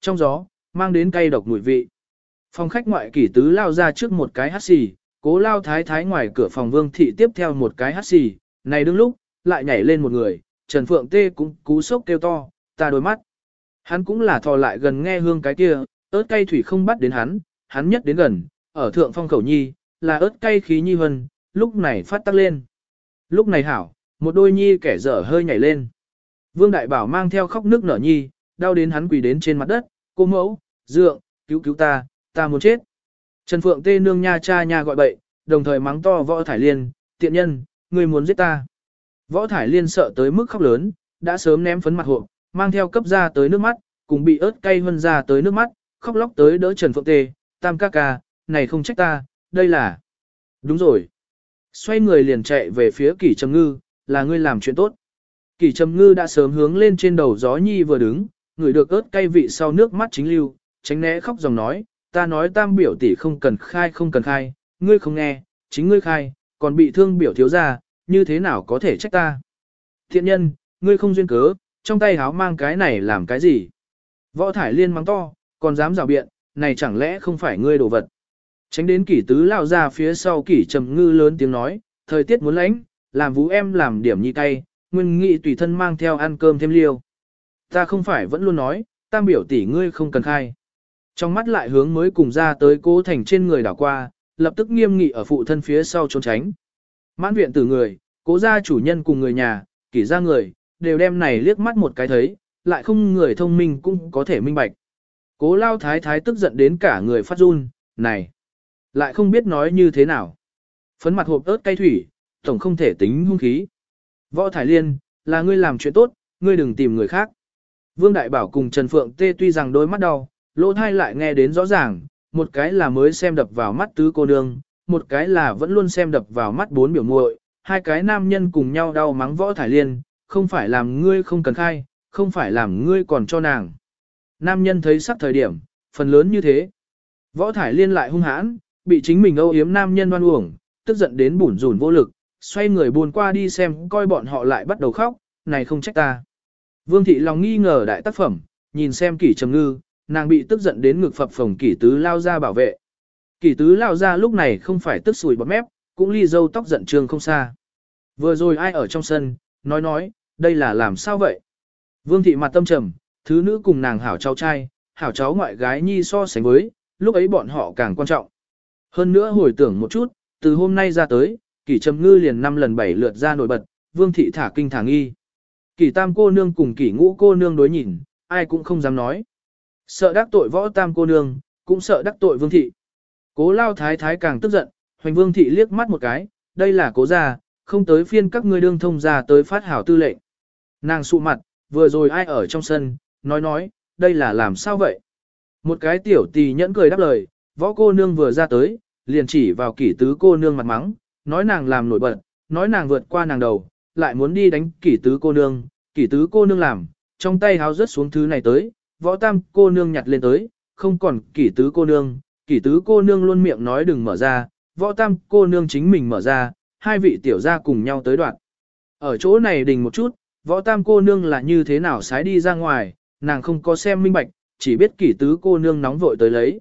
Trong gió, mang đến cay độc mùi vị. Phòng khách ngoại kỷ tứ lao ra trước một cái hát xì, cố lao thái thái ngoài cửa phòng vương thị tiếp theo một cái hát xì, này đứng lúc, lại nhảy lên một người, Trần Phượng Tê cũng cú sốc kêu to, ta đôi mắt. Hắn cũng là thò lại gần nghe hương cái kia, ớt cay thủy không bắt đến hắn, hắn nhất đến gần, ở thượng phong khẩu nhi, là ớt cay khí nhi hân, lúc này phát tắc lên. Lúc này hảo, một đôi nhi kẻ dở hơi nhảy lên. Vương Đại Bảo mang theo khóc nước nở nhi, đau đến hắn quỳ đến trên mặt đất, cô mẫu, dượng, cứu cứu ta, ta muốn chết. Trần Phượng tê nương nha cha nha gọi bậy, đồng thời mắng to võ thải liên, tiện nhân, người muốn giết ta. Võ thải liên sợ tới mức khóc lớn, đã sớm ném phấn mặt hộ, mang theo cấp ra tới nước mắt, cùng bị ớt cay hơn ra tới nước mắt, khóc lóc tới đỡ Trần Phượng tê, tam ca ca, này không trách ta, đây là... Đúng rồi. Xoay người liền chạy về phía kỷ trầm ngư, là ngươi làm chuyện tốt. Kỷ trầm ngư đã sớm hướng lên trên đầu gió nhi vừa đứng, người được ớt cay vị sau nước mắt chính lưu, tránh né khóc dòng nói, ta nói tam biểu tỷ không cần khai không cần khai, ngươi không nghe, chính ngươi khai, còn bị thương biểu thiếu ra, như thế nào có thể trách ta. Thiện nhân, ngươi không duyên cớ, trong tay háo mang cái này làm cái gì? Võ thải liên mắng to, còn dám rào biện, này chẳng lẽ không phải ngươi đồ vật. Tránh đến kỷ tứ lao ra phía sau kỷ trầm ngư lớn tiếng nói, thời tiết muốn lánh, làm vũ em làm điểm nhi cay, nguyên nghị tùy thân mang theo ăn cơm thêm liêu. Ta không phải vẫn luôn nói, tam biểu tỷ ngươi không cần khai. Trong mắt lại hướng mới cùng ra tới cố thành trên người đảo qua, lập tức nghiêm nghị ở phụ thân phía sau trốn tránh. Mãn viện tử người, cố gia chủ nhân cùng người nhà, kỷ gia người, đều đem này liếc mắt một cái thấy, lại không người thông minh cũng có thể minh bạch. Cố lao thái thái tức giận đến cả người phát run, này, lại không biết nói như thế nào. Phấn mặt hộp ớt cay thủy, tổng không thể tính hung khí. Võ Thải Liên, là ngươi làm chuyện tốt, ngươi đừng tìm người khác. Vương Đại Bảo cùng Trần Phượng Tê tuy rằng đôi mắt đau, lỗ thai lại nghe đến rõ ràng, một cái là mới xem đập vào mắt tứ cô nương, một cái là vẫn luôn xem đập vào mắt bốn biểu muội, hai cái nam nhân cùng nhau đau mắng Võ Thải Liên, không phải làm ngươi không cần khai, không phải làm ngươi còn cho nàng. Nam nhân thấy sắc thời điểm, phần lớn như thế. Võ Thải Liên lại hung hãn, bị chính mình âu yếm nam nhân oan uổng, tức giận đến bủn rủn vô lực, xoay người buồn qua đi xem coi bọn họ lại bắt đầu khóc, này không trách ta. Vương thị lòng nghi ngờ đại tác phẩm, nhìn xem kỷ trầm ngư, nàng bị tức giận đến ngực phập phồng kỷ tứ lao ra bảo vệ. Kỷ tứ lao ra lúc này không phải tức sùi bọt mép, cũng ly dâu tóc giận trường không xa. Vừa rồi ai ở trong sân, nói nói, đây là làm sao vậy? Vương thị mặt tâm trầm, thứ nữ cùng nàng hảo cháu trai, hảo cháu ngoại gái nhi so sánh với, lúc ấy bọn họ càng quan trọng. Hơn nữa hồi tưởng một chút, từ hôm nay ra tới, kỷ trầm ngư liền năm lần bảy lượt ra nổi bật, vương thị thả kinh thả nghi. Kỷ tam cô nương cùng kỷ ngũ cô nương đối nhìn, ai cũng không dám nói. Sợ đắc tội võ tam cô nương, cũng sợ đắc tội vương thị. Cố lao thái thái càng tức giận, hoành vương thị liếc mắt một cái, đây là cố gia, không tới phiên các ngươi đương thông gia tới phát hảo tư lệnh. Nàng sụ mặt, vừa rồi ai ở trong sân, nói nói, đây là làm sao vậy? Một cái tiểu tỳ nhẫn cười đáp lời, võ cô nương vừa ra tới, liền chỉ vào kỷ tứ cô nương mặt mắng, nói nàng làm nổi bật, nói nàng vượt qua nàng đầu, lại muốn đi đánh kỷ tứ cô nương, kỷ tứ cô nương làm, trong tay háo rớt xuống thứ này tới, võ tam cô nương nhặt lên tới, không còn kỷ tứ cô nương, kỷ tứ cô nương luôn miệng nói đừng mở ra, võ tam cô nương chính mình mở ra, hai vị tiểu gia cùng nhau tới đoạn. Ở chỗ này đình một chút, võ tam cô nương là như thế nào sái đi ra ngoài, nàng không có xem minh bạch, chỉ biết kỷ tứ cô nương nóng vội tới lấy.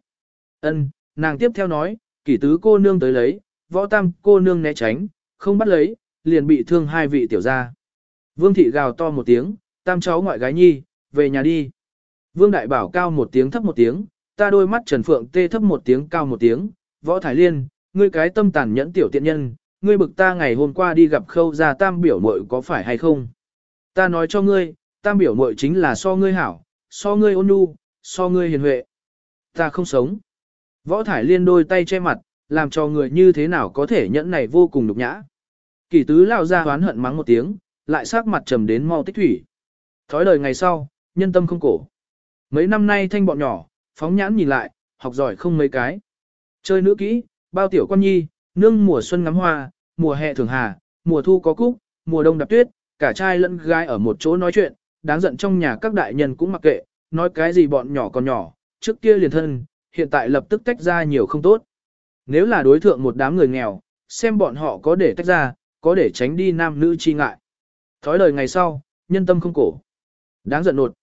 Ân, nàng tiếp theo nói, kỷ tứ cô nương tới lấy, võ tam cô nương né tránh, không bắt lấy, liền bị thương hai vị tiểu gia. Vương thị gào to một tiếng, tam cháu ngoại gái nhi, về nhà đi. Vương đại bảo cao một tiếng thấp một tiếng, ta đôi mắt trần phượng tê thấp một tiếng cao một tiếng, võ thải liên, ngươi cái tâm tàn nhẫn tiểu tiện nhân, ngươi bực ta ngày hôm qua đi gặp khâu gia tam biểu muội có phải hay không? Ta nói cho ngươi, tam biểu muội chính là so ngươi hảo, so ngươi ôn nhu, so ngươi hiền huệ. Ta không sống. Võ thải liên đôi tay che mặt, làm cho người như thế nào có thể nhẫn này vô cùng nhục nhã. Kỳ tứ lao ra hoán hận mắng một tiếng, lại sắc mặt trầm đến mau tích thủy. Thói lời ngày sau, nhân tâm không cổ. Mấy năm nay thanh bọn nhỏ, phóng nhãn nhìn lại, học giỏi không mấy cái. Chơi nữ kỹ, bao tiểu quan nhi, nương mùa xuân ngắm hoa, mùa hè thường hà, mùa thu có cúc, mùa đông đạp tuyết, cả trai lẫn gái ở một chỗ nói chuyện, đáng giận trong nhà các đại nhân cũng mặc kệ, nói cái gì bọn nhỏ còn nhỏ, trước kia liền thân, hiện tại lập tức tách ra nhiều không tốt. Nếu là đối thượng một đám người nghèo, xem bọn họ có để tách ra, có để tránh đi nam nữ chi ngại. Thói lời ngày sau, nhân tâm không cổ. Đáng giận nột.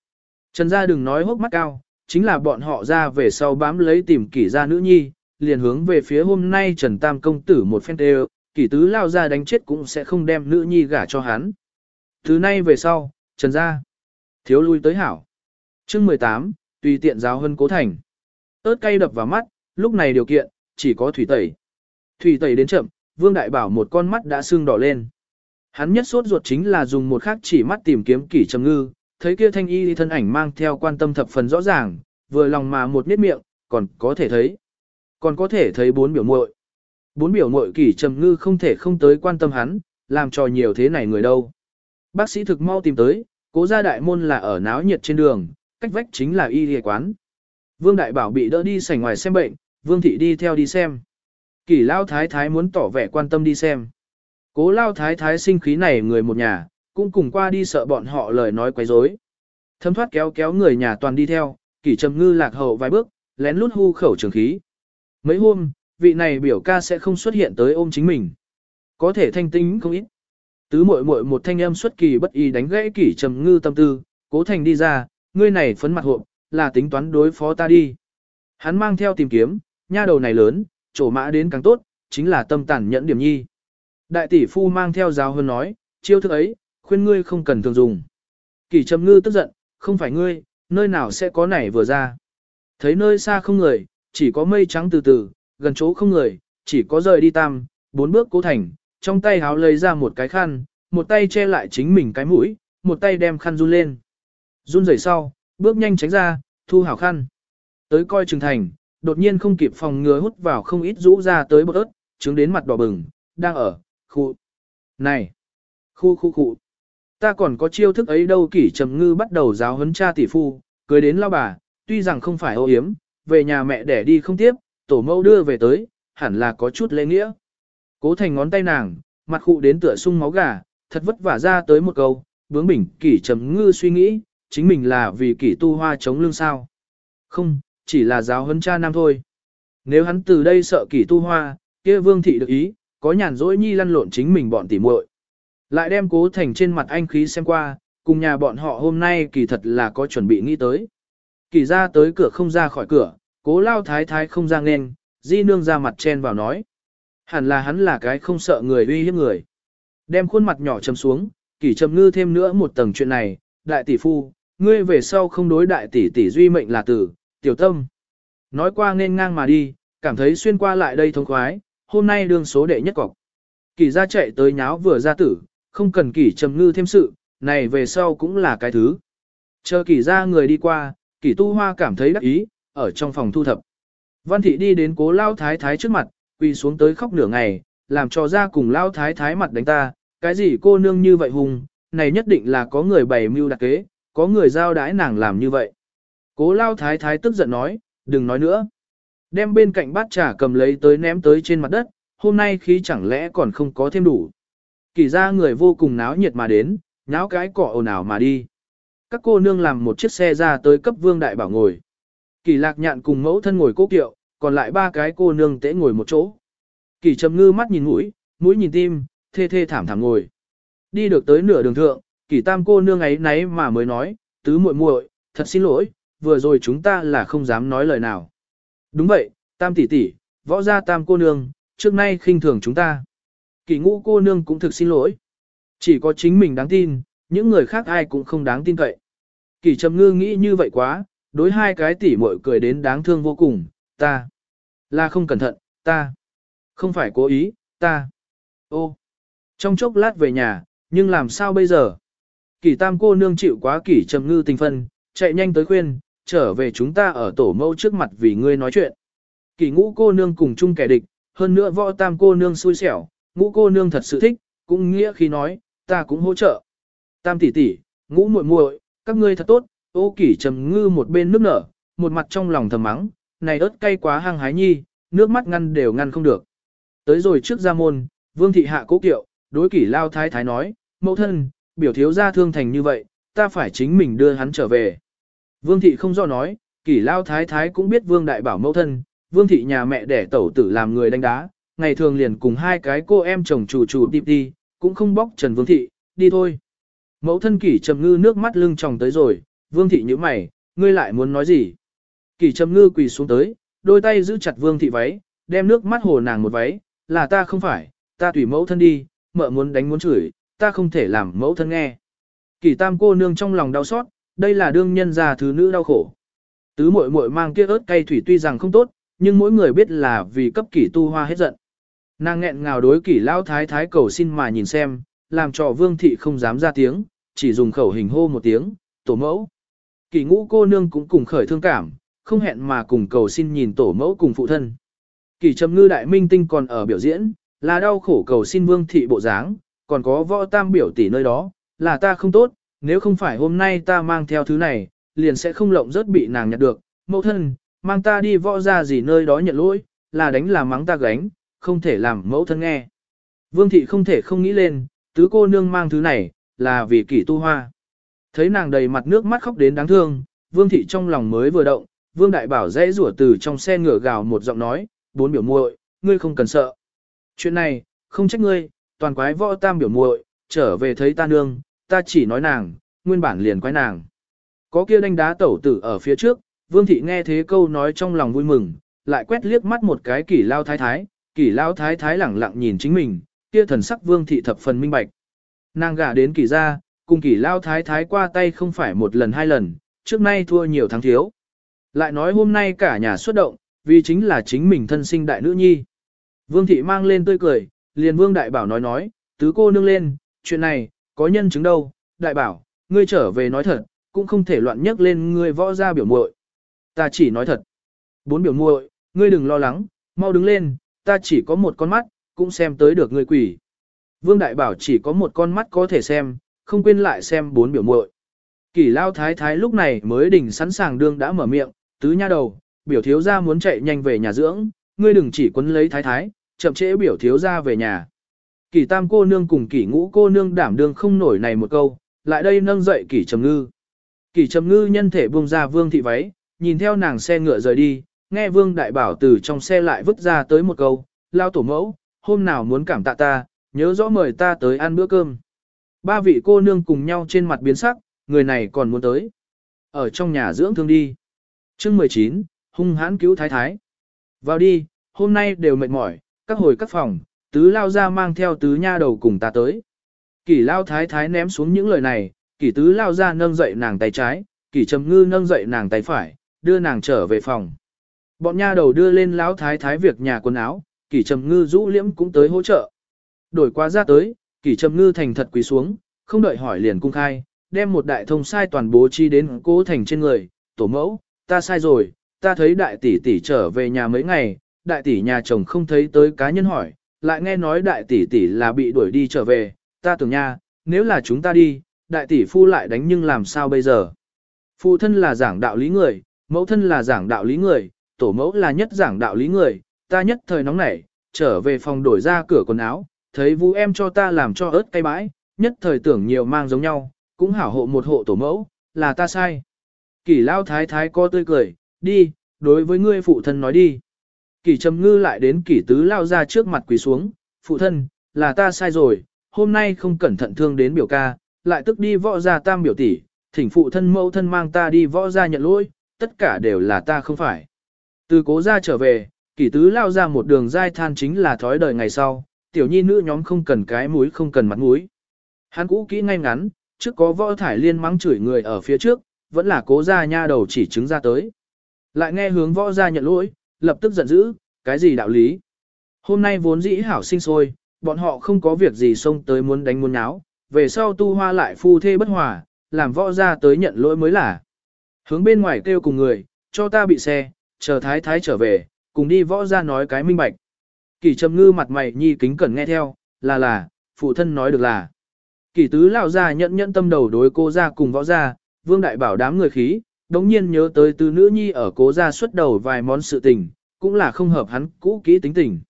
Trần gia đừng nói hốc mắt cao, chính là bọn họ ra về sau bám lấy tìm kỷ gia nữ nhi, liền hướng về phía hôm nay Trần Tam công tử một phen đều, kỷ tứ lao ra đánh chết cũng sẽ không đem nữ nhi gả cho hắn. Từ nay về sau, Trần gia thiếu lui tới hảo. chương 18, tùy tiện giáo hơn cố thành. ớt cay đập vào mắt, lúc này điều kiện, chỉ có thủy tẩy. Thủy tẩy đến chậm, Vương Đại Bảo một con mắt đã sưng đỏ lên. Hắn nhất sốt ruột chính là dùng một khắc chỉ mắt tìm kiếm kỷ trầm ngư, thấy kia thanh y thân ảnh mang theo quan tâm thập phần rõ ràng, vừa lòng mà một miết miệng, còn có thể thấy. Còn có thể thấy bốn biểu muội. Bốn biểu muội kỷ trầm ngư không thể không tới quan tâm hắn, làm cho nhiều thế này người đâu. Bác sĩ thực mau tìm tới, cố gia đại môn là ở náo nhiệt trên đường, cách vách chính là y y quán. Vương Đại Bảo bị đỡ đi sảnh ngoài xem bệnh, Vương Thị đi theo đi xem. Kỷ Lao Thái Thái muốn tỏ vẻ quan tâm đi xem. Cố Lao Thái Thái sinh khí này người một nhà, cũng cùng qua đi sợ bọn họ lời nói quấy rối. Thấm thoát kéo kéo người nhà toàn đi theo, Kỷ Trầm Ngư lạc hậu vài bước, lén lút hu khẩu trường khí. Mấy hôm, vị này biểu ca sẽ không xuất hiện tới ôm chính mình. Có thể thanh tính không ít. Tứ muội muội một thanh âm xuất kỳ bất ý đánh gãy Kỷ Trầm Ngư tâm tư, Cố Thành đi ra, ngươi này phấn mặt hộp, là tính toán đối phó ta đi. Hắn mang theo tìm kiếm, nha đầu này lớn, trổ mã đến càng tốt, chính là tâm tàn nhẫn điểm nhi. Đại tỷ phu mang theo giáo hơn nói, chiêu thức ấy, khuyên ngươi không cần thường dùng. Kỳ trầm ngư tức giận, không phải ngươi, nơi nào sẽ có nảy vừa ra. Thấy nơi xa không người, chỉ có mây trắng từ từ, gần chỗ không người, chỉ có rời đi tam, bốn bước cố thành, trong tay háo lấy ra một cái khăn, một tay che lại chính mình cái mũi, một tay đem khăn run lên. Run rẩy sau, bước nhanh tránh ra, thu hảo khăn. Tới coi trường thành, đột nhiên không kịp phòng ngừa hút vào không ít rũ ra tới bột ớt, trứng đến mặt đỏ bừng, đang ở, khu. Này, khu khu khu. Ta còn có chiêu thức ấy đâu kỷ trầm ngư bắt đầu giáo huấn cha tỷ phu, cưới đến lao bà, tuy rằng không phải ô hiếm, về nhà mẹ để đi không tiếp, tổ mẫu đưa về tới, hẳn là có chút lễ nghĩa. Cố thành ngón tay nàng, mặt cụ đến tựa sung máu gà, thật vất vả ra tới một câu, bướng bỉnh kỷ trầm ngư suy nghĩ, chính mình là vì kỷ tu hoa chống lưng sao. Không, chỉ là giáo huấn cha nam thôi. Nếu hắn từ đây sợ kỷ tu hoa, kia vương thị được ý, có nhàn rỗi nhi lăn lộn chính mình bọn tỉ muội. Lại đem cố thành trên mặt anh khí xem qua, cùng nhà bọn họ hôm nay kỳ thật là có chuẩn bị nghĩ tới. Kỳ ra tới cửa không ra khỏi cửa, cố lao thái thái không ra nên, di nương ra mặt chen vào nói. Hẳn là hắn là cái không sợ người uy hiếp người. Đem khuôn mặt nhỏ chấm xuống, kỳ trầm ngư thêm nữa một tầng chuyện này, đại tỷ phu, ngươi về sau không đối đại tỷ tỷ duy mệnh là tử, tiểu tâm. Nói qua nên ngang mà đi, cảm thấy xuyên qua lại đây thông khoái, hôm nay đương số đệ nhất cọc. Kỳ ra chạy tới nháo vừa ra tử, không cần kỳ trầm ngư thêm sự, này về sau cũng là cái thứ. Chờ kỳ ra người đi qua, kỳ tu hoa cảm thấy đắc ý, ở trong phòng thu thập. Văn thị đi đến cố lao thái thái trước mặt, quỳ xuống tới khóc nửa ngày, làm cho ra cùng lao thái thái mặt đánh ta, cái gì cô nương như vậy hùng, này nhất định là có người bày mưu đặc kế, có người giao đãi nàng làm như vậy. Cố lao thái thái tức giận nói, đừng nói nữa. Đem bên cạnh bát trà cầm lấy tới ném tới trên mặt đất, hôm nay khí chẳng lẽ còn không có thêm đủ. Kỳ ra người vô cùng náo nhiệt mà đến, náo cái cỏ ồn ào mà đi. Các cô nương làm một chiếc xe ra tới cấp vương đại bảo ngồi. Kỳ lạc nhạn cùng mẫu thân ngồi cố kiệu, còn lại ba cái cô nương tễ ngồi một chỗ. Kỳ trầm ngư mắt nhìn mũi, mũi nhìn tim, thê thê thảm thảm ngồi. Đi được tới nửa đường thượng, kỳ tam cô nương ấy nấy mà mới nói, tứ muội muội, thật xin lỗi, vừa rồi chúng ta là không dám nói lời nào. Đúng vậy, tam tỷ tỷ, võ gia tam cô nương, trước nay khinh thường chúng ta. Kỳ ngũ cô nương cũng thực xin lỗi. Chỉ có chính mình đáng tin, những người khác ai cũng không đáng tin cậy. Kỳ trầm ngư nghĩ như vậy quá, đối hai cái tỷ muội cười đến đáng thương vô cùng, ta là không cẩn thận, ta không phải cố ý, ta. Ô, trong chốc lát về nhà, nhưng làm sao bây giờ? Kỳ tam cô nương chịu quá kỳ trầm ngư tình phân, chạy nhanh tới khuyên, trở về chúng ta ở tổ mẫu trước mặt vì ngươi nói chuyện. Kỳ ngũ cô nương cùng chung kẻ địch, hơn nữa võ tam cô nương xui xẻo, ngũ cô nương thật sự thích, cũng nghĩa khi nói, ta cũng hỗ trợ. Tam tỷ tỷ, ngũ muội muội, các ngươi thật tốt, ô kỷ trầm ngư một bên nước nở, một mặt trong lòng thầm mắng, này ớt cay quá hăng hái nhi, nước mắt ngăn đều ngăn không được. Tới rồi trước ra môn, vương thị hạ cố kiệu, đối kỷ lao thái thái nói, mẫu thân, biểu thiếu gia thương thành như vậy, ta phải chính mình đưa hắn trở về. Vương thị không do nói, kỷ lao thái thái cũng biết vương đại bảo mẫu thân, vương thị nhà mẹ đẻ tẩu tử làm người đánh đá, ngày thường liền cùng hai cái cô em chồng chủ chủ đi đi, cũng không bóc trần vương thị, đi thôi. Mẫu thân kỷ trầm ngư nước mắt lưng tròng tới rồi, vương thị như mày, ngươi lại muốn nói gì? Kỷ trầm ngư quỳ xuống tới, đôi tay giữ chặt vương thị váy, đem nước mắt hồ nàng một váy, là ta không phải, ta tùy mẫu thân đi, mợ muốn đánh muốn chửi, ta không thể làm mẫu thân nghe. Kỷ tam cô nương trong lòng đau xót, đây là đương nhân già thứ nữ đau khổ. Tứ muội muội mang kia ớt cay thủy tuy rằng không tốt, nhưng mỗi người biết là vì cấp kỷ tu hoa hết giận. Nàng nghẹn ngào đối kỷ lao thái thái cầu xin mà nhìn xem, làm cho vương thị không dám ra tiếng, chỉ dùng khẩu hình hô một tiếng, tổ mẫu. Kỷ ngũ cô nương cũng cùng khởi thương cảm, không hẹn mà cùng cầu xin nhìn tổ mẫu cùng phụ thân. Kỷ trầm ngư đại minh tinh còn ở biểu diễn, là đau khổ cầu xin vương thị bộ dáng, còn có võ tam biểu tỷ nơi đó, là ta không tốt, nếu không phải hôm nay ta mang theo thứ này, liền sẽ không lộng rớt bị nàng nhặt được. Mẫu thân, mang ta đi võ ra gì nơi đó nhận lỗi, là đánh là mắng ta gánh, không thể làm mẫu thân nghe. Vương thị không thể không nghĩ lên, tứ cô nương mang thứ này, là vì kỷ tu hoa. Thấy nàng đầy mặt nước mắt khóc đến đáng thương, vương thị trong lòng mới vừa động, vương đại bảo dễ rủa từ trong xe ngựa gào một giọng nói, bốn biểu muội, ngươi không cần sợ. Chuyện này, không trách ngươi, toàn quái võ tam biểu muội, trở về thấy ta nương, ta chỉ nói nàng, nguyên bản liền quái nàng. Có kia đánh đá tẩu tử ở phía trước, vương thị nghe thế câu nói trong lòng vui mừng, lại quét liếc mắt một cái kỷ lao thái thái, kỷ lao thái thái lẳng lặng nhìn chính mình, kia thần sắc vương thị thập phần minh bạch. Nàng gả đến kỷ gia, cùng kỷ lao thái thái qua tay không phải một lần hai lần, trước nay thua nhiều tháng thiếu. Lại nói hôm nay cả nhà xuất động, vì chính là chính mình thân sinh đại nữ nhi. Vương thị mang lên tươi cười, liền vương đại bảo nói nói, tứ cô nương lên, chuyện này, có nhân chứng đâu, đại bảo, ngươi trở về nói thật, cũng không thể loạn nhắc lên ngươi võ ra biểu muội. Ta chỉ nói thật. Bốn biểu muội, ngươi đừng lo lắng, mau đứng lên, ta chỉ có một con mắt, cũng xem tới được ngươi quỷ. Vương đại bảo chỉ có một con mắt có thể xem, không quên lại xem bốn biểu muội. Kỷ lao thái thái lúc này mới đỉnh sẵn sàng đương đã mở miệng, tứ nha đầu, biểu thiếu gia muốn chạy nhanh về nhà dưỡng, ngươi đừng chỉ quấn lấy thái thái, chậm trễ biểu thiếu gia về nhà. Kỷ tam cô nương cùng kỷ ngũ cô nương đảm đương không nổi này một câu, lại đây nâng dậy kỷ trầm ngư. Kỷ trầm ngư nhân thể buông ra vương thị váy, nhìn theo nàng xe ngựa rời đi, nghe vương đại bảo từ trong xe lại vứt ra tới một câu, lao tổ mẫu, hôm nào muốn cảm tạ ta, nhớ rõ mời ta tới ăn bữa cơm. Ba vị cô nương cùng nhau trên mặt biến sắc, người này còn muốn tới. Ở trong nhà dưỡng thương đi. chương 19, hung hãn cứu thái thái. Vào đi, hôm nay đều mệt mỏi, các hồi các phòng, tứ lao ra mang theo tứ nha đầu cùng ta tới. Kỷ lao thái thái ném xuống những lời này, kỷ tứ lao ra nâng dậy nàng tay trái, kỷ trầm ngư nâng dậy nàng tay phải, đưa nàng trở về phòng. Bọn nha đầu đưa lên lão thái thái việc nhà quần áo, kỷ trầm ngư rũ liễm cũng tới hỗ trợ. Đổi qua ra tới, kỷ trầm ngư thành thật quỳ xuống, không đợi hỏi liền cung khai, đem một đại thông sai toàn bố chi đến cố thành trên người, tổ mẫu, ta sai rồi, ta thấy đại tỷ tỷ trở về nhà mấy ngày, đại tỷ nhà chồng không thấy tới cá nhân hỏi, lại nghe nói đại tỷ tỷ là bị đuổi đi trở về, ta tưởng nha, nếu là chúng ta đi, đại tỷ phu lại đánh nhưng làm sao bây giờ? Phụ thân là giảng đạo lý người, mẫu thân là giảng đạo lý người, tổ mẫu là nhất giảng đạo lý người, ta nhất thời nóng nảy, trở về phòng đổi ra cửa quần áo, thấy vũ em cho ta làm cho ớt cay bãi, nhất thời tưởng nhiều mang giống nhau, cũng hảo hộ một hộ tổ mẫu, là ta sai. Kỷ lao thái thái co tươi cười, đi, đối với ngươi phụ thân nói đi. Kỷ trầm ngư lại đến kỷ tứ lao ra trước mặt quỳ xuống, phụ thân, là ta sai rồi, hôm nay không cẩn thận thương đến biểu ca, lại tức đi võ ra tam biểu tỷ, thỉnh phụ thân mẫu thân mang ta đi võ ra nhận lỗi, tất cả đều là ta không phải. Từ cố ra trở về, kỷ tứ lao ra một đường dai than chính là thói đời ngày sau, tiểu nhi nữ nhóm không cần cái mũi không cần mặt mũi. Hắn cũ kỹ ngay ngắn, trước có võ thải liên mắng chửi người ở phía trước, vẫn là cố ra nha đầu chỉ chứng ra tới. Lại nghe hướng võ ra nhận lỗi, lập tức giận dữ, cái gì đạo lý. Hôm nay vốn dĩ hảo sinh sôi, bọn họ không có việc gì xông tới muốn đánh muốn náo, về sau tu hoa lại phu thê bất hòa, làm võ ra tới nhận lỗi mới là. Hướng bên ngoài kêu cùng người, cho ta bị xe, chờ thái thái trở về, cùng đi võ ra nói cái minh bạch. Kỳ trầm ngư mặt mày nhi kính cẩn nghe theo, là là, phụ thân nói được là. Kỳ tứ lão ra nhận nhận tâm đầu đối cô ra cùng võ ra, vương đại bảo đám người khí, đống nhiên nhớ tới từ nữ nhi ở cố gia xuất đầu vài món sự tình, cũng là không hợp hắn cũ kỹ tính tình.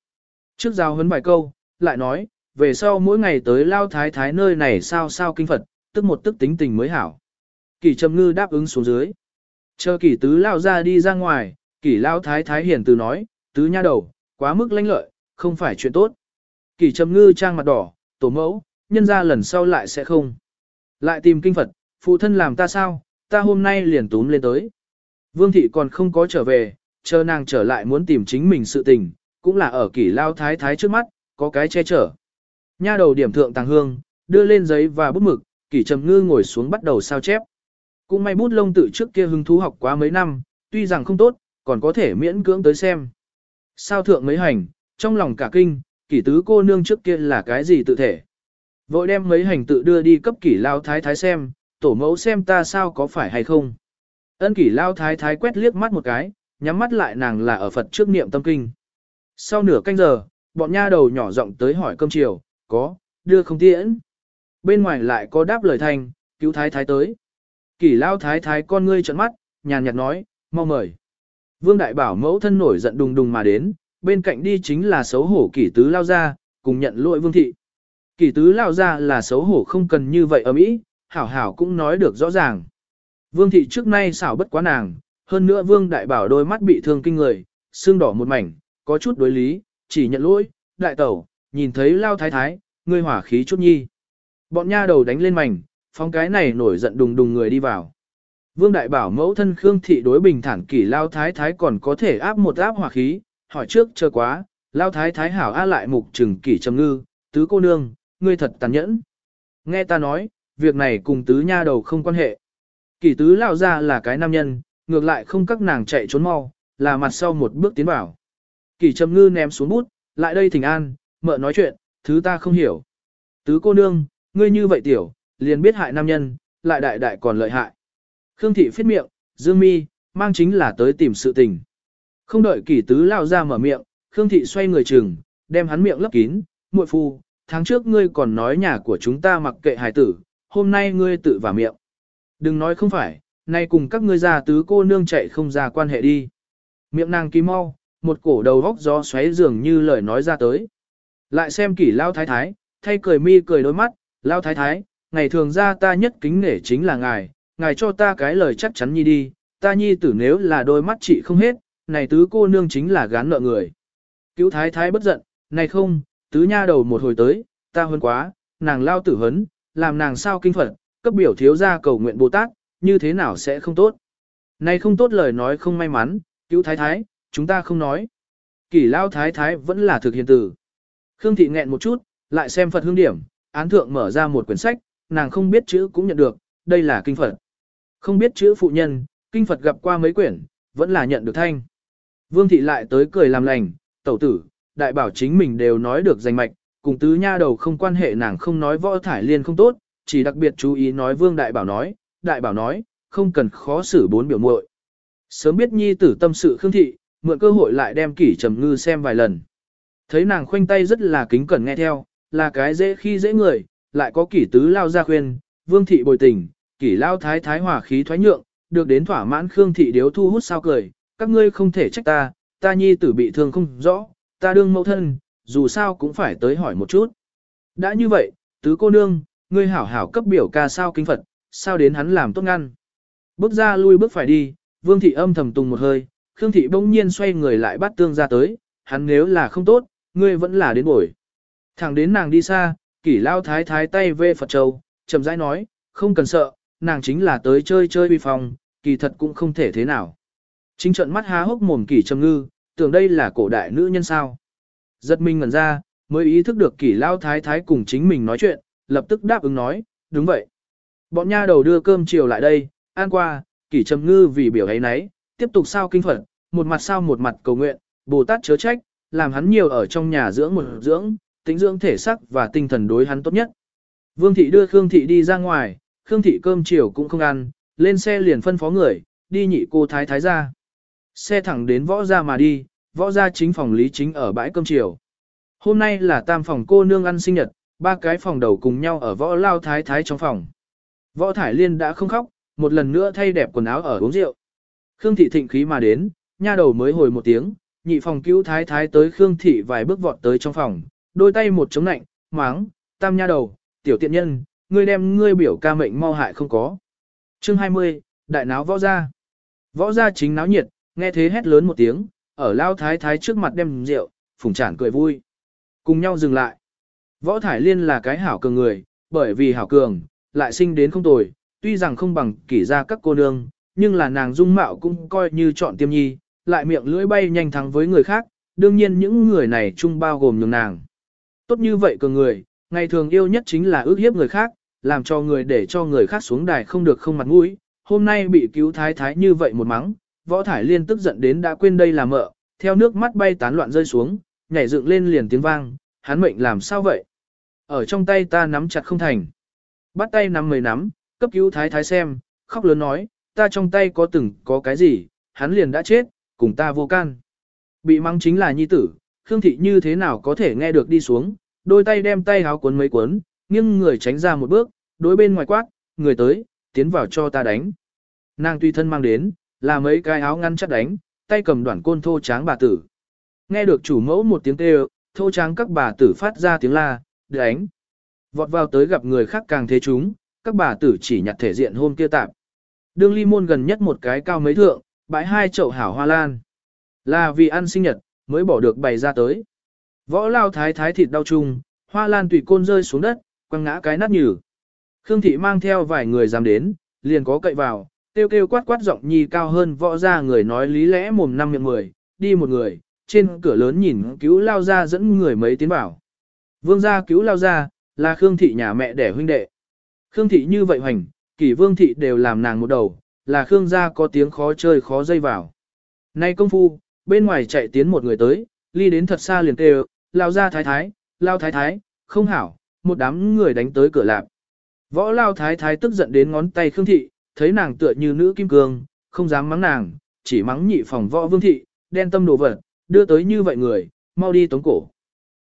Trước giao hấn vài câu, lại nói, về sau mỗi ngày tới lao thái thái nơi này sao sao kinh Phật, tức một tức tính tình mới hảo. Kỳ trầm ngư đáp ứng xuống dưới. Chờ kỳ tứ lao ra đi ra ngoài, kỳ lao thái thái hiền từ nói, tứ nha đầu, quá mức lãnh lợi, không phải chuyện tốt. Kỳ trầm ngư trang mặt đỏ, tổ mẫu, nhân ra lần sau lại sẽ không. Lại tìm kinh Phật, phụ thân làm ta sao, ta hôm nay liền túm lên tới. Vương thị còn không có trở về, chờ nàng trở lại muốn tìm chính mình sự tình, cũng là ở kỷ lao thái thái trước mắt, có cái che chở. Nha đầu điểm thượng tàng hương, đưa lên giấy và bút mực, kỷ trầm ngư ngồi xuống bắt đầu sao chép. Cũng may bút lông tự trước kia hứng thú học quá mấy năm, tuy rằng không tốt, còn có thể miễn cưỡng tới xem. Sao thượng mấy hành, trong lòng cả kinh, kỷ tứ cô nương trước kia là cái gì tự thể. Vội đem mấy hành tự đưa đi cấp kỷ lao thái thái xem, tổ mẫu xem ta sao có phải hay không. Ân kỷ lao thái thái quét liếc mắt một cái, nhắm mắt lại nàng là ở Phật trước niệm tâm kinh. Sau nửa canh giờ, bọn nha đầu nhỏ giọng tới hỏi cơm chiều, có, đưa không tiễn. Bên ngoài lại có đáp lời thanh, cứu thái thái tới. Kỷ lao thái thái con ngươi trợn mắt, nhàn nhạt nói, mau mời. Vương đại bảo mẫu thân nổi giận đùng đùng mà đến, bên cạnh đi chính là xấu hổ kỷ tứ lao ra, cùng nhận lỗi vương thị. Kỷ tứ lao ra là xấu hổ không cần như vậy ở mỹ, hảo hảo cũng nói được rõ ràng. Vương thị trước nay xảo bất quá nàng, hơn nữa vương đại bảo đôi mắt bị thương kinh người, xương đỏ một mảnh, có chút đối lý, chỉ nhận lỗi, đại tẩu, nhìn thấy lao thái thái, ngươi hỏa khí chút nhi. Bọn nha đầu đánh lên mảnh, phong cái này nổi giận đùng đùng người đi vào. Vương đại bảo mẫu thân Khương thị đối bình thản kỷ lao thái thái còn có thể áp một áp hỏa khí, hỏi trước chờ quá, lao thái thái hảo á lại mục trừng kỷ trầm ngư, tứ cô nương, ngươi thật tàn nhẫn. Nghe ta nói, việc này cùng tứ nha đầu không quan hệ. Kỷ tứ lao ra là cái nam nhân, ngược lại không các nàng chạy trốn mau, là mặt sau một bước tiến vào. Kỷ trầm ngư ném xuống bút, lại đây thỉnh an, mợ nói chuyện, thứ ta không hiểu. Tứ cô nương, ngươi như vậy tiểu, liền biết hại nam nhân, lại đại đại còn lợi hại. Khương thị phết miệng, dương mi, mang chính là tới tìm sự tình. Không đợi kỷ tứ lao ra mở miệng, Khương thị xoay người chừng, đem hắn miệng lấp kín, muội phu, tháng trước ngươi còn nói nhà của chúng ta mặc kệ hài tử, hôm nay ngươi tự vào miệng. Đừng nói không phải, nay cùng các ngươi già tứ cô nương chạy không ra quan hệ đi. Miệng nàng ký mau, một cổ đầu góc gió xoáy dường như lời nói ra tới. Lại xem kỷ lao thái thái, thay cười mi cười đôi mắt, lao thái thái, ngày thường ra ta nhất kính nể chính là ngài, ngài cho ta cái lời chắc chắn nhi đi, ta nhi tử nếu là đôi mắt chị không hết, này tứ cô nương chính là gán nợ người. Cứu thái thái bất giận, này không, tứ nha đầu một hồi tới, ta hơn quá, nàng lao tử hấn, làm nàng sao kinh phật, cấp biểu thiếu gia cầu nguyện Bồ Tát, như thế nào sẽ không tốt. Này không tốt lời nói không may mắn, cứu thái thái, chúng ta không nói. Kỷ lao thái thái vẫn là thực hiện tử. Khương thị nghẹn một chút, lại xem Phật hương điểm, án thượng mở ra một quyển sách, nàng không biết chữ cũng nhận được, đây là kinh Phật. Không biết chữ phụ nhân, kinh Phật gặp qua mấy quyển, vẫn là nhận được thanh. Vương thị lại tới cười làm lành, tẩu tử, đại bảo chính mình đều nói được danh mạch, cùng tứ nha đầu không quan hệ nàng không nói võ thải liên không tốt, chỉ đặc biệt chú ý nói vương đại bảo nói, đại bảo nói, không cần khó xử bốn biểu muội. Sớm biết nhi tử tâm sự khương thị, mượn cơ hội lại đem kỷ trầm ngư xem vài lần. Thấy nàng khoanh tay rất là kính cẩn nghe theo, là cái dễ khi dễ người, lại có kỷ tứ lao ra khuyên, vương thị bồi tình, kỷ lao thái thái hòa khí thoái nhượng, được đến thỏa mãn khương thị điếu thu hút sao cười, các ngươi không thể trách ta, ta nhi tử bị thương không rõ, ta đương mẫu thân, dù sao cũng phải tới hỏi một chút. Đã như vậy, tứ cô nương, ngươi hảo hảo cấp biểu ca sao kinh Phật, sao đến hắn làm tốt ngăn. Bước ra lui bước phải đi, vương thị âm thầm tùng một hơi, khương thị bỗng nhiên xoay người lại bắt tương ra tới, hắn nếu là không tốt, ngươi vẫn là đến bổi. Thẳng đến nàng đi xa, kỷ lao thái thái tay về Phật Châu, chậm rãi nói, không cần sợ, nàng chính là tới chơi chơi uy phòng kỳ thật cũng không thể thế nào. Chính trận mắt há hốc mồm kỷ trầm ngư, tưởng đây là cổ đại nữ nhân sao. Giật mình ngẩn ra, mới ý thức được kỷ lao thái thái cùng chính mình nói chuyện, lập tức đáp ứng nói, đúng vậy. Bọn nha đầu đưa cơm chiều lại đây, ăn qua, kỷ trầm ngư vì biểu ấy nấy, tiếp tục sao kinh phật, một mặt sao một mặt cầu nguyện, Bồ Tát chớ trách, làm hắn nhiều ở trong nhà dưỡng một dưỡng, tính dưỡng thể sắc và tinh thần đối hắn tốt nhất. Vương thị đưa Khương thị đi ra ngoài, Khương thị cơm chiều cũng không ăn, lên xe liền phân phó người, đi nhị cô thái thái ra. Xe thẳng đến võ gia mà đi, võ gia chính phòng lý chính ở bãi cơm chiều. Hôm nay là tam phòng cô nương ăn sinh nhật, ba cái phòng đầu cùng nhau ở võ lao thái thái trong phòng. Võ Thải Liên đã không khóc, một lần nữa thay đẹp quần áo ở uống rượu. Khương thị thịnh khí mà đến, nha đầu mới hồi một tiếng, nhị phòng cứu thái thái tới Khương thị vài bước vọt tới trong phòng, đôi tay một chống nạnh, máng, tam nha đầu, tiểu tiện nhân, ngươi đem ngươi biểu ca mệnh mau hại không có. Chương 20, đại náo võ gia. Võ gia chính náo nhiệt, nghe thế hét lớn một tiếng, ở lao thái thái trước mặt đem rượu, phùng chản cười vui. Cùng nhau dừng lại. Võ Thải Liên là cái hảo cường người, bởi vì hảo cường, lại sinh đến không tồi, tuy rằng không bằng kỷ ra các cô nương, nhưng là nàng dung mạo cũng coi như chọn tiêm nhi, lại miệng lưỡi bay nhanh thắng với người khác, đương nhiên những người này chung bao gồm nhường nàng. Tốt như vậy cường người, ngày thường yêu nhất chính là ước hiếp người khác, làm cho người để cho người khác xuống đài không được không mặt mũi. Hôm nay bị cứu thái thái như vậy một mắng, võ thải liên tức giận đến đã quên đây là mợ, theo nước mắt bay tán loạn rơi xuống, nhảy dựng lên liền tiếng vang, hắn mệnh làm sao vậy? Ở trong tay ta nắm chặt không thành. Bắt tay nắm mười nắm, cấp cứu thái thái xem, khóc lớn nói, ta trong tay có từng có cái gì, hắn liền đã chết, cùng ta vô can. Bị mắng chính là nhi tử, Khương Thị như thế nào có thể nghe được đi xuống, đôi tay đem tay háo cuốn mấy cuốn, nhưng người tránh ra một bước, đối bên ngoài quát, người tới, tiến vào cho ta đánh. Nàng tùy thân mang đến, là mấy cái áo ngăn chắt đánh, tay cầm đoạn côn thô tráng bà tử. Nghe được chủ mẫu một tiếng kêu, thô tráng các bà tử phát ra tiếng la, đánh. Vọt vào tới gặp người khác càng thế chúng, các bà tử chỉ nhặt thể diện hôm kia tạp. Đường ly môn gần nhất một cái cao mấy thượng, bãi hai chậu hảo hoa lan. Là vì ăn sinh nhật, mới bỏ được bày ra tới. Võ lao thái thái thịt đau chung, hoa lan tùy côn rơi xuống đất, quăng ngã cái nát nhừ. Khương thị mang theo vài người dám đến, liền có cậy vào, kêu kêu quát quát giọng nhi cao hơn võ ra người nói lý lẽ mồm năm miệng mười, đi một người, trên cửa lớn nhìn cứu lao ra dẫn người mấy tiến bảo. Vương gia cứu lao ra, là Khương thị nhà mẹ đẻ huynh đệ. Khương thị như vậy hoành, kỷ vương thị đều làm nàng một đầu, là Khương gia có tiếng khó chơi khó dây vào. Nay công phu, bên ngoài chạy tiến một người tới, ly đến thật xa liền kêu, lao ra thái thái, lao thái thái, không hảo, một đám người đánh tới cửa lạp. Võ lao thái thái tức giận đến ngón tay Khương thị, thấy nàng tựa như nữ kim cương, không dám mắng nàng, chỉ mắng nhị phòng võ vương thị, đen tâm đồ vật, đưa tới như vậy người, mau đi tống cổ.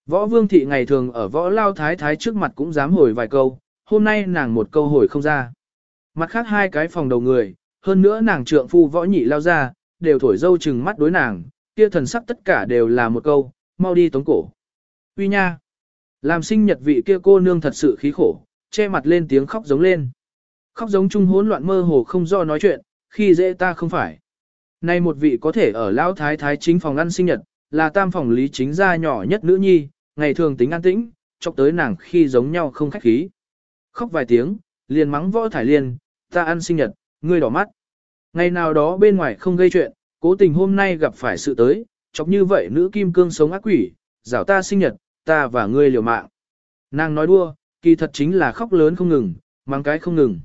Võ vương thị ngày thường ở võ lao thái thái trước mặt cũng dám hồi vài câu, hôm nay nàng một câu hồi không ra. Mặt khác hai cái phòng đầu người, hơn nữa nàng trượng phu võ nhị lao ra, đều thổi dâu chừng mắt đối nàng, kia thần sắc tất cả đều là một câu, mau đi tống cổ. Uy nha! Làm sinh nhật vị kia cô nương thật sự khí khổ, che mặt lên tiếng khóc giống lên. Khóc giống chung hỗn loạn mơ hồ không do nói chuyện, khi dễ ta không phải. Nay một vị có thể ở lão thái thái chính phòng ăn sinh nhật, là tam phòng lý chính gia nhỏ nhất nữ nhi, ngày thường tính an tĩnh, chọc tới nàng khi giống nhau không khách khí. Khóc vài tiếng, liền mắng võ thải liên, ta ăn sinh nhật, ngươi đỏ mắt. Ngày nào đó bên ngoài không gây chuyện, cố tình hôm nay gặp phải sự tới, chọc như vậy nữ kim cương sống ác quỷ, rảo ta sinh nhật, ta và ngươi liều mạng. Nàng nói đua, kỳ thật chính là khóc lớn không ngừng, mắng cái không ngừng.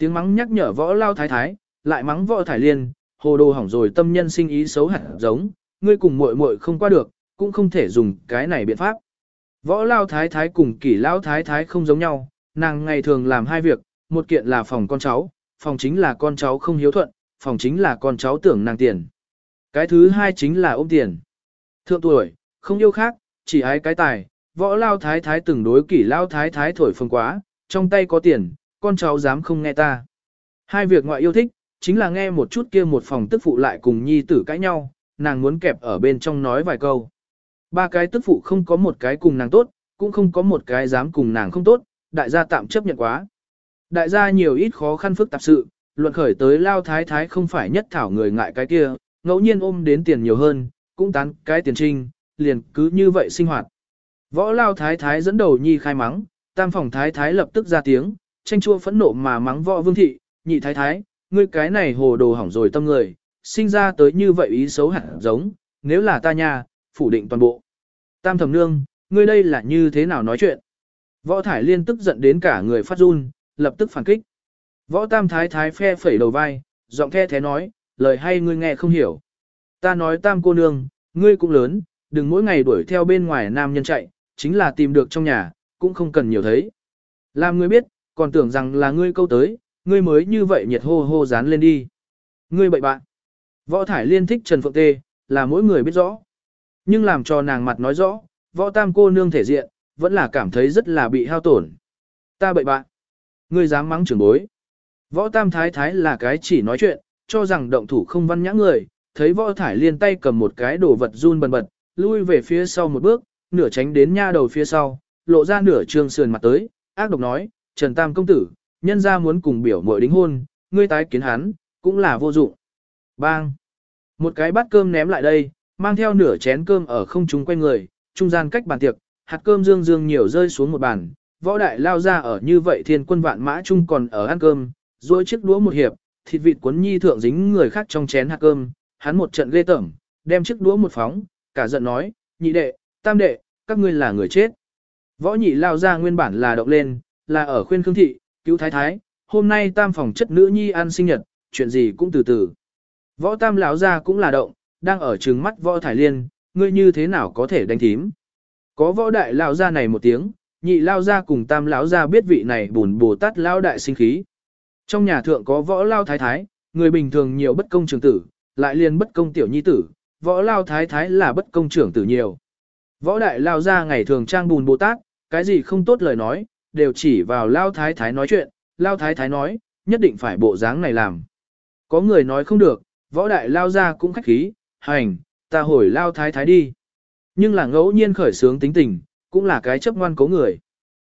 Tiếng mắng nhắc nhở võ lao thái thái, lại mắng võ thải liên, hồ đồ hỏng rồi tâm nhân sinh ý xấu hẳn giống, ngươi cùng muội muội không qua được, cũng không thể dùng cái này biện pháp. Võ lao thái thái cùng kỷ lao thái thái không giống nhau, nàng ngày thường làm hai việc, một kiện là phòng con cháu, phòng chính là con cháu không hiếu thuận, phòng chính là con cháu tưởng nàng tiền. Cái thứ hai chính là ôm tiền. Thượng tuổi, không yêu khác, chỉ ái cái tài, võ lao thái thái từng đối kỷ lao thái thái thổi phồng quá, trong tay có tiền, con cháu dám không nghe ta. Hai việc ngoại yêu thích, chính là nghe một chút kia một phòng tức phụ lại cùng nhi tử cãi nhau, nàng muốn kẹp ở bên trong nói vài câu. Ba cái tức phụ không có một cái cùng nàng tốt, cũng không có một cái dám cùng nàng không tốt, đại gia tạm chấp nhận quá. Đại gia nhiều ít khó khăn phức tạp sự, luận khởi tới lao thái thái không phải nhất thảo người ngại cái kia, ngẫu nhiên ôm đến tiền nhiều hơn, cũng tán cái tiền trinh, liền cứ như vậy sinh hoạt. Võ lao thái thái dẫn đầu nhi khai mắng, tam phòng thái thái lập tức ra tiếng, tranh chua phẫn nộ mà mắng võ vương thị, nhị thái thái, ngươi cái này hồ đồ hỏng rồi tâm người, sinh ra tới như vậy ý xấu hẳn giống, nếu là ta nhà phủ định toàn bộ. Tam thẩm nương, ngươi đây là như thế nào nói chuyện? Võ thải liên tức giận đến cả người phát run, lập tức phản kích. Võ tam thái thái phe phẩy đầu vai, giọng the thế nói, lời hay ngươi nghe không hiểu. Ta nói tam cô nương, ngươi cũng lớn, đừng mỗi ngày đuổi theo bên ngoài nam nhân chạy, chính là tìm được trong nhà, cũng không cần nhiều thấy. Làm ngươi biết, còn tưởng rằng là ngươi câu tới, ngươi mới như vậy nhiệt hô hô dán lên đi. Ngươi bậy bạn. Võ Thải Liên thích Trần Phượng Tê, là mỗi người biết rõ. Nhưng làm cho nàng mặt nói rõ, võ tam cô nương thể diện, vẫn là cảm thấy rất là bị hao tổn. Ta bậy bạn. Ngươi dám mắng trưởng bối. Võ tam thái thái là cái chỉ nói chuyện, cho rằng động thủ không văn nhã người, thấy võ thải liên tay cầm một cái đồ vật run bần bật, lui về phía sau một bước, nửa tránh đến nha đầu phía sau, lộ ra nửa trường sườn mặt tới, ác độc nói, Trần Tam công tử, nhân ra muốn cùng biểu mội đính hôn, ngươi tái kiến hắn, cũng là vô dụng. Bang! Một cái bát cơm ném lại đây, mang theo nửa chén cơm ở không trung quanh người, trung gian cách bàn tiệc, hạt cơm dương dương nhiều rơi xuống một bàn, võ đại lao ra ở như vậy thiên quân vạn mã chung còn ở ăn cơm, rồi chiếc đũa một hiệp, thịt vịt cuốn nhi thượng dính người khác trong chén hạt cơm, hắn một trận ghê tởm, đem chiếc đũa một phóng, cả giận nói, nhị đệ, tam đệ, các ngươi là người chết. Võ nhị lao ra nguyên bản là động lên, là ở khuyên Khương Thị, cứu thái thái, hôm nay tam phòng chất nữ nhi ăn sinh nhật, chuyện gì cũng từ từ. Võ tam lão ra cũng là động, đang ở trừng mắt võ thải liên, ngươi như thế nào có thể đánh thím. Có võ đại lão ra này một tiếng, nhị lao ra cùng tam lão ra biết vị này bùn bồ tát lao đại sinh khí. Trong nhà thượng có võ lao thái thái, người bình thường nhiều bất công trường tử, lại liền bất công tiểu nhi tử, võ lao thái thái là bất công trưởng tử nhiều. Võ đại lao ra ngày thường trang bùn bồ tát, cái gì không tốt lời nói, đều chỉ vào lao thái thái nói chuyện, lao thái thái nói, nhất định phải bộ dáng này làm. Có người nói không được, võ đại lao ra cũng khách khí, hành, ta hồi lao thái thái đi. Nhưng là ngẫu nhiên khởi sướng tính tình, cũng là cái chấp ngoan cố người.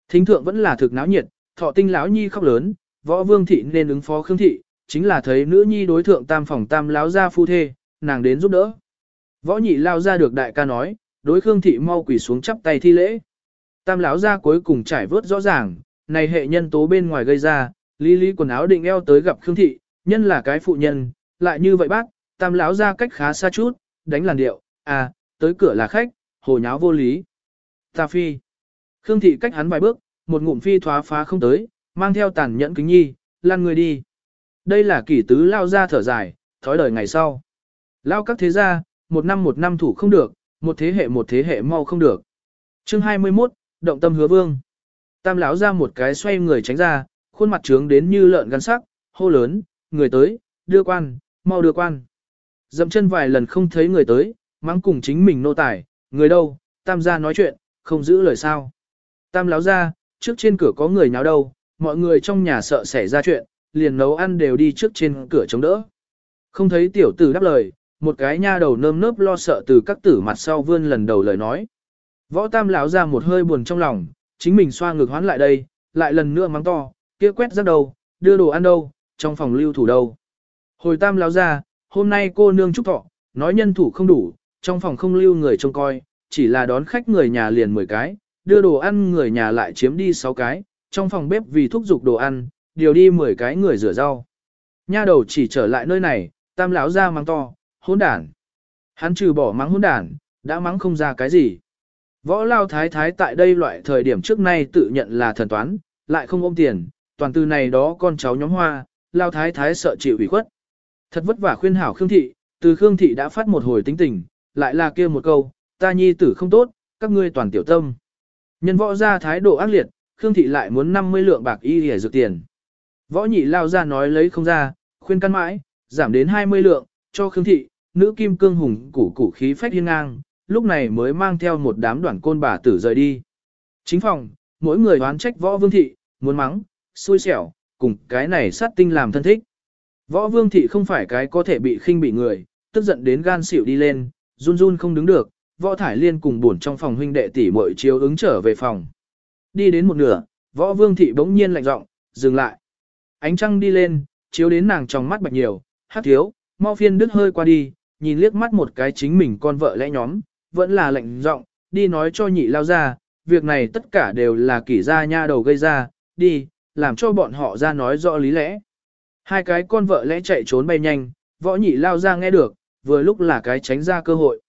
Thính thượng vẫn là thực náo nhiệt, thọ tinh lão nhi khóc lớn, võ vương thị nên ứng phó khương thị, chính là thấy nữ nhi đối thượng tam phòng tam lão gia phu thê, nàng đến giúp đỡ. Võ nhị lao ra được đại ca nói, đối khương thị mau quỳ xuống chắp tay thi lễ. Tam lão ra cuối cùng trải vớt rõ ràng, này hệ nhân tố bên ngoài gây ra, lý lý quần áo định eo tới gặp khương thị, nhân là cái phụ nhân, lại như vậy bác, tam lão ra cách khá xa chút, đánh làn điệu, à, tới cửa là khách, hồ nháo vô lý. Ta phi. Khương thị cách hắn vài bước, một ngụm phi thoá phá không tới, mang theo tàn nhẫn kính nhi, lăn người đi. Đây là kỷ tứ lao ra thở dài, thói đời ngày sau. Lao các thế gia, một năm một năm thủ không được, một thế hệ một thế hệ mau không được. Chương 21, động tâm hứa vương. Tam lão ra một cái xoay người tránh ra, khuôn mặt trướng đến như lợn gan sắc, hô lớn, người tới, đưa quan, mau đưa quan. Dậm chân vài lần không thấy người tới, mắng cùng chính mình nô tài, người đâu, tam gia nói chuyện, không giữ lời sao. Tam lão ra, trước trên cửa có người nháo đâu, mọi người trong nhà sợ xảy ra chuyện, liền nấu ăn đều đi trước trên cửa chống đỡ. Không thấy tiểu tử đáp lời, một cái nha đầu nơm nớp lo sợ từ các tử mặt sau vươn lần đầu lời nói. Võ tam lão ra một hơi buồn trong lòng, chính mình xoa ngược hoán lại đây, lại lần nữa mắng to, kia quét rác đầu, đưa đồ ăn đâu, trong phòng lưu thủ đâu. Hồi tam lão ra, hôm nay cô nương chúc thọ, nói nhân thủ không đủ, trong phòng không lưu người trông coi, chỉ là đón khách người nhà liền 10 cái, đưa đồ ăn người nhà lại chiếm đi 6 cái, trong phòng bếp vì thúc giục đồ ăn, điều đi 10 cái người rửa rau. Nha đầu chỉ trở lại nơi này, tam lão ra mắng to, hỗn đản. Hắn trừ bỏ mắng hỗn đản, đã mắng không ra cái gì. Võ lao thái thái tại đây loại thời điểm trước nay tự nhận là thần toán, lại không ôm tiền, toàn từ này đó con cháu nhóm hoa, lao thái thái sợ chịu ủy khuất. Thật vất vả khuyên hảo Khương Thị, từ Khương Thị đã phát một hồi tính tình, lại là kia một câu, ta nhi tử không tốt, các ngươi toàn tiểu tâm. Nhân võ ra thái độ ác liệt, Khương Thị lại muốn 50 lượng bạc y để dược tiền. Võ nhị lao ra nói lấy không ra, khuyên căn mãi, giảm đến 20 lượng, cho Khương Thị, nữ kim cương hùng củ củ khí phách hiên ngang, lúc này mới mang theo một đám đoàn côn bà tử rời đi. Chính phòng, mỗi người đoán trách võ vương thị, muốn mắng, xui xẻo, cùng cái này sát tinh làm thân thích. Võ vương thị không phải cái có thể bị khinh bị người, tức giận đến gan xỉu đi lên, run run không đứng được, võ thải liên cùng buồn trong phòng huynh đệ tỷ muội chiếu ứng trở về phòng. Đi đến một nửa, võ vương thị bỗng nhiên lạnh giọng, dừng lại. Ánh trăng đi lên, chiếu đến nàng trong mắt bạch nhiều, hát thiếu, mau phiên đứt hơi qua đi, nhìn liếc mắt một cái chính mình con vợ lẽ nhóm, vẫn là lạnh giọng, đi nói cho nhị lao ra, việc này tất cả đều là kỷ gia nha đầu gây ra, đi, làm cho bọn họ ra nói rõ lý lẽ. Hai cái con vợ lẽ chạy trốn bay nhanh, võ nhị lao ra nghe được, vừa lúc là cái tránh ra cơ hội.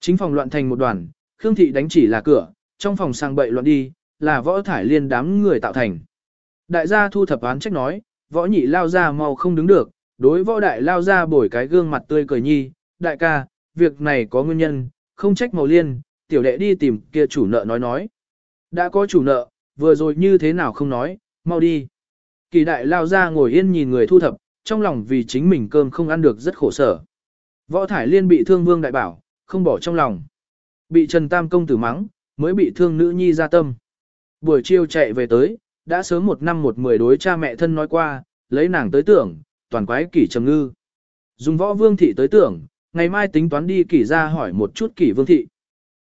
Chính phòng loạn thành một đoàn, Khương Thị đánh chỉ là cửa, trong phòng sang bậy loạn đi, là võ thải liên đám người tạo thành. Đại gia thu thập án trách nói, võ nhị lao ra mau không đứng được, đối võ đại lao ra bổi cái gương mặt tươi cười nhi, đại ca, việc này có nguyên nhân, không trách màu liên, tiểu đệ đi tìm kia chủ nợ nói nói. Đã có chủ nợ, vừa rồi như thế nào không nói, mau đi. Kỳ đại lao ra ngồi yên nhìn người thu thập, trong lòng vì chính mình cơm không ăn được rất khổ sở. Võ Thải Liên bị thương vương đại bảo, không bỏ trong lòng. Bị Trần Tam công tử mắng, mới bị thương nữ nhi ra tâm. Buổi chiều chạy về tới, đã sớm một năm một mười đối cha mẹ thân nói qua, lấy nàng tới tưởng, toàn quái kỷ trầm ngư. Dùng võ vương thị tới tưởng, ngày mai tính toán đi kỷ ra hỏi một chút kỷ vương thị.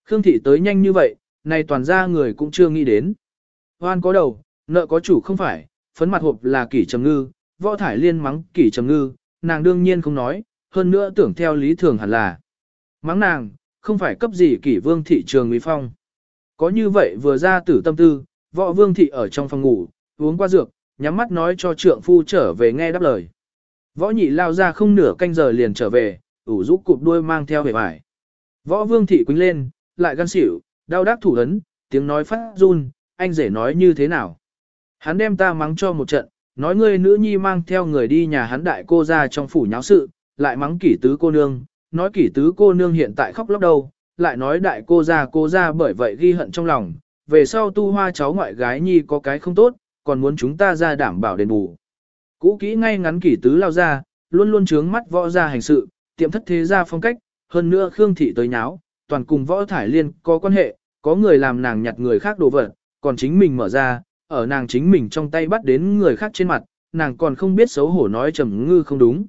Khương thị tới nhanh như vậy, này toàn ra người cũng chưa nghĩ đến. Hoan có đầu, nợ có chủ không phải, phấn mặt hộp là kỷ trầm ngư, võ thải liên mắng kỷ trầm ngư, nàng đương nhiên không nói, hơn nữa tưởng theo lý thường hẳn là. Mắng nàng, không phải cấp gì kỷ vương thị trường Mỹ Phong. Có như vậy vừa ra tử tâm tư, võ vương thị ở trong phòng ngủ, uống qua dược, nhắm mắt nói cho trượng phu trở về nghe đáp lời. Võ nhị lao ra không nửa canh giờ liền trở về, ủ rũ cụp đuôi mang theo về vải. Võ vương thị quính lên, lại gan xỉu, đau đắc thủ ấn, tiếng nói phát run, anh rể nói như thế nào. Hắn đem ta mắng cho một trận, nói ngươi nữ nhi mang theo người đi nhà hắn đại cô ra trong phủ nháo sự, lại mắng kỷ tứ cô nương, nói kỷ tứ cô nương hiện tại khóc lóc đâu, lại nói đại cô ra cô ra bởi vậy ghi hận trong lòng, về sau tu hoa cháu ngoại gái nhi có cái không tốt, còn muốn chúng ta ra đảm bảo đền bù. Cũ kỹ ngay ngắn kỷ tứ lao ra, luôn luôn trướng mắt võ ra hành sự, tiệm thất thế gia phong cách, hơn nữa Khương Thị tới nháo, toàn cùng võ thải liên có quan hệ, có người làm nàng nhặt người khác đồ vật, còn chính mình mở ra, ở nàng chính mình trong tay bắt đến người khác trên mặt, nàng còn không biết xấu hổ nói trầm ngư không đúng.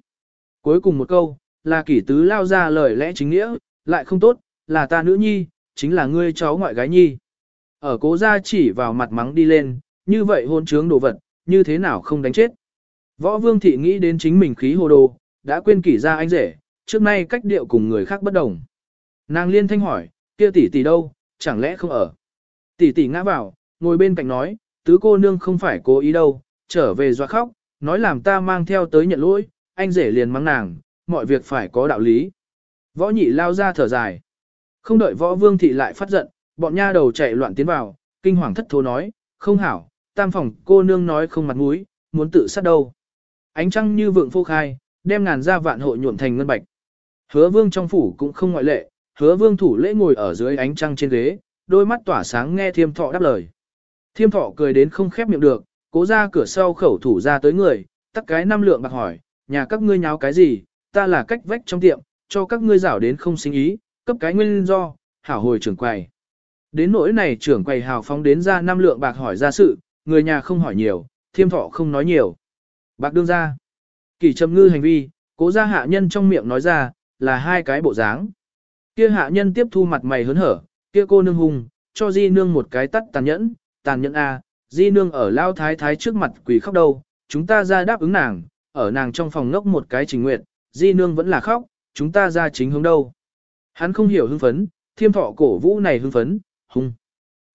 Cuối cùng một câu, là kỷ tứ lao ra lời lẽ chính nghĩa, lại không tốt, là ta nữ nhi, chính là ngươi cháu ngoại gái nhi. Ở cố gia chỉ vào mặt mắng đi lên, như vậy hôn trướng đồ vật, như thế nào không đánh chết. Võ vương thị nghĩ đến chính mình khí hồ đồ, đã quên kỷ ra anh rể, trước nay cách điệu cùng người khác bất đồng. Nàng liên thanh hỏi, kia tỷ tỷ đâu, chẳng lẽ không ở. Tỷ tỷ ngã vào, ngồi bên cạnh nói, tứ cô nương không phải cố ý đâu, trở về doa khóc, nói làm ta mang theo tới nhận lỗi, anh rể liền mắng nàng, mọi việc phải có đạo lý. Võ nhị lao ra thở dài. Không đợi võ vương thị lại phát giận, bọn nha đầu chạy loạn tiến vào, kinh hoàng thất thố nói, không hảo, tam phòng cô nương nói không mặt mũi, muốn tự sát đâu. Ánh trăng như vượng phô khai, đem ngàn ra vạn hộ nhuộm thành ngân bạch. Hứa vương trong phủ cũng không ngoại lệ, hứa vương thủ lễ ngồi ở dưới ánh trăng trên ghế, đôi mắt tỏa sáng nghe thiêm thọ đáp lời. Thiêm thọ cười đến không khép miệng được, cố ra cửa sau khẩu thủ ra tới người, tắt cái năm lượng bạc hỏi, nhà các ngươi nháo cái gì, ta là cách vách trong tiệm, cho các ngươi rảo đến không sinh ý, cấp cái nguyên do, hảo hồi trưởng quầy. Đến nỗi này trưởng quầy hào phóng đến ra năm lượng bạc hỏi ra sự, người nhà không hỏi nhiều, thiêm thọ không nói nhiều. Bạc đương ra. Kỳ trầm ngư hành vi, cố ra hạ nhân trong miệng nói ra, là hai cái bộ dáng. Kia hạ nhân tiếp thu mặt mày hớn hở, kia cô nương hùng, cho di nương một cái tắt tàn nhẫn, tàn nhẫn A, di nương ở lao thái thái trước mặt quỷ khóc đâu, chúng ta ra đáp ứng nàng, ở nàng trong phòng ngốc một cái trình nguyện, di nương vẫn là khóc, chúng ta ra chính hướng đâu. Hắn không hiểu hưng phấn, thiêm thọ cổ vũ này hưng phấn, hung.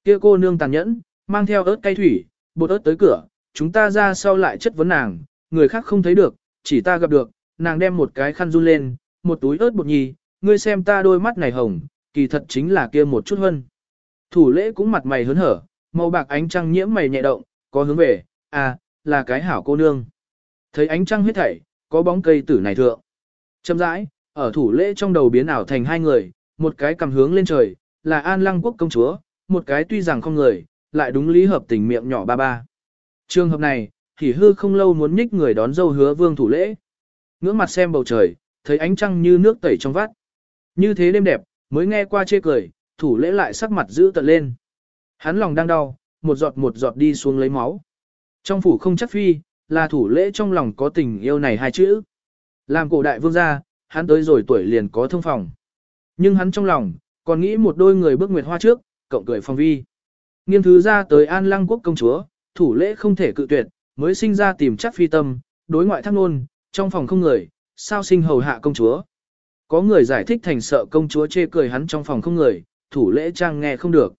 Kia cô nương tàn nhẫn, mang theo ớt cay thủy, bột ớt tới cửa, chúng ta ra sau lại chất vấn nàng, người khác không thấy được, chỉ ta gặp được, nàng đem một cái khăn run lên, một túi ớt bột nhì, ngươi xem ta đôi mắt này hồng, kỳ thật chính là kia một chút hơn. Thủ lễ cũng mặt mày hớn hở, màu bạc ánh trăng nhiễm mày nhẹ động, có hướng về, à, là cái hảo cô nương. Thấy ánh trăng huyết thảy, có bóng cây tử này thượng. Châm rãi, ở thủ lễ trong đầu biến ảo thành hai người, một cái cầm hướng lên trời, là An Lăng Quốc công chúa, một cái tuy rằng không người, lại đúng lý hợp tình miệng nhỏ ba ba. Trường hợp này, thì hư không lâu muốn nhích người đón dâu hứa vương thủ lễ. Ngưỡng mặt xem bầu trời, thấy ánh trăng như nước tẩy trong vắt. Như thế đêm đẹp, mới nghe qua chê cười, thủ lễ lại sắc mặt giữ tận lên. Hắn lòng đang đau, một giọt một giọt đi xuống lấy máu. Trong phủ không chắc phi, là thủ lễ trong lòng có tình yêu này hai chữ. Làm cổ đại vương gia, hắn tới rồi tuổi liền có thông phòng. Nhưng hắn trong lòng, còn nghĩ một đôi người bước nguyệt hoa trước, cộng cười phong vi. Nghiên thứ ra tới an lăng quốc công chúa, thủ lễ không thể cự tuyệt, mới sinh ra tìm chắc phi tâm, đối ngoại thác nôn, trong phòng không người, sao sinh hầu hạ công chúa. Có người giải thích thành sợ công chúa chê cười hắn trong phòng không người, thủ lễ trang nghe không được.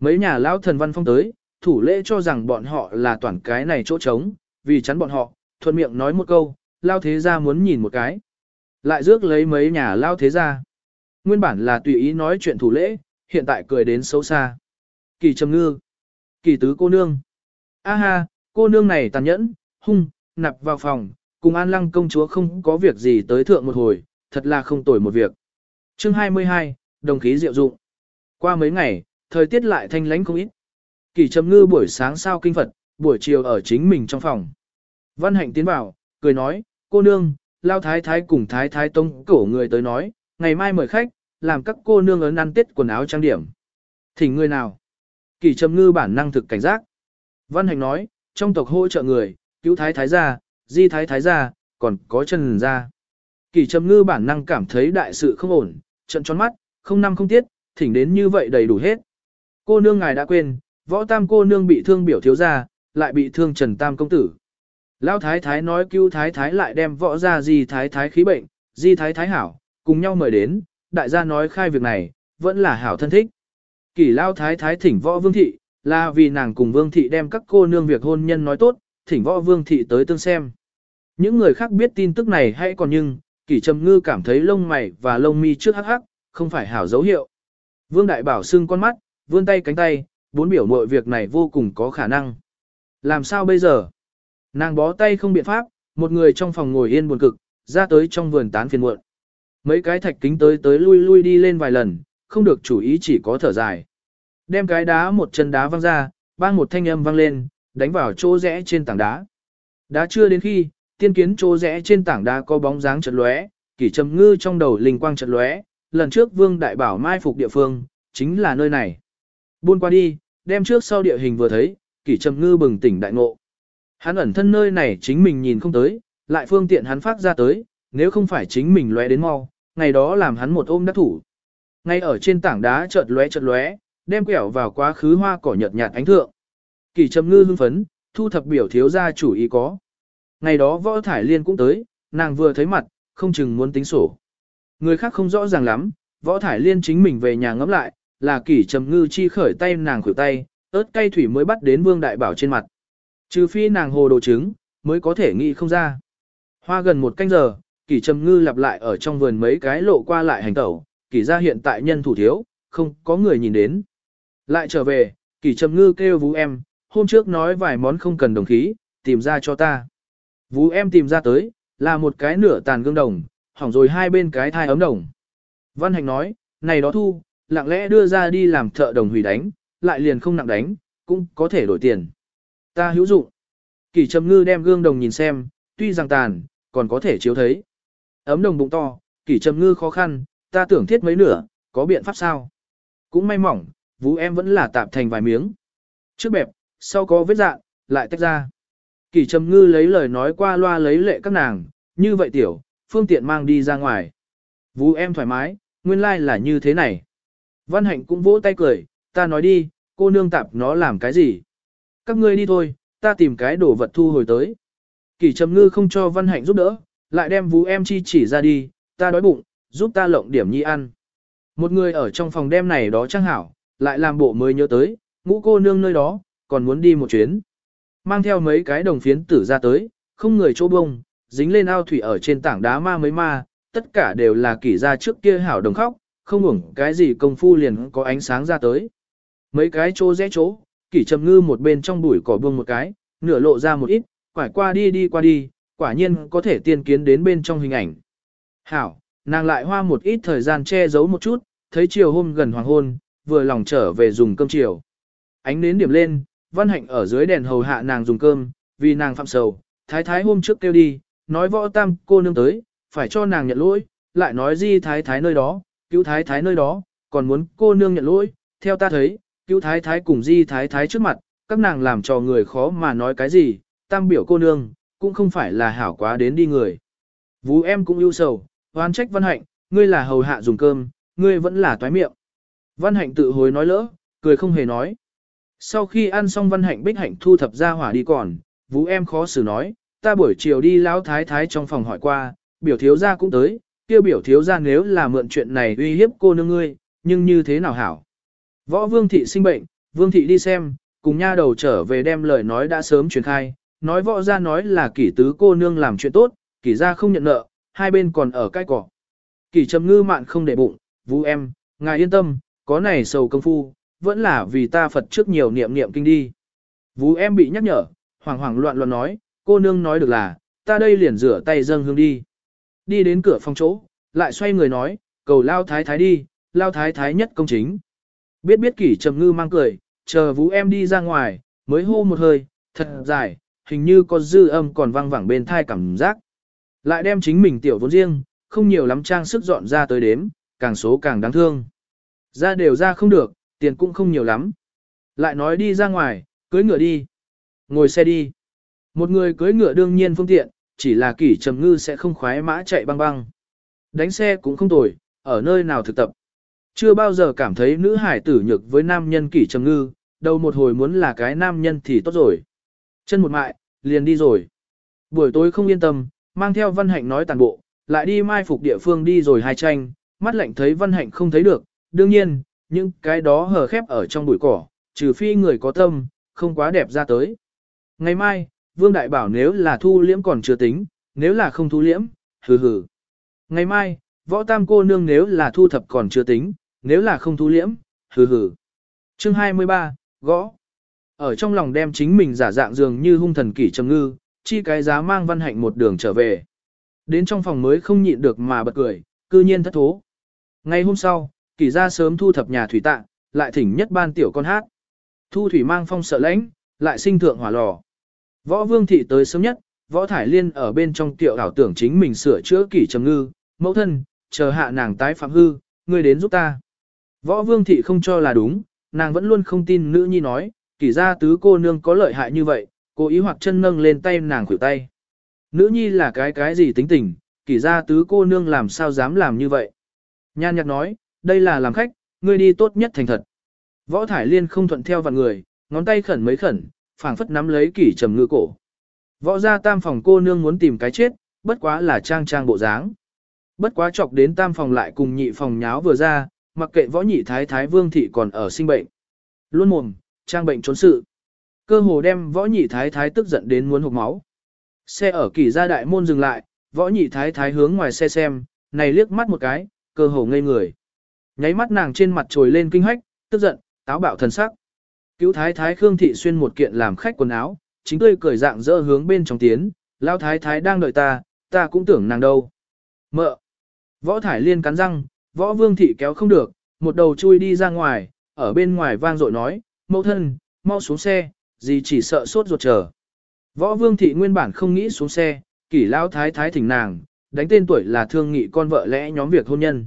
Mấy nhà lão thần văn phong tới, thủ lễ cho rằng bọn họ là toàn cái này chỗ trống, vì chắn bọn họ, thuận miệng nói một câu, lao thế gia muốn nhìn một cái. Lại rước lấy mấy nhà lao thế gia. Nguyên bản là tùy ý nói chuyện thủ lễ, hiện tại cười đến xấu xa. Kỳ trầm ngư. Kỳ tứ cô nương. A ha, cô nương này tàn nhẫn, hung, nạp vào phòng, cùng an lăng công chúa không có việc gì tới thượng một hồi, thật là không tồi một việc. Chương 22, đồng khí diệu dụng. Qua mấy ngày, thời tiết lại thanh lánh không ít. Kỳ trầm ngư buổi sáng sao kinh Phật, buổi chiều ở chính mình trong phòng. Văn hạnh tiến vào, cười nói, cô nương, lao thái thái cùng thái thái tông cổ người tới nói, ngày mai mời khách, làm các cô nương ấn ăn tết quần áo trang điểm. Thỉnh người nào? Kỳ trầm ngư bản năng thực cảnh giác. Văn hạnh nói, trong tộc hỗ trợ người, cứu thái thái gia, di thái thái gia, còn có chân gia. Kỳ trầm ngư bản năng cảm thấy đại sự không ổn, trận tròn mắt, không năm không tiết, thỉnh đến như vậy đầy đủ hết. Cô nương ngài đã quên, võ tam cô nương bị thương biểu thiếu gia, lại bị thương trần tam công tử. Lão thái thái nói cứu thái thái lại đem võ ra di thái thái khí bệnh, di thái thái hảo, cùng nhau mời đến, đại gia nói khai việc này, vẫn là hảo thân thích. Kỳ lao thái thái thỉnh võ vương thị, là vì nàng cùng vương thị đem các cô nương việc hôn nhân nói tốt, thỉnh võ vương thị tới tương xem. Những người khác biết tin tức này hay còn nhưng, kỷ trầm ngư cảm thấy lông mày và lông mi trước hắc hắc, không phải hảo dấu hiệu. Vương Đại Bảo sưng con mắt, vươn tay cánh tay, bốn biểu mọi việc này vô cùng có khả năng. Làm sao bây giờ? Nàng bó tay không biện pháp, một người trong phòng ngồi yên buồn cực, ra tới trong vườn tán phiền muộn. Mấy cái thạch kính tới tới lui lui đi lên vài lần, không được chủ ý chỉ có thở dài. Đem cái đá một chân đá văng ra, bang một thanh âm vang lên, đánh vào chỗ rẽ trên tảng đá. Đá chưa đến khi, tiên kiến chỗ rẽ trên tảng đá có bóng dáng chật lóe, kỷ trầm ngư trong đầu linh quang chật lóe, lần trước vương đại bảo mai phục địa phương, chính là nơi này. Buôn qua đi, đem trước sau địa hình vừa thấy, kỷ trầm ngư bừng tỉnh đại ngộ. Hắn ẩn thân nơi này chính mình nhìn không tới, lại phương tiện hắn phát ra tới, nếu không phải chính mình lóe đến mau, ngày đó làm hắn một ôm đắc thủ. Ngay ở trên tảng đá chợt lóe chợt lóe, đem quẹo vào quá khứ hoa cỏ nhợt nhạt ánh thượng. Kỳ trầm ngư hưng phấn, thu thập biểu thiếu gia chủ ý có. Ngày đó võ thải liên cũng tới, nàng vừa thấy mặt, không chừng muốn tính sổ. Người khác không rõ ràng lắm, võ thải liên chính mình về nhà ngẫm lại, là Kỳ trầm ngư chi khởi tay nàng khuỷu tay, ớt cay thủy mới bắt đến vương đại bảo trên mặt. Trừ phi nàng hồ đồ trứng, mới có thể nghĩ không ra. Hoa gần một canh giờ, kỷ trầm ngư lặp lại ở trong vườn mấy cái lộ qua lại hành tẩu, kỷ ra hiện tại nhân thủ thiếu, không có người nhìn đến. Lại trở về, kỷ trầm ngư kêu vũ em, hôm trước nói vài món không cần đồng khí, tìm ra cho ta. Vũ em tìm ra tới, là một cái nửa tàn gương đồng, hỏng rồi hai bên cái thai ấm đồng. Văn Hành nói, này đó thu, lặng lẽ đưa ra đi làm thợ đồng hủy đánh, lại liền không nặng đánh, cũng có thể đổi tiền. Ta hữu dụng. Kỳ trầm ngư đem gương đồng nhìn xem, tuy rằng tàn, còn có thể chiếu thấy. Ấm đồng bụng to, kỳ trầm ngư khó khăn, ta tưởng thiết mấy nửa, có biện pháp sao? Cũng may mỏng, vũ em vẫn là tạm thành vài miếng. Trước bẹp, sau có vết dạng, lại tách ra. Kỳ trầm ngư lấy lời nói qua loa lấy lệ các nàng, như vậy tiểu, phương tiện mang đi ra ngoài. Vũ em thoải mái, nguyên lai like là như thế này. Văn hạnh cũng vỗ tay cười, ta nói đi, cô nương tạp nó làm cái gì? Các ngươi đi thôi, ta tìm cái đồ vật thu hồi tới. Kỳ trầm ngư không cho văn hạnh giúp đỡ, lại đem vũ em chi chỉ ra đi, ta đói bụng, giúp ta lộng điểm nhi ăn. Một người ở trong phòng đêm này đó trang hảo, lại làm bộ mới nhớ tới, ngũ cô nương nơi đó, còn muốn đi một chuyến. Mang theo mấy cái đồng phiến tử ra tới, không người chỗ bông, dính lên ao thủy ở trên tảng đá ma mấy ma, tất cả đều là kỷ ra trước kia hảo đồng khóc, không ngủng cái gì công phu liền có ánh sáng ra tới. Mấy cái chỗ rẽ chỗ, kỷ trầm ngư một bên trong bụi cỏ buông một cái, nửa lộ ra một ít, quải qua đi đi qua đi, quả nhiên có thể tiên kiến đến bên trong hình ảnh. Hảo, nàng lại hoa một ít thời gian che giấu một chút, thấy chiều hôm gần hoàng hôn, vừa lòng trở về dùng cơm chiều. Ánh nến điểm lên, văn hạnh ở dưới đèn hầu hạ nàng dùng cơm, vì nàng phạm sầu, thái thái hôm trước kêu đi, nói võ tam cô nương tới, phải cho nàng nhận lỗi, lại nói di thái thái nơi đó, cứu thái thái nơi đó, còn muốn cô nương nhận lỗi, theo ta thấy, cứu thái thái cùng di thái thái trước mặt, các nàng làm cho người khó mà nói cái gì, tam biểu cô nương, cũng không phải là hảo quá đến đi người. Vũ em cũng ưu sầu, hoan trách văn hạnh, ngươi là hầu hạ dùng cơm, ngươi vẫn là toái miệng. Văn hạnh tự hối nói lỡ, cười không hề nói. Sau khi ăn xong văn hạnh bích hạnh thu thập ra hỏa đi còn, vũ em khó xử nói, ta buổi chiều đi lão thái thái trong phòng hỏi qua, biểu thiếu gia cũng tới, kia biểu thiếu gia nếu là mượn chuyện này uy hiếp cô nương ngươi, nhưng như thế nào hảo. Võ vương thị sinh bệnh, vương thị đi xem, cùng nha đầu trở về đem lời nói đã sớm truyền khai, nói võ gia nói là kỷ tứ cô nương làm chuyện tốt, kỷ gia không nhận nợ, hai bên còn ở cái cỏ. Kỷ trầm ngư mạn không để bụng, vũ em, ngài yên tâm, có này sầu công phu, vẫn là vì ta Phật trước nhiều niệm niệm kinh đi. Vũ em bị nhắc nhở, hoảng hoảng loạn loạn nói, cô nương nói được là, ta đây liền rửa tay dâng hương đi. Đi đến cửa phòng chỗ, lại xoay người nói, cầu lao thái thái đi, lao thái thái nhất công chính. Biết biết kỷ trầm ngư mang cười, chờ vũ em đi ra ngoài, mới hô một hơi, thật dài, hình như có dư âm còn vang vẳng bên thai cảm giác. Lại đem chính mình tiểu vốn riêng, không nhiều lắm trang sức dọn ra tới đếm, càng số càng đáng thương. Ra đều ra không được, tiền cũng không nhiều lắm. Lại nói đi ra ngoài, cưới ngựa đi. Ngồi xe đi. Một người cưới ngựa đương nhiên phương tiện, chỉ là kỷ trầm ngư sẽ không khoái mã chạy băng băng. Đánh xe cũng không tồi, ở nơi nào thực tập. Chưa bao giờ cảm thấy nữ hải tử nhược với nam nhân kỷ trầm ngư, đầu một hồi muốn là cái nam nhân thì tốt rồi. Chân một mại, liền đi rồi. Buổi tối không yên tâm, mang theo văn hạnh nói tàn bộ, lại đi mai phục địa phương đi rồi hai tranh, mắt lạnh thấy văn hạnh không thấy được, đương nhiên, những cái đó hờ khép ở trong bụi cỏ, trừ phi người có tâm, không quá đẹp ra tới. Ngày mai, Vương Đại bảo nếu là thu liễm còn chưa tính, nếu là không thu liễm, hừ hừ. Ngày mai, võ tam cô nương nếu là thu thập còn chưa tính, nếu là không thu liễm, hừ hừ. Chương 23, gõ. Ở trong lòng đem chính mình giả dạng dường như hung thần kỷ trầm ngư, chi cái giá mang văn hạnh một đường trở về. Đến trong phòng mới không nhịn được mà bật cười, cư nhiên thất thố. Ngày hôm sau, Kỳ ra sớm thu thập nhà thủy tạ, lại thỉnh nhất ban tiểu con hát. Thu thủy mang phong sợ lãnh, lại sinh thượng hỏa lò. Võ vương thị tới sớm nhất, võ thải liên ở bên trong tiểu ảo tưởng chính mình sửa chữa kỷ trầm ngư, mẫu thân, chờ hạ nàng tái phạm hư, ngươi đến giúp ta. Võ vương thị không cho là đúng, nàng vẫn luôn không tin nữ nhi nói, kỷ gia tứ cô nương có lợi hại như vậy, cố ý hoặc chân nâng lên tay nàng khuỷu tay. Nữ nhi là cái cái gì tính tình, kỷ gia tứ cô nương làm sao dám làm như vậy. Nhan nhạc nói, đây là làm khách, ngươi đi tốt nhất thành thật. Võ Thải Liên không thuận theo vạn người, ngón tay khẩn mấy khẩn, phảng phất nắm lấy kỷ trầm ngư cổ. Võ gia tam phòng cô nương muốn tìm cái chết, bất quá là trang trang bộ dáng. Bất quá chọc đến tam phòng lại cùng nhị phòng nháo vừa ra, mặc kệ võ nhị thái thái vương thị còn ở sinh bệnh. Luôn mồm, trang bệnh trốn sự. Cơ hồ đem võ nhị thái thái tức giận đến muốn hụt máu. Xe ở kỳ gia đại môn dừng lại, võ nhị thái thái hướng ngoài xe xem, này liếc mắt một cái, cơ hồ ngây người. Nháy mắt nàng trên mặt trồi lên kinh hách, tức giận, táo bạo thần sắc. Cứu thái thái Khương Thị xuyên một kiện làm khách quần áo, chính tươi cười dạng dỡ hướng bên trong tiến, lao thái thái đang đợi ta, ta cũng tưởng nàng đâu. Mợ! Võ thải liên cắn răng, võ vương thị kéo không được, một đầu chui đi ra ngoài, ở bên ngoài vang dội nói, mẫu thân, mau xuống xe, gì chỉ sợ sốt ruột chờ. Võ vương thị nguyên bản không nghĩ xuống xe, kỷ lao thái thái thỉnh nàng, đánh tên tuổi là thương nghị con vợ lẽ nhóm việc hôn nhân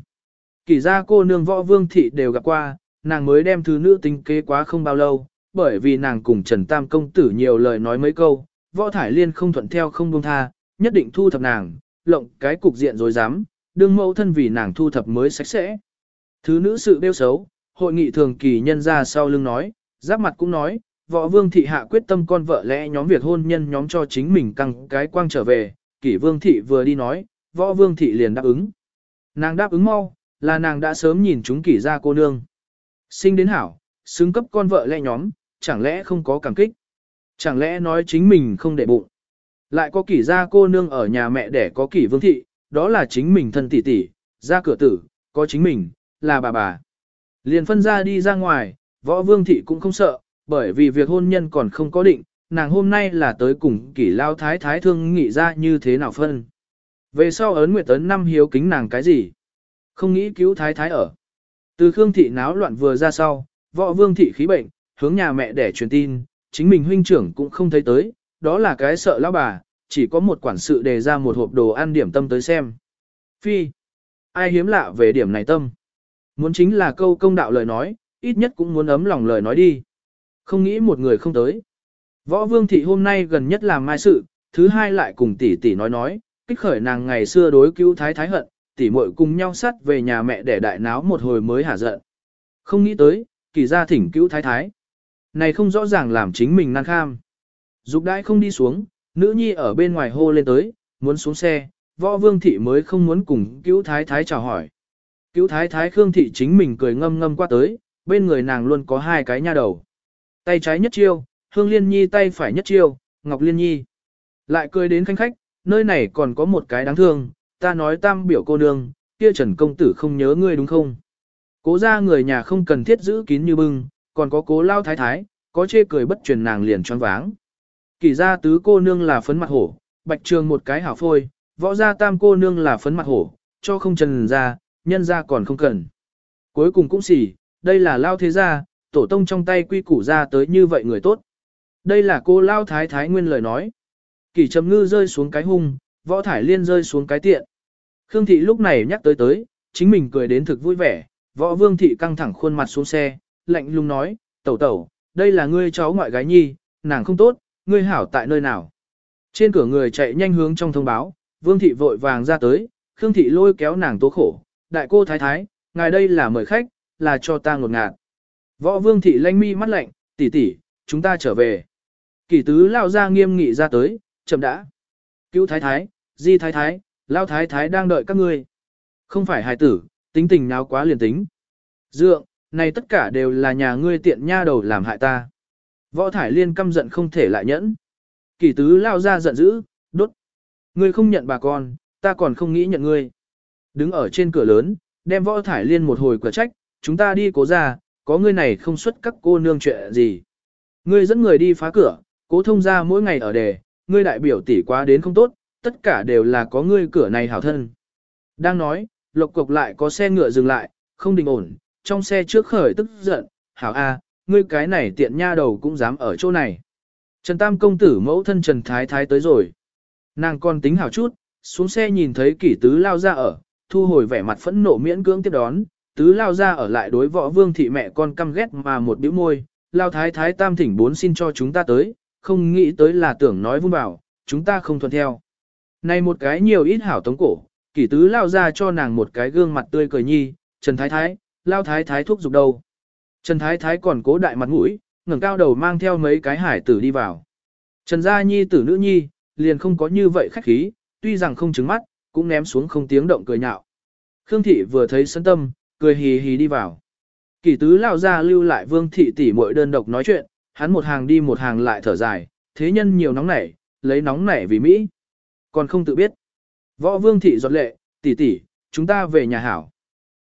kỳ ra cô nương võ vương thị đều gặp qua, nàng mới đem thứ nữ tính kế quá không bao lâu, bởi vì nàng cùng Trần Tam công tử nhiều lời nói mấy câu, võ thải liên không thuận theo không buông tha, nhất định thu thập nàng, lộng cái cục diện rồi dám, đương mẫu thân vì nàng thu thập mới sạch sẽ. Thứ nữ sự đeo xấu, hội nghị thường kỳ nhân ra sau lưng nói, giáp mặt cũng nói, võ vương thị hạ quyết tâm con vợ lẽ nhóm việc hôn nhân nhóm cho chính mình căng cái quang trở về, kỷ vương thị vừa đi nói, võ vương thị liền đáp ứng. Nàng đáp ứng mau, là nàng đã sớm nhìn chúng kỷ ra cô nương. Sinh đến hảo, xứng cấp con vợ lẽ nhóm, chẳng lẽ không có cảm kích. Chẳng lẽ nói chính mình không để bụng. Lại có kỷ gia cô nương ở nhà mẹ để có kỷ vương thị, đó là chính mình thân tỷ tỷ, ra cửa tử, có chính mình, là bà bà. Liền phân ra đi ra ngoài, võ vương thị cũng không sợ, bởi vì việc hôn nhân còn không có định, nàng hôm nay là tới cùng kỷ lao thái thái thương nghị ra như thế nào phân. Về sau ấn nguyệt tấn năm hiếu kính nàng cái gì? Không nghĩ cứu thái thái ở. Từ Khương thị náo loạn vừa ra sau, võ vương thị khí bệnh, hướng nhà mẹ để truyền tin, chính mình huynh trưởng cũng không thấy tới, đó là cái sợ lão bà, chỉ có một quản sự đề ra một hộp đồ ăn điểm tâm tới xem. Phi, ai hiếm lạ về điểm này tâm. Muốn chính là câu công đạo lời nói, ít nhất cũng muốn ấm lòng lời nói đi. Không nghĩ một người không tới. Võ vương thị hôm nay gần nhất làm mai sự, thứ hai lại cùng tỷ tỷ nói nói, kích khởi nàng ngày xưa đối cứu thái thái hận, tỉ muội cùng nhau sắt về nhà mẹ để đại náo một hồi mới hả giận. Không nghĩ tới, kỳ gia thỉnh cứu thái thái. Này không rõ ràng làm chính mình năng kham. Dục đại không đi xuống, nữ nhi ở bên ngoài hô lên tới, muốn xuống xe, võ vương thị mới không muốn cùng cứu thái thái chào hỏi. Cứu thái thái Khương thị chính mình cười ngâm ngâm qua tới, bên người nàng luôn có hai cái nha đầu. Tay trái nhất chiêu, Hương Liên Nhi tay phải nhất chiêu, Ngọc Liên Nhi. Lại cười đến khanh khách, nơi này còn có một cái đáng thương, ta nói tam biểu cô nương, kia Trần Công Tử không nhớ ngươi đúng không? Cố ra người nhà không cần thiết giữ kín như bưng, còn có cố lao thái thái, có chê cười bất truyền nàng liền choáng váng. Kỳ gia tứ cô nương là phấn mặt hổ, bạch trường một cái hảo phôi, võ gia tam cô nương là phấn mặt hổ, cho không trần ra, nhân ra còn không cần. Cuối cùng cũng xỉ, đây là lao thế gia, tổ tông trong tay quy củ ra tới như vậy người tốt. Đây là cô lao thái thái nguyên lời nói. Kỳ trầm ngư rơi xuống cái hung, võ thải liên rơi xuống cái tiện. Khương thị lúc này nhắc tới tới, chính mình cười đến thực vui vẻ, võ vương thị căng thẳng khuôn mặt xuống xe, lạnh lùng nói, tẩu tẩu, đây là ngươi cháu ngoại gái nhi, nàng không tốt, ngươi hảo tại nơi nào. Trên cửa người chạy nhanh hướng trong thông báo, vương thị vội vàng ra tới, Khương thị lôi kéo nàng tố khổ, đại cô thái thái, ngài đây là mời khách, là cho ta ngột ngạt. Võ vương thị lanh mi mắt lạnh, tỷ tỷ, chúng ta trở về. Kỷ tứ lao ra nghiêm nghị ra tới, chậm đã. Cứu thái thái, di thái thái, lao thái thái đang đợi các ngươi. Không phải hài tử, tính tình nào quá liền tính. Dượng, này tất cả đều là nhà ngươi tiện nha đầu làm hại ta. Võ thải liên căm giận không thể lại nhẫn. Kỷ tứ lao ra giận dữ, đốt. Ngươi không nhận bà con, ta còn không nghĩ nhận ngươi. Đứng ở trên cửa lớn, đem võ thải liên một hồi cửa trách, chúng ta đi cố ra, có ngươi này không xuất các cô nương chuyện gì. Ngươi dẫn người đi phá cửa, cố thông ra mỗi ngày ở đề, ngươi đại biểu tỷ quá đến không tốt, tất cả đều là có ngươi cửa này hảo thân. Đang nói, lộc cục lại có xe ngựa dừng lại, không đình ổn, trong xe trước khởi tức giận, hảo a, ngươi cái này tiện nha đầu cũng dám ở chỗ này. Trần Tam công tử mẫu thân Trần Thái Thái tới rồi. Nàng còn tính hảo chút, xuống xe nhìn thấy kỷ tứ lao ra ở, thu hồi vẻ mặt phẫn nộ miễn cưỡng tiếp đón, tứ lao ra ở lại đối võ vương thị mẹ con căm ghét mà một bĩu môi, lao thái thái tam thỉnh bốn xin cho chúng ta tới, không nghĩ tới là tưởng nói vun bảo, chúng ta không thuận theo. Này một cái nhiều ít hảo tống cổ, kỷ tứ lao ra cho nàng một cái gương mặt tươi cười nhi, Trần Thái Thái, lao thái thái thuốc dục đâu. Trần Thái Thái còn cố đại mặt mũi, ngẩng cao đầu mang theo mấy cái hải tử đi vào. Trần Gia Nhi tử nữ nhi, liền không có như vậy khách khí, tuy rằng không trứng mắt, cũng ném xuống không tiếng động cười nhạo. Khương Thị vừa thấy sân tâm, cười hì hì đi vào. Kỷ tứ lao ra lưu lại Vương Thị tỷ muội đơn độc nói chuyện, hắn một hàng đi một hàng lại thở dài, thế nhân nhiều nóng nảy, lấy nóng nảy vì Mỹ. Còn không tự biết. Võ Vương Thị giọt lệ, tỷ tỷ, chúng ta về nhà hảo.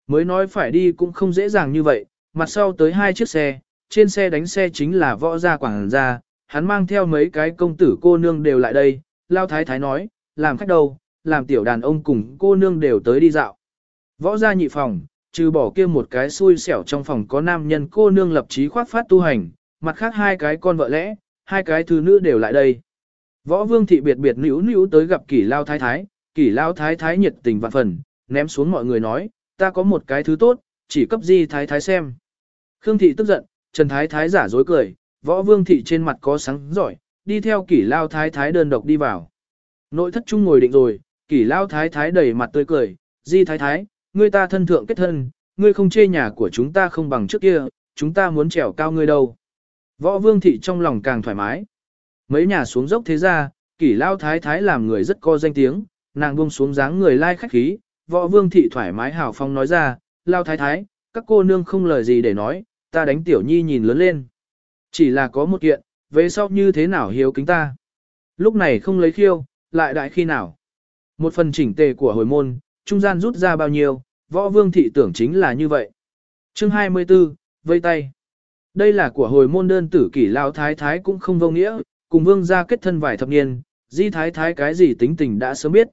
Mới nói phải đi cũng không dễ dàng như vậy, mặt sau tới hai chiếc xe, trên xe đánh xe chính là võ gia quảng gia, hắn mang theo mấy cái công tử cô nương đều lại đây, lao thái thái nói, làm khách đâu, làm tiểu đàn ông cùng cô nương đều tới đi dạo. Võ gia nhị phòng, trừ bỏ kia một cái xui xẻo trong phòng có nam nhân cô nương lập chí khoát phát tu hành, mặt khác hai cái con vợ lẽ, hai cái thứ nữ đều lại đây. Võ vương thị biệt biệt nữ nữ tới gặp kỷ lao thái thái, kỷ lao thái thái nhiệt tình vạn phần, ném xuống mọi người nói, ta có một cái thứ tốt, chỉ cấp di thái thái xem. Khương thị tức giận, Trần thái thái giả dối cười, võ vương thị trên mặt có sáng giỏi, đi theo kỷ lao thái thái đơn độc đi vào. Nội thất trung ngồi định rồi, kỷ lao thái thái đầy mặt tươi cười, di thái thái, ngươi ta thân thượng kết thân, ngươi không chê nhà của chúng ta không bằng trước kia, chúng ta muốn trèo cao ngươi đâu. Võ vương thị trong lòng càng thoải mái. Mấy nhà xuống dốc thế ra, kỷ lao thái thái làm người rất có danh tiếng, nàng buông xuống dáng người lai khách khí, võ vương thị thoải mái hào phong nói ra, lao thái thái, các cô nương không lời gì để nói, ta đánh tiểu nhi nhìn lớn lên. Chỉ là có một kiện, về sau như thế nào hiếu kính ta. Lúc này không lấy khiêu, lại đại khi nào. Một phần chỉnh tề của hồi môn, trung gian rút ra bao nhiêu, võ vương thị tưởng chính là như vậy. Chương 24, vây tay. Đây là của hồi môn đơn tử kỷ lao thái thái cũng không vô nghĩa, cùng vương gia kết thân vài thập niên, di thái thái cái gì tính tình đã sớm biết.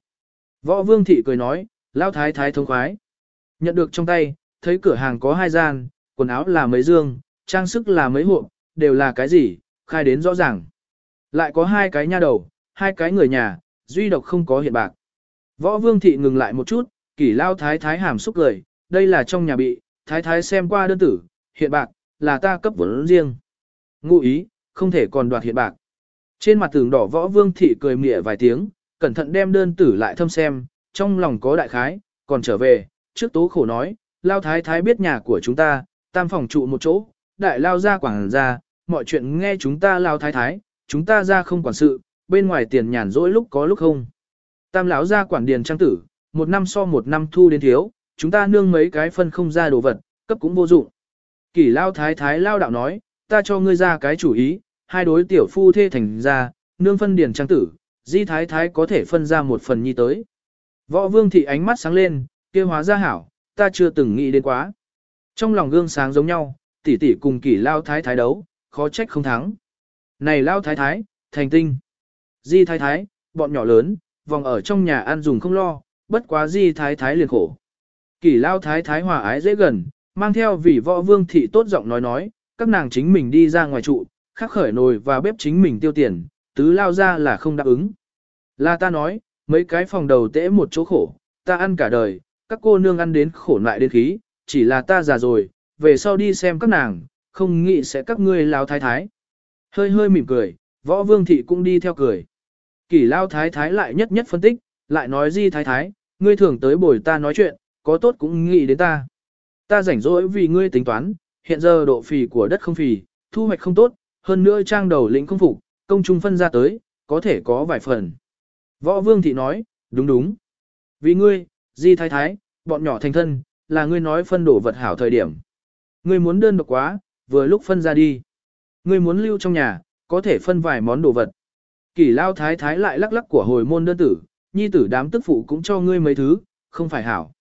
Võ vương thị cười nói, lao thái thái thông khoái. Nhận được trong tay, thấy cửa hàng có hai gian, quần áo là mấy dương, trang sức là mấy hộp, đều là cái gì, khai đến rõ ràng. Lại có hai cái nha đầu, hai cái người nhà, duy độc không có hiện bạc. Võ vương thị ngừng lại một chút, kỷ lao thái thái hàm xúc cười, đây là trong nhà bị, thái thái xem qua đơn tử, hiện bạc, là ta cấp vốn riêng. Ngụ ý, không thể còn đoạt hiện bạc. Trên mặt tường đỏ võ vương thị cười mỉa vài tiếng, cẩn thận đem đơn tử lại thâm xem, trong lòng có đại khái, còn trở về, trước tố khổ nói, lao thái thái biết nhà của chúng ta, tam phòng trụ một chỗ, đại lao ra quảng ra, mọi chuyện nghe chúng ta lao thái thái, chúng ta ra không quản sự, bên ngoài tiền nhàn rỗi lúc có lúc không. Tam lão ra quản điền trang tử, một năm so một năm thu đến thiếu, chúng ta nương mấy cái phân không ra đồ vật, cấp cũng vô dụng. Kỷ lao thái thái lao đạo nói, ta cho ngươi ra cái chủ ý, hai đối tiểu phu thê thành ra, nương phân điền trang tử, di thái thái có thể phân ra một phần nhi tới. Võ vương thị ánh mắt sáng lên, kia hóa ra hảo, ta chưa từng nghĩ đến quá. Trong lòng gương sáng giống nhau, tỷ tỷ cùng kỷ lao thái thái đấu, khó trách không thắng. Này lao thái thái, thành tinh. Di thái thái, bọn nhỏ lớn, vòng ở trong nhà ăn dùng không lo, bất quá di thái thái liền khổ. Kỷ lao thái thái hòa ái dễ gần, mang theo vị võ vương thị tốt giọng nói nói, các nàng chính mình đi ra ngoài trụ, khắc khởi nồi và bếp chính mình tiêu tiền, tứ lao ra là không đáp ứng. Là ta nói, mấy cái phòng đầu tễ một chỗ khổ, ta ăn cả đời, các cô nương ăn đến khổ lại đến khí, chỉ là ta già rồi, về sau đi xem các nàng, không nghĩ sẽ các ngươi lao thái thái. Hơi hơi mỉm cười, võ vương thị cũng đi theo cười. Kỷ lao thái thái lại nhất nhất phân tích, lại nói di thái thái, ngươi thường tới bồi ta nói chuyện, có tốt cũng nghĩ đến ta. Ta rảnh rỗi vì ngươi tính toán, hiện giờ độ phì của đất không phì, thu hoạch không tốt, hơn nữa trang đầu lĩnh không phục, công trung phân ra tới, có thể có vài phần. Võ vương thị nói, đúng đúng. Vì ngươi, di thái thái, bọn nhỏ thành thân, là ngươi nói phân đổ vật hảo thời điểm. Ngươi muốn đơn độc quá, vừa lúc phân ra đi. Ngươi muốn lưu trong nhà, có thể phân vài món đồ vật. Kỷ lao thái thái lại lắc lắc của hồi môn đơn tử, nhi tử đám tức phụ cũng cho ngươi mấy thứ, không phải hảo.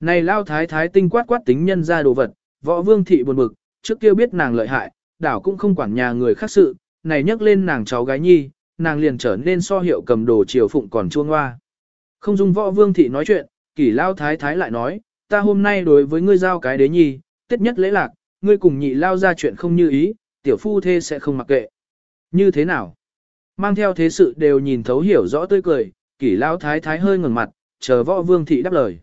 Này lao thái thái tinh quát quát tính nhân ra đồ vật, võ vương thị buồn bực, trước kia biết nàng lợi hại, đảo cũng không quản nhà người khác sự, này nhắc lên nàng cháu gái nhi, nàng liền trở nên so hiệu cầm đồ chiều phụng còn chuông hoa. Không dung võ vương thị nói chuyện, kỷ lao thái thái lại nói, ta hôm nay đối với ngươi giao cái đế nhi, tiết nhất lễ lạc, ngươi cùng nhị lao ra chuyện không như ý, tiểu phu thê sẽ không mặc kệ. Như thế nào? Mang theo thế sự đều nhìn thấu hiểu rõ tươi cười, kỷ lao thái thái hơi ngừng mặt, chờ võ vương thị đáp lời.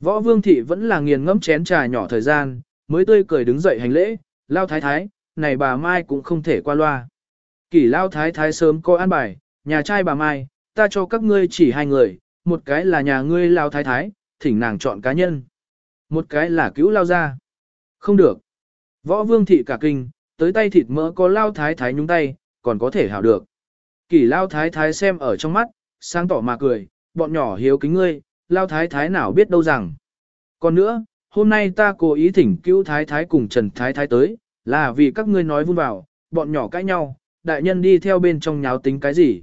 Võ vương thị vẫn là nghiền ngẫm chén trà nhỏ thời gian, mới tươi cười đứng dậy hành lễ, lao thái thái, này bà Mai cũng không thể qua loa. Kỷ lao thái thái sớm có an bài, nhà trai bà Mai, ta cho các ngươi chỉ hai người, một cái là nhà ngươi lao thái thái, thỉnh nàng chọn cá nhân. Một cái là cứu lao ra. Không được. Võ vương thị cả kinh, tới tay thịt mỡ có lao thái thái nhúng tay, còn có thể hảo được. Kỷ lao thái thái xem ở trong mắt, sáng tỏ mà cười, bọn nhỏ hiếu kính ngươi, lao thái thái nào biết đâu rằng. Còn nữa, hôm nay ta cố ý thỉnh cứu thái thái cùng Trần thái thái tới, là vì các ngươi nói vun vào, bọn nhỏ cãi nhau, đại nhân đi theo bên trong nháo tính cái gì.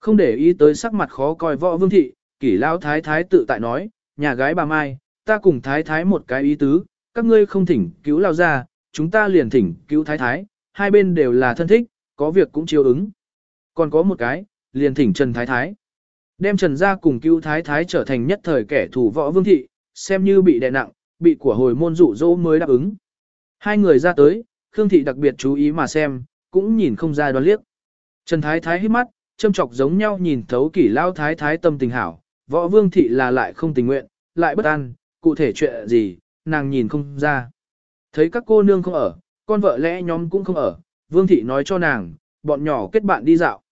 Không để ý tới sắc mặt khó coi võ vương thị, kỷ lao thái thái tự tại nói, nhà gái bà Mai, ta cùng thái thái một cái ý tứ, các ngươi không thỉnh cứu lao ra, chúng ta liền thỉnh cứu thái thái, hai bên đều là thân thích, có việc cũng chiếu ứng. Còn có một cái, liền thỉnh Trần Thái Thái. Đem Trần gia cùng cứu thái thái trở thành nhất thời kẻ thù võ vương thị, xem như bị đè nặng, bị của hồi môn dụ dỗ mới đáp ứng. Hai người ra tới, Khương thị đặc biệt chú ý mà xem, cũng nhìn không ra đoán liếc. Trần Thái Thái hít mắt, châm chọc giống nhau nhìn thấu kỷ lao Thái Thái tâm tình hảo, võ vương thị là lại không tình nguyện, lại bất an, cụ thể chuyện gì, nàng nhìn không ra. Thấy các cô nương không ở, con vợ lẽ nhóm cũng không ở, vương thị nói cho nàng, bọn nhỏ kết bạn đi dạo.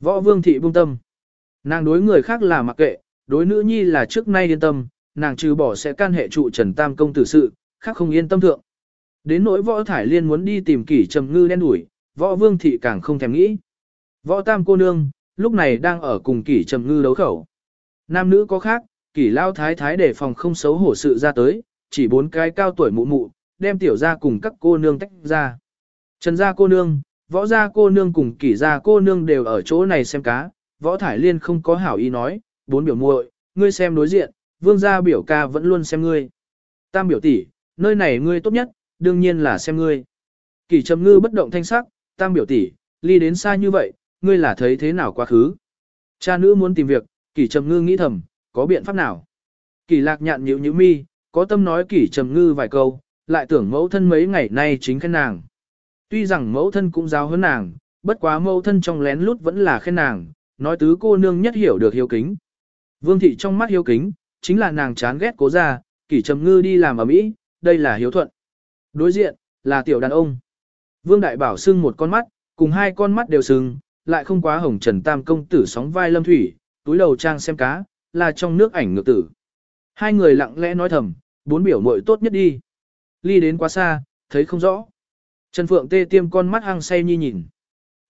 Võ vương thị buông tâm. Nàng đối người khác là mặc kệ, đối nữ nhi là trước nay yên tâm, nàng trừ bỏ sẽ can hệ trụ Trần Tam công tử sự, khác không yên tâm thượng. Đến nỗi võ thải liên muốn đi tìm kỷ trầm ngư đen đuổi, võ vương thị càng không thèm nghĩ. Võ tam cô nương, lúc này đang ở cùng kỷ trầm ngư đấu khẩu. Nam nữ có khác, kỷ lao thái thái để phòng không xấu hổ sự ra tới, chỉ bốn cái cao tuổi mụ mụ, đem tiểu ra cùng các cô nương tách ra. Trần gia cô nương, võ gia cô nương cùng kỷ gia cô nương đều ở chỗ này xem cá, võ thải liên không có hảo ý nói, bốn biểu muội, ngươi xem đối diện, vương gia biểu ca vẫn luôn xem ngươi. Tam biểu tỷ, nơi này ngươi tốt nhất, đương nhiên là xem ngươi. Kỷ trầm ngư bất động thanh sắc, tam biểu tỷ, ly đến xa như vậy, ngươi là thấy thế nào quá khứ. Cha nữ muốn tìm việc, kỷ trầm ngư nghĩ thầm, có biện pháp nào. Kỷ lạc nhạn nhíu nhíu mi, có tâm nói kỷ trầm ngư vài câu, lại tưởng mẫu thân mấy ngày nay chính khen nàng. Tuy rằng mẫu thân cũng giáo hơn nàng, bất quá mẫu thân trong lén lút vẫn là khen nàng, nói tứ cô nương nhất hiểu được hiếu kính. Vương thị trong mắt hiếu kính, chính là nàng chán ghét cố ra, kỷ trầm ngư đi làm ở Mỹ, đây là hiếu thuận. Đối diện, là tiểu đàn ông. Vương Đại Bảo sưng một con mắt, cùng hai con mắt đều sưng, lại không quá hồng trần tam công tử sóng vai lâm thủy, túi đầu trang xem cá, là trong nước ảnh ngược tử. Hai người lặng lẽ nói thầm, bốn biểu muội tốt nhất đi. Ly đến quá xa, thấy không rõ. Trần Phượng tê tiêm con mắt hăng say nhi nhìn.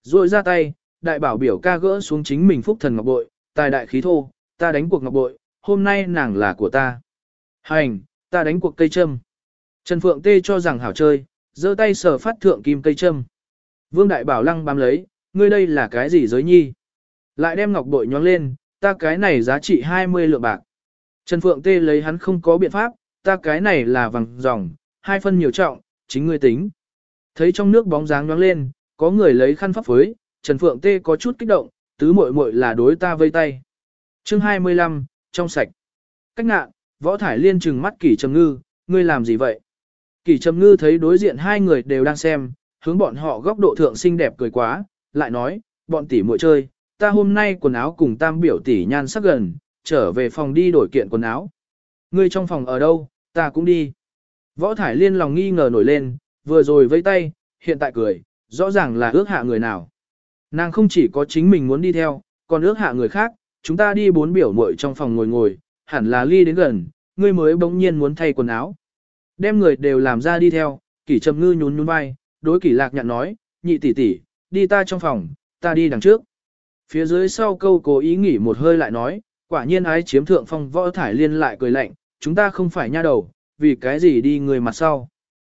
Rồi ra tay, đại bảo biểu ca gỡ xuống chính mình phúc thần ngọc bội, tài đại khí thô, ta đánh cuộc ngọc bội, hôm nay nàng là của ta. Hành, ta đánh cuộc cây châm. Trần Phượng tê cho rằng hảo chơi, giơ tay sờ phát thượng kim cây châm. Vương đại bảo lăng bám lấy, ngươi đây là cái gì giới nhi? Lại đem ngọc bội nhoáng lên, ta cái này giá trị 20 lượng bạc. Trần Phượng tê lấy hắn không có biện pháp, ta cái này là vàng dòng, hai phân nhiều trọng, chính ngươi tính. Thấy trong nước bóng dáng nhoáng lên, có người lấy khăn pháp phới, Trần Phượng Tê có chút kích động, tứ muội muội là đối ta vây tay. Chương 25, trong sạch. Cách ngạ, võ thải liên trừng mắt kỷ trầm ngư, ngươi làm gì vậy? Kỳ trầm ngư thấy đối diện hai người đều đang xem, hướng bọn họ góc độ thượng xinh đẹp cười quá, lại nói, bọn tỷ muội chơi, ta hôm nay quần áo cùng tam biểu tỷ nhan sắc gần, trở về phòng đi đổi kiện quần áo. Ngươi trong phòng ở đâu, ta cũng đi. Võ thải liên lòng nghi ngờ nổi lên, vừa rồi vây tay, hiện tại cười, rõ ràng là ước hạ người nào. Nàng không chỉ có chính mình muốn đi theo, còn ước hạ người khác, chúng ta đi bốn biểu muội trong phòng ngồi ngồi, hẳn là ly đến gần, ngươi mới bỗng nhiên muốn thay quần áo. Đem người đều làm ra đi theo, kỷ trầm ngư nhún nhún vai, đối kỷ lạc nhạn nói, nhị tỷ tỷ, đi ta trong phòng, ta đi đằng trước. Phía dưới sau câu cố ý nghỉ một hơi lại nói, quả nhiên ái chiếm thượng phong võ thải liên lại cười lạnh, chúng ta không phải nha đầu, vì cái gì đi người mặt sau.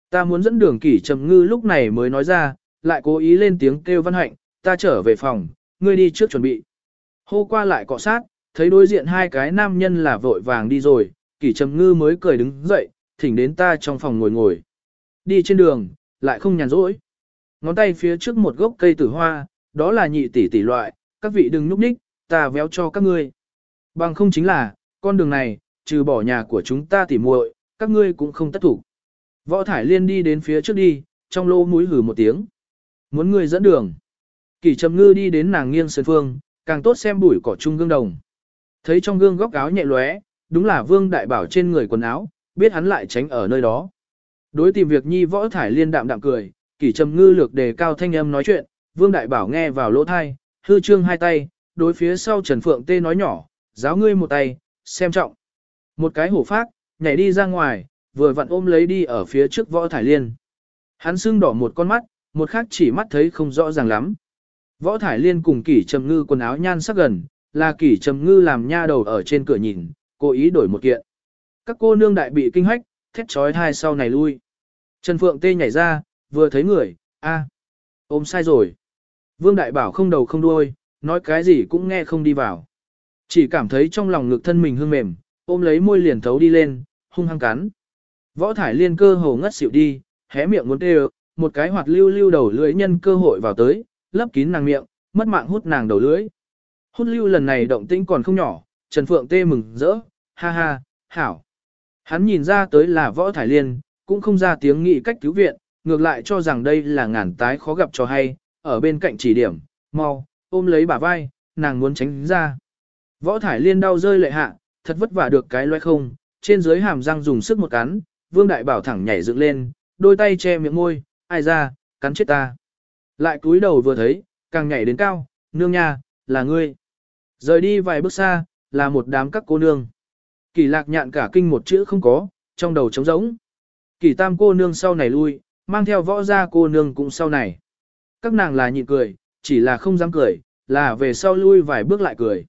Ta muốn dẫn đường kỷ trầm ngư lúc này mới nói ra, lại cố ý lên tiếng kêu văn hạnh, ta trở về phòng, ngươi đi trước chuẩn bị. Hô qua lại cọ sát, thấy đối diện hai cái nam nhân là vội vàng đi rồi, kỷ trầm ngư mới cười đứng dậy, thỉnh đến ta trong phòng ngồi ngồi. Đi trên đường, lại không nhàn rỗi. Ngón tay phía trước một gốc cây tử hoa, đó là nhị tỷ tỷ loại, các vị đừng núp ních, ta véo cho các ngươi. Bằng không chính là, con đường này, trừ bỏ nhà của chúng ta tỉ muội, các ngươi cũng không tất thủ. Võ Thải Liên đi đến phía trước đi, trong lô mũi hử một tiếng. Muốn ngươi dẫn đường. Kỷ Trầm Ngư đi đến nàng nghiêng sơn phương, càng tốt xem bụi cỏ chung gương đồng. Thấy trong gương góc áo nhẹ lóe, đúng là Vương Đại Bảo trên người quần áo, biết hắn lại tránh ở nơi đó. Đối tìm việc nhi võ thải liên đạm đạm cười, kỷ trầm ngư lược đề cao thanh âm nói chuyện, Vương Đại Bảo nghe vào lỗ thai, hư trương hai tay, đối phía sau Trần Phượng Tê nói nhỏ, giáo ngươi một tay, xem trọng. Một cái hổ phát, nhảy đi ra ngoài, vừa vặn ôm lấy đi ở phía trước võ thải liên. Hắn sưng đỏ một con mắt, một khác chỉ mắt thấy không rõ ràng lắm. Võ thải liên cùng kỷ trầm ngư quần áo nhan sắc gần, là kỷ trầm ngư làm nha đầu ở trên cửa nhìn, cố ý đổi một kiện. Các cô nương đại bị kinh hách, thét trói thai sau này lui. Trần Phượng Tê nhảy ra, vừa thấy người, a, ôm sai rồi. Vương Đại Bảo không đầu không đuôi, nói cái gì cũng nghe không đi vào. Chỉ cảm thấy trong lòng ngực thân mình hương mềm, ôm lấy môi liền thấu đi lên, hung hăng cắn. Võ thải liên cơ hồ ngất xỉu đi, hé miệng muốn tê một cái hoạt lưu lưu đầu lưỡi nhân cơ hội vào tới, lấp kín nàng miệng, mất mạng hút nàng đầu lưỡi. Hút lưu lần này động tĩnh còn không nhỏ, Trần Phượng tê mừng rỡ, ha ha, hảo. Hắn nhìn ra tới là võ thải liên, cũng không ra tiếng nghị cách cứu viện, ngược lại cho rằng đây là ngàn tái khó gặp cho hay, ở bên cạnh chỉ điểm, mau, ôm lấy bả vai, nàng muốn tránh ra. Võ thải liên đau rơi lệ hạ, thật vất vả được cái loe không, trên dưới hàm răng dùng sức một cắn, vương đại bảo thẳng nhảy dựng lên, đôi tay che miệng môi, ai ra, cắn chết ta. Lại cúi đầu vừa thấy, càng nhảy đến cao, nương nha, là ngươi. Rời đi vài bước xa, là một đám các cô nương. Kỳ lạc nhạn cả kinh một chữ không có, trong đầu trống rỗng. Kỳ tam cô nương sau này lui, mang theo võ gia cô nương cũng sau này. Các nàng là nhịn cười, chỉ là không dám cười, là về sau lui vài bước lại cười.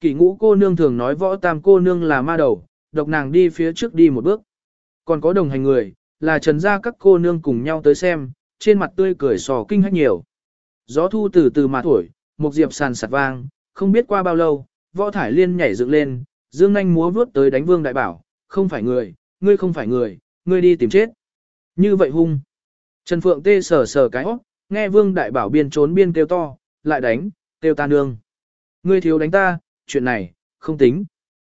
Kỳ ngũ cô nương thường nói võ tam cô nương là ma đầu, độc nàng đi phía trước đi một bước. Còn có đồng hành người, là trần gia các cô nương cùng nhau tới xem, trên mặt tươi cười sò kinh hách nhiều. Gió thu từ từ mà thổi, một diệp sàn sạt vang, không biết qua bao lâu, võ thải liên nhảy dựng lên, dương nhanh múa vuốt tới đánh vương đại bảo, không phải người, ngươi không phải người, ngươi đi tìm chết. Như vậy hung. Trần Phượng tê sờ sờ cái óc, nghe vương đại bảo biên trốn biên kêu to, lại đánh, kêu ta nương. Ngươi thiếu đánh ta, chuyện này, không tính.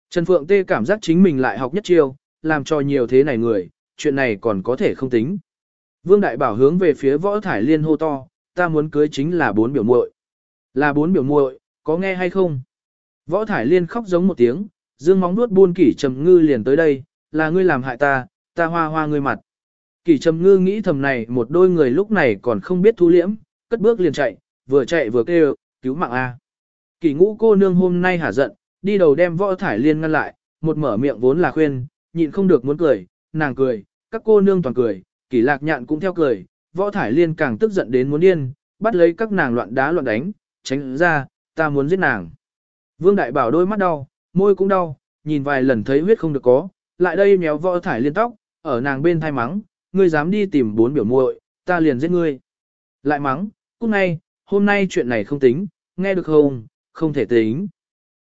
Trần Phượng tê cảm giác chính mình lại học nhất chiêu, làm cho nhiều thế này người, chuyện này còn có thể không tính. Vương đại bảo hướng về phía võ thải liên hô to, ta muốn cưới chính là bốn biểu muội. Là bốn biểu muội, có nghe hay không? Võ thải liên khóc giống một tiếng, dương móng nuốt buôn kỷ trầm ngư liền tới đây, là ngươi làm hại ta, ta hoa hoa ngươi mặt. Kỷ trầm ngư nghĩ thầm này một đôi người lúc này còn không biết thu liễm, cất bước liền chạy, vừa chạy vừa kêu, cứu mạng A. Kỷ ngũ cô nương hôm nay hả giận, đi đầu đem võ thải liên ngăn lại, một mở miệng vốn là khuyên, nhịn không được muốn cười, nàng cười, các cô nương toàn cười, kỷ lạc nhạn cũng theo cười, võ thải liên càng tức giận đến muốn điên, bắt lấy các nàng loạn đá loạn đánh, tránh ra, ta muốn giết nàng. Vương đại bảo đôi mắt đau, môi cũng đau, nhìn vài lần thấy huyết không được có, lại đây méo võ thải liên tóc, ở nàng bên thai mắng, ngươi dám đi tìm bốn biểu muội, ta liền giết ngươi. Lại mắng, cút ngay, hôm nay chuyện này không tính, nghe được không, không thể tính.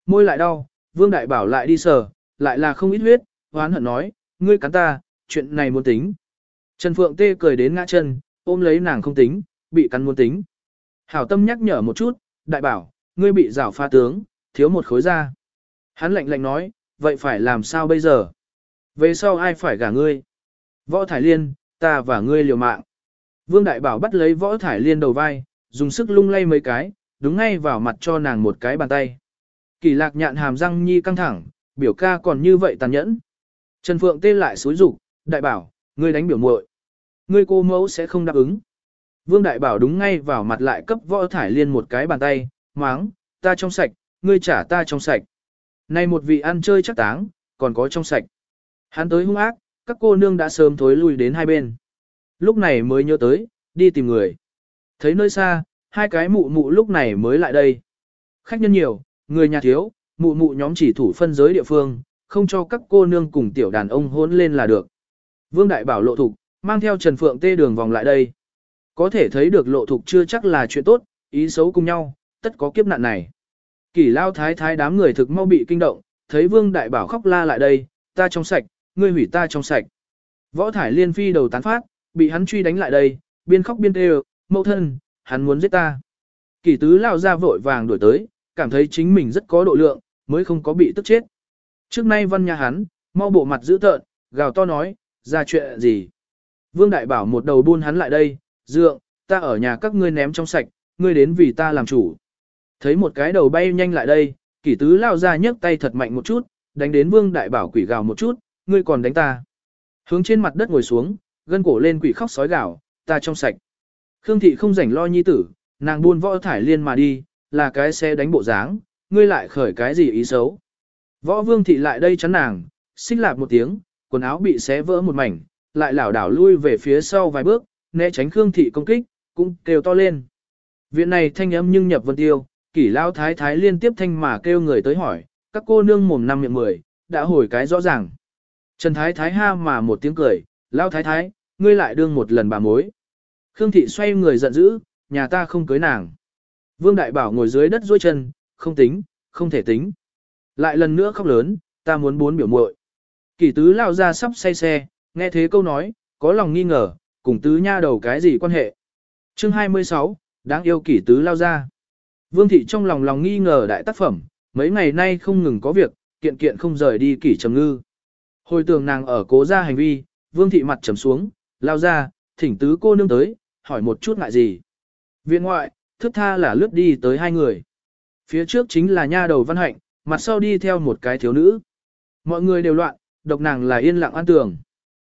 Môi lại đau, vương đại bảo lại đi sờ, lại là không ít huyết, hoán hận nói, ngươi cắn ta, chuyện này muốn tính. Trần Phượng Tê cười đến ngã chân, ôm lấy nàng không tính, bị cắn muốn tính. Hảo tâm nhắc nhở một chút, đại bảo, ngươi bị rảo pha tướng, thiếu một khối da. Hắn lạnh lạnh nói, vậy phải làm sao bây giờ? Về sau ai phải gả ngươi? Võ Thải Liên, ta và ngươi liều mạng. Vương Đại Bảo bắt lấy Võ Thải Liên đầu vai, dùng sức lung lay mấy cái, đúng ngay vào mặt cho nàng một cái bàn tay. Kỳ lạc nhạn hàm răng nhi căng thẳng, biểu ca còn như vậy tàn nhẫn. Trần Phượng tê lại xối rục, Đại Bảo, ngươi đánh biểu muội, Ngươi cô mẫu sẽ không đáp ứng. Vương Đại Bảo đúng ngay vào mặt lại cấp Võ Thải Liên một cái bàn tay, máng, ta trong sạch, ngươi trả ta trong sạch. Này một vị ăn chơi chắc táng, còn có trong sạch. Hắn tới hung ác, các cô nương đã sớm thối lui đến hai bên. Lúc này mới nhớ tới, đi tìm người. Thấy nơi xa, hai cái mụ mụ lúc này mới lại đây. Khách nhân nhiều, người nhà thiếu, mụ mụ nhóm chỉ thủ phân giới địa phương, không cho các cô nương cùng tiểu đàn ông hôn lên là được. Vương Đại Bảo lộ thục, mang theo Trần Phượng tê đường vòng lại đây. Có thể thấy được lộ thục chưa chắc là chuyện tốt, ý xấu cùng nhau, tất có kiếp nạn này. Kỷ lao thái thái đám người thực mau bị kinh động, thấy vương đại bảo khóc la lại đây, ta trong sạch, ngươi hủy ta trong sạch. Võ thải liên phi đầu tán phát, bị hắn truy đánh lại đây, biên khóc biên đều, mẫu thân, hắn muốn giết ta. Kỷ tứ lao ra vội vàng đuổi tới, cảm thấy chính mình rất có độ lượng, mới không có bị tức chết. Trước nay văn nhà hắn, mau bộ mặt giữ tợn, gào to nói, ra chuyện gì. Vương Đại Bảo một đầu buôn hắn lại đây, dượng, ta ở nhà các ngươi ném trong sạch, ngươi đến vì ta làm chủ. Thấy một cái đầu bay nhanh lại đây, kỷ tứ lao ra nhấc tay thật mạnh một chút, đánh đến Vương Đại Bảo quỷ gào một chút, ngươi còn đánh ta. Hướng trên mặt đất ngồi xuống, gân cổ lên quỷ khóc sói gào, ta trong sạch. Khương thị không rảnh lo nhi tử, nàng buôn võ thải liên mà đi, là cái xe đánh bộ dáng, ngươi lại khởi cái gì ý xấu. Võ vương thị lại đây chắn nàng, xích lạp một tiếng, quần áo bị xé vỡ một mảnh, lại lảo đảo lui về phía sau vài bước, né tránh Khương thị công kích, cũng kêu to lên. Viện này thanh âm nhưng nhập vân tiêu, kỷ lao thái thái liên tiếp thanh mà kêu người tới hỏi, các cô nương mồm năm miệng mười, đã hồi cái rõ ràng. Trần thái thái ha mà một tiếng cười, lao thái thái, ngươi lại đương một lần bà mối. Khương thị xoay người giận dữ, nhà ta không cưới nàng. Vương Đại Bảo ngồi dưới đất duỗi chân, không tính, không thể tính. Lại lần nữa khóc lớn, ta muốn bốn biểu muội. Kỷ tứ lao ra sắp say xe, nghe thế câu nói, có lòng nghi ngờ, cùng tứ nha đầu cái gì quan hệ. Chương 26, đáng yêu kỷ tứ lao ra. Vương thị trong lòng lòng nghi ngờ đại tác phẩm, mấy ngày nay không ngừng có việc, kiện kiện không rời đi kỷ trầm ngư. Hồi tưởng nàng ở cố ra hành vi, vương thị mặt trầm xuống, lao ra, thỉnh tứ cô nương tới, hỏi một chút ngại gì. Viện ngoại, thức tha là lướt đi tới hai người. Phía trước chính là nha đầu văn hạnh, mặt sau đi theo một cái thiếu nữ. Mọi người đều loạn, độc nàng là yên lặng an tường.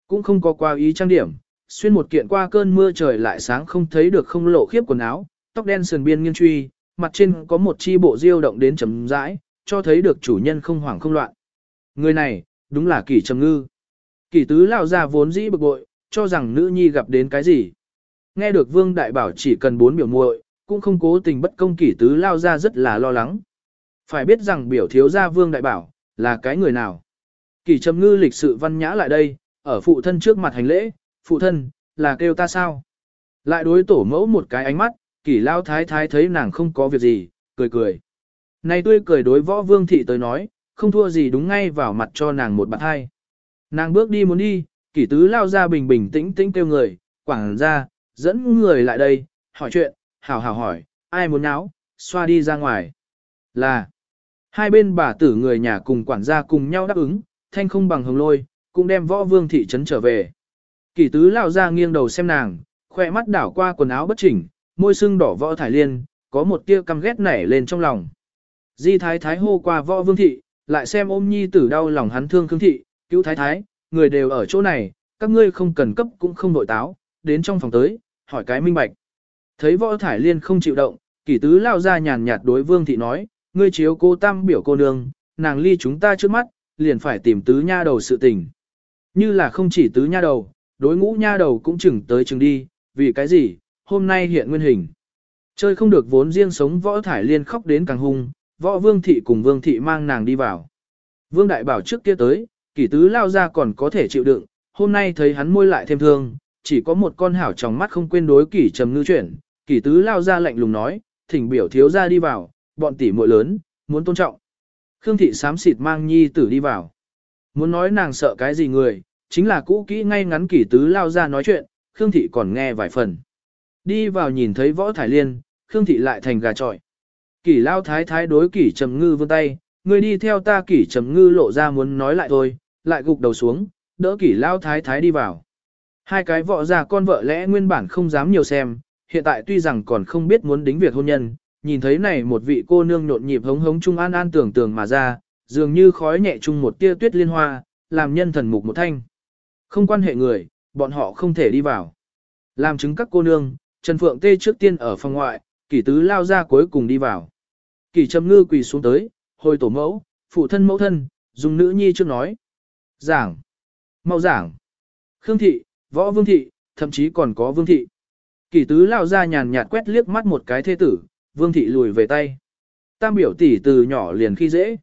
Cũng không có qua ý trang điểm, xuyên một kiện qua cơn mưa trời lại sáng không thấy được không lộ khiếp quần áo, tóc đen sườn biên nghiêng truy, mặt trên có một chi bộ diêu động đến chấm rãi, cho thấy được chủ nhân không hoảng không loạn. Người này, đúng là kỷ trầm ngư. Kỷ tứ lao ra vốn dĩ bực bội, cho rằng nữ nhi gặp đến cái gì. Nghe được vương đại bảo chỉ cần bốn biểu muội, cũng không cố tình bất công kỷ tứ lao ra rất là lo lắng. Phải biết rằng biểu thiếu gia vương đại bảo, là cái người nào. Kỷ trầm ngư lịch sự văn nhã lại đây, ở phụ thân trước mặt hành lễ, phụ thân, là kêu ta sao? Lại đối tổ mẫu một cái ánh mắt, kỷ lao thái thái thấy nàng không có việc gì, cười cười. Này tươi cười đối võ vương thị tới nói, không thua gì đúng ngay vào mặt cho nàng một bạn hai. Nàng bước đi muốn đi, kỷ tứ lao ra bình bình tĩnh tĩnh kêu người, quảng ra, dẫn người lại đây, hỏi chuyện, hảo hảo hỏi, ai muốn náo, xoa đi ra ngoài. Là, hai bên bà tử người nhà cùng quản gia cùng nhau đáp ứng, thanh không bằng hồng lôi, cũng đem võ vương thị trấn trở về. Kỷ tứ lao ra nghiêng đầu xem nàng, khoe mắt đảo qua quần áo bất chỉnh, môi sưng đỏ võ thải liên, có một tia căm ghét nảy lên trong lòng. Di thái thái hô qua võ vương thị, lại xem ôm nhi tử đau lòng hắn thương khương thị, cứu thái thái, người đều ở chỗ này, các ngươi không cần cấp cũng không nội táo, đến trong phòng tới, hỏi cái minh bạch. Thấy võ thải liên không chịu động, kỷ tứ lao ra nhàn nhạt đối vương thị nói, ngươi chiếu cô tam biểu cô nương, nàng ly chúng ta trước mắt, liền phải tìm tứ nha đầu sự tình. Như là không chỉ tứ nha đầu, đối ngũ nha đầu cũng chừng tới chừng đi, vì cái gì, hôm nay hiện nguyên hình. Chơi không được vốn riêng sống võ thải liên khóc đến càng hung, võ vương thị cùng vương thị mang nàng đi vào. Vương đại bảo trước kia tới, kỷ tứ lao ra còn có thể chịu đựng, hôm nay thấy hắn môi lại thêm thương, chỉ có một con hảo trong mắt không quên đối kỷ trầm ngư chuyển, kỷ tứ lao ra lạnh lùng nói, thỉnh biểu thiếu ra đi vào, bọn tỷ muội lớn, muốn tôn trọng. Khương thị sám xịt mang nhi tử đi vào. Muốn nói nàng sợ cái gì người, chính là cũ kỹ ngay ngắn kỷ tứ lao ra nói chuyện, Khương thị còn nghe vài phần. Đi vào nhìn thấy võ thải liên, Khương thị lại thành gà trọi. Kỷ lao thái thái đối kỷ trầm ngư vươn tay, người đi theo ta kỷ trầm ngư lộ ra muốn nói lại thôi, lại gục đầu xuống, đỡ kỷ lao thái thái đi vào. Hai cái vợ già con vợ lẽ nguyên bản không dám nhiều xem, hiện tại tuy rằng còn không biết muốn đính việc hôn nhân, nhìn thấy này một vị cô nương nhộn nhịp hống hống trung an an tưởng tưởng mà ra, dường như khói nhẹ chung một tia tuyết liên hoa, làm nhân thần mục một thanh. Không quan hệ người, bọn họ không thể đi vào. Làm chứng các cô nương, Trần Phượng Tê trước tiên ở phòng ngoại, kỷ tứ lao ra cuối cùng đi vào. Kỷ trầm ngư quỳ xuống tới, hồi tổ mẫu, phụ thân mẫu thân, dùng nữ nhi trước nói. Giảng. Mau giảng. Khương thị, võ vương thị, thậm chí còn có vương thị. Kỷ tứ lao ra nhàn nhạt quét liếc mắt một cái thê tử, vương thị lùi về tay. Tam biểu tỷ từ nhỏ liền khi dễ.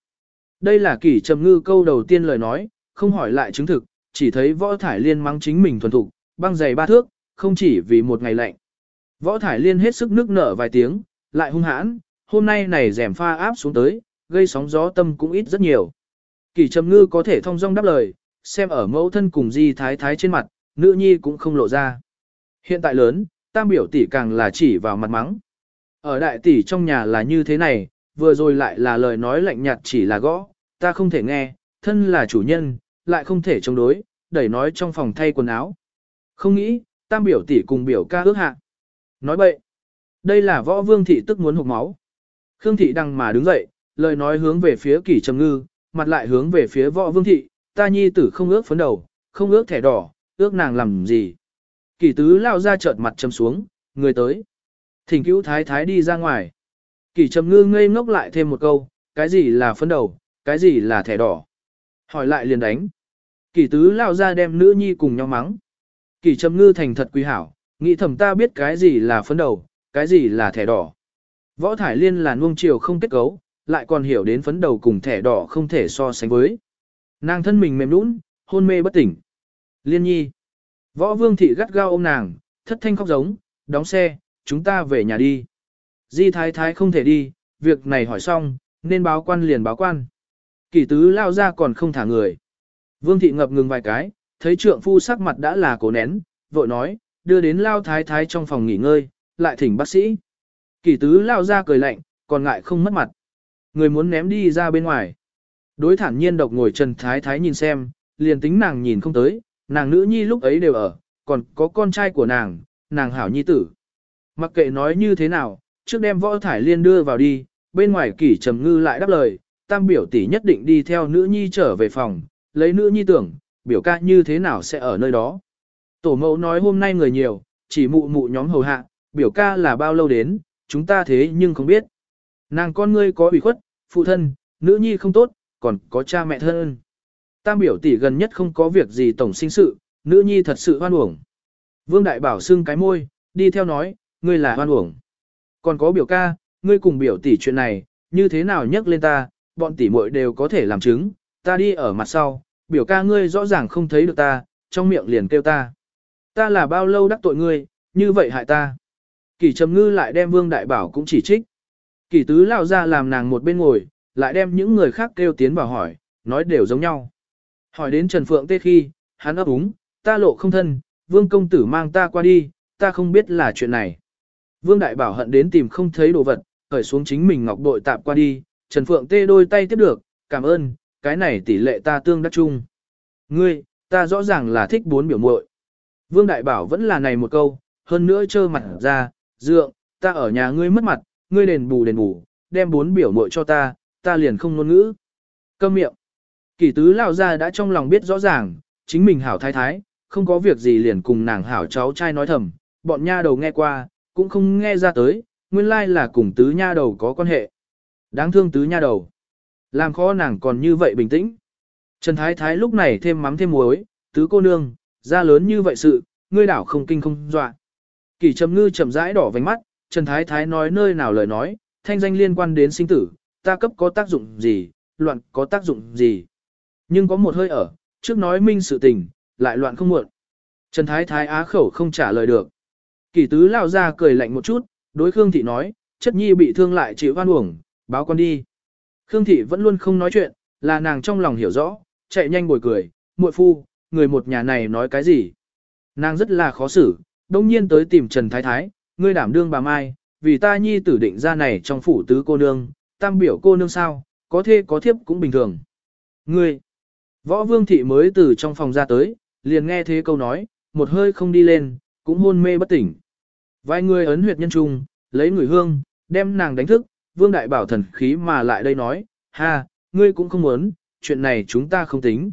Đây là kỷ trầm ngư câu đầu tiên lời nói, không hỏi lại chứng thực, chỉ thấy võ thải liên mắng chính mình thuần thục, băng giày ba thước, không chỉ vì một ngày lạnh. Võ thải liên hết sức nước nở vài tiếng, lại hung hãn, hôm nay này rèm pha áp xuống tới, gây sóng gió tâm cũng ít rất nhiều. Kỳ trầm ngư có thể thông dong đáp lời, xem ở mẫu thân cùng di thái thái trên mặt, nữ nhi cũng không lộ ra. Hiện tại lớn, tam biểu tỷ càng là chỉ vào mặt mắng. Ở đại tỷ trong nhà là như thế này, vừa rồi lại là lời nói lạnh nhạt chỉ là gõ, ta không thể nghe, thân là chủ nhân, lại không thể chống đối, đẩy nói trong phòng thay quần áo. Không nghĩ, tam biểu tỷ cùng biểu ca ước hạ. Nói bậy. Đây là võ vương thị tức muốn hụt máu. Khương thị đằng mà đứng dậy, lời nói hướng về phía kỷ trầm ngư, mặt lại hướng về phía võ vương thị, ta nhi tử không ước phấn đầu, không ước thẻ đỏ, ước nàng làm gì. Kỷ tứ lao ra chợt mặt trầm xuống, người tới. Thỉnh cứu thái thái đi ra ngoài. Kỷ trầm ngư ngây ngốc lại thêm một câu, cái gì là phấn đầu, cái gì là thẻ đỏ. Hỏi lại liền đánh. Kỷ tứ lao ra đem nữ nhi cùng nhau mắng. Kỷ trầm ngư thành thật quý hảo, nghĩ thầm ta biết cái gì là phấn đầu, cái gì là thẻ đỏ. Võ thải liên là nuông chiều không kết cấu, lại còn hiểu đến phấn đầu cùng thẻ đỏ không thể so sánh với. Nàng thân mình mềm nũng, hôn mê bất tỉnh. Liên nhi. Võ vương thị gắt gao ôm nàng, thất thanh khóc giống, đóng xe, chúng ta về nhà đi. Di thái thái không thể đi, việc này hỏi xong, nên báo quan liền báo quan. Kỷ tứ lao ra còn không thả người. Vương thị ngập ngừng vài cái, thấy trượng phu sắc mặt đã là cố nén, vội nói, đưa đến lao thái thái trong phòng nghỉ ngơi, lại thỉnh bác sĩ. Kỳ tứ lao ra cười lạnh, còn ngại không mất mặt. Người muốn ném đi ra bên ngoài. Đối thản nhiên độc ngồi Trần Thái Thái nhìn xem, liền tính nàng nhìn không tới, nàng nữ nhi lúc ấy đều ở, còn có con trai của nàng, nàng hảo nhi tử. Mặc kệ nói như thế nào, trước đem võ thải liên đưa vào đi, bên ngoài kỷ trầm ngư lại đáp lời, tam biểu tỷ nhất định đi theo nữ nhi trở về phòng, lấy nữ nhi tưởng, biểu ca như thế nào sẽ ở nơi đó. Tổ mẫu nói hôm nay người nhiều, chỉ mụ mụ nhóm hầu hạ, biểu ca là bao lâu đến, chúng ta thế nhưng không biết. Nàng con ngươi có ủy khuất, phụ thân, nữ nhi không tốt, còn có cha mẹ thân. Tam biểu tỷ gần nhất không có việc gì tổng sinh sự, nữ nhi thật sự hoan uổng. Vương Đại Bảo xưng cái môi, đi theo nói, ngươi là hoan uổng. Còn có biểu ca, ngươi cùng biểu tỷ chuyện này, như thế nào nhắc lên ta, bọn tỷ muội đều có thể làm chứng, ta đi ở mặt sau, biểu ca ngươi rõ ràng không thấy được ta, trong miệng liền kêu ta. Ta là bao lâu đắc tội ngươi, như vậy hại ta. Kỳ trầm ngư lại đem Vương Đại Bảo cũng chỉ trích. Kỳ tứ lao ra làm nàng một bên ngồi, lại đem những người khác kêu tiến vào hỏi, nói đều giống nhau. Hỏi đến Trần Phượng Tê khi, hắn ấp úng, ta lộ không thân, Vương công tử mang ta qua đi, ta không biết là chuyện này. Vương Đại Bảo hận đến tìm không thấy đồ vật, khởi xuống chính mình ngọc bội tạp qua đi, Trần Phượng Tê đôi tay tiếp được, cảm ơn, cái này tỷ lệ ta tương đắc chung. Ngươi, ta rõ ràng là thích bốn biểu muội. Vương Đại Bảo vẫn là này một câu, hơn nữa trơ mặt ra, dượng, ta ở nhà ngươi mất mặt, ngươi đền bù đền bù, đem bốn biểu muội cho ta, ta liền không ngôn ngữ. Câm miệng. Kỷ tứ lao ra đã trong lòng biết rõ ràng, chính mình hảo thái thái, không có việc gì liền cùng nàng hảo cháu trai nói thầm, bọn nha đầu nghe qua, cũng không nghe ra tới, nguyên lai là cùng tứ nha đầu có quan hệ. Đáng thương tứ nha đầu. Làm khó nàng còn như vậy bình tĩnh. Trần Thái Thái lúc này thêm mắm thêm muối, tứ cô nương, ra lớn như vậy sự, ngươi đảo không kinh không dọa. Kỷ trầm ngư chậm rãi đỏ vành mắt, Trần Thái Thái nói nơi nào lời nói, thanh danh liên quan đến sinh tử, ta cấp có tác dụng gì, loạn có tác dụng gì. Nhưng có một hơi ở, trước nói minh sự tình, lại loạn không muộn. Trần Thái Thái á khẩu không trả lời được. Kỷ tứ lao ra cười lạnh một chút, đối Khương Thị nói, chất nhi bị thương lại chịu oan uổng, báo con đi. Khương Thị vẫn luôn không nói chuyện, là nàng trong lòng hiểu rõ, chạy nhanh bồi cười, muội phu, người một nhà này nói cái gì. Nàng rất là khó xử, đông nhiên tới tìm Trần Thái Thái, ngươi đảm đương bà Mai, vì ta nhi tử định ra này trong phủ tứ cô nương, tam biểu cô nương sao, có thê có thiếp cũng bình thường. Ngươi, võ vương thị mới từ trong phòng ra tới, liền nghe thế câu nói, một hơi không đi lên, cũng hôn mê bất tỉnh. Vài người ấn huyệt nhân trung, lấy người hương, đem nàng đánh thức, vương đại bảo thần khí mà lại đây nói, ha, ngươi cũng không muốn, chuyện này chúng ta không tính.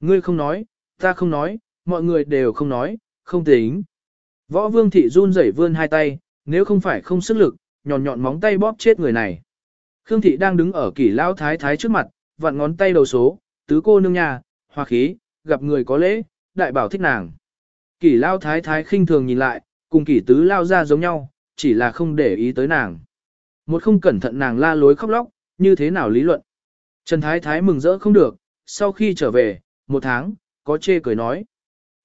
Ngươi không nói, ta không nói, mọi người đều không nói, không tính. Võ vương thị run rẩy vươn hai tay, nếu không phải không sức lực, nhọn nhọn móng tay bóp chết người này. Khương thị đang đứng ở kỷ lao thái thái trước mặt, vặn ngón tay đầu số, tứ cô nương nhà, hoa khí, gặp người có lễ, đại bảo thích nàng. Kỷ lao thái thái khinh thường nhìn lại, cùng kỷ tứ lao ra giống nhau, chỉ là không để ý tới nàng. Một không cẩn thận nàng la lối khóc lóc, như thế nào lý luận. Trần thái thái mừng rỡ không được, sau khi trở về, một tháng, có chê cười nói.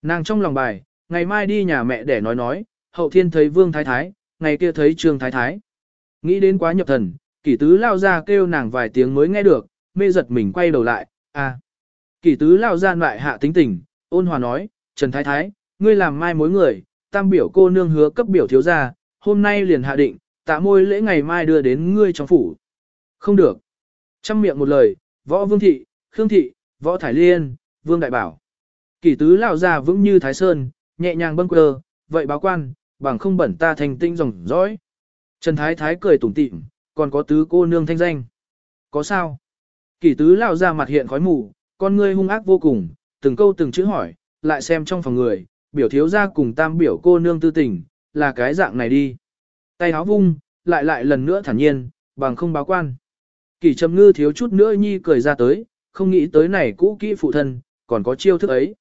Nàng trong lòng bài, ngày mai đi nhà mẹ để nói nói, hậu thiên thấy vương thái thái, ngày kia thấy trương thái thái. Nghĩ đến quá nhập thần, Kỷ tứ lao ra kêu nàng vài tiếng mới nghe được, mê giật mình quay đầu lại, à. Kỷ tứ lao ra lại hạ tính tình, ôn hòa nói, Trần Thái Thái, ngươi làm mai mối người, tam biểu cô nương hứa cấp biểu thiếu gia, hôm nay liền hạ định, tạ môi lễ ngày mai đưa đến ngươi trong phủ. Không được. Trăm miệng một lời, võ vương thị, khương thị, võ thải liên, vương đại bảo. Kỷ tứ lao ra vững như thái sơn, nhẹ nhàng bâng quơ, vậy báo quan, bằng không bẩn ta thành tinh rồng dõi. Trần Thái Thái cười tủm tỉm, còn có tứ cô nương thanh danh. Có sao? Kỷ tứ lao ra mặt hiện khói mù, con ngươi hung ác vô cùng, từng câu từng chữ hỏi, lại xem trong phòng người, biểu thiếu ra cùng tam biểu cô nương tư tình, là cái dạng này đi. Tay áo vung, lại lại lần nữa thản nhiên, bằng không báo quan. Kỷ trầm ngư thiếu chút nữa nhi cười ra tới, không nghĩ tới này cũ kỹ phụ thân, còn có chiêu thức ấy.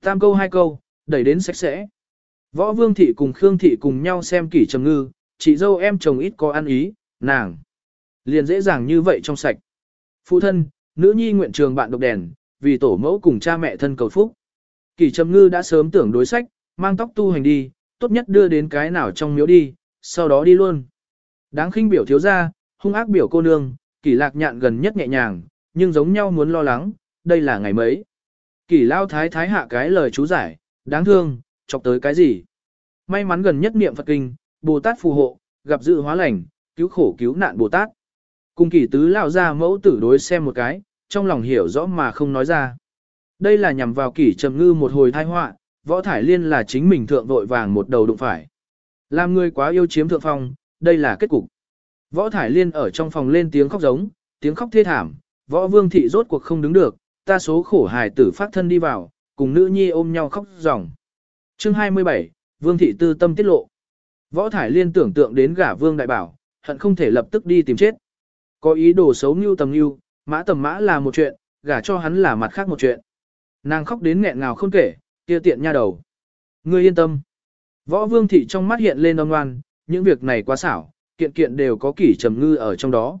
Tam câu hai câu, đẩy đến sạch sẽ. Võ vương thị cùng Khương thị cùng nhau xem kỷ trầm ngư, chị dâu em chồng ít có ăn ý, nàng. Liền dễ dàng như vậy trong sạch. Phụ thân, nữ nhi nguyện trường bạn độc đèn, vì tổ mẫu cùng cha mẹ thân cầu phúc. Kỷ trầm ngư đã sớm tưởng đối sách, mang tóc tu hành đi, tốt nhất đưa đến cái nào trong miếu đi, sau đó đi luôn. Đáng khinh biểu thiếu ra, hung ác biểu cô nương, kỷ lạc nhạn gần nhất nhẹ nhàng, nhưng giống nhau muốn lo lắng, đây là ngày mấy. Kỷ lao thái thái hạ cái lời chú giải, đáng thương, chọc tới cái gì. May mắn gần nhất niệm Phật kinh, Bồ Tát phù hộ, gặp dự hóa lành, cứu khổ cứu nạn Bồ Tát. Cùng kỷ tứ lao ra mẫu tử đối xem một cái, trong lòng hiểu rõ mà không nói ra. Đây là nhằm vào kỷ trầm ngư một hồi thai họa, võ thải liên là chính mình thượng vội vàng một đầu đụng phải. Làm người quá yêu chiếm thượng phong, đây là kết cục. Võ thải liên ở trong phòng lên tiếng khóc giống, tiếng khóc thê thảm, võ vương thị rốt cuộc không đứng được, ta số khổ hài tử phát thân đi vào, cùng nữ nhi ôm nhau khóc ròng. Chương 27, Vương thị tư tâm tiết lộ. Võ thải liên tưởng tượng đến gả Vương đại bảo, hận không thể lập tức đi tìm chết. Có ý đồ xấu như tầm như, mã tầm mã là một chuyện, gả cho hắn là mặt khác một chuyện. Nàng khóc đến nghẹn ngào không kể, kia tiện nha đầu. Ngươi yên tâm. Võ vương thị trong mắt hiện lên âm ngoan, những việc này quá xảo, kiện kiện đều có kỷ trầm ngư ở trong đó.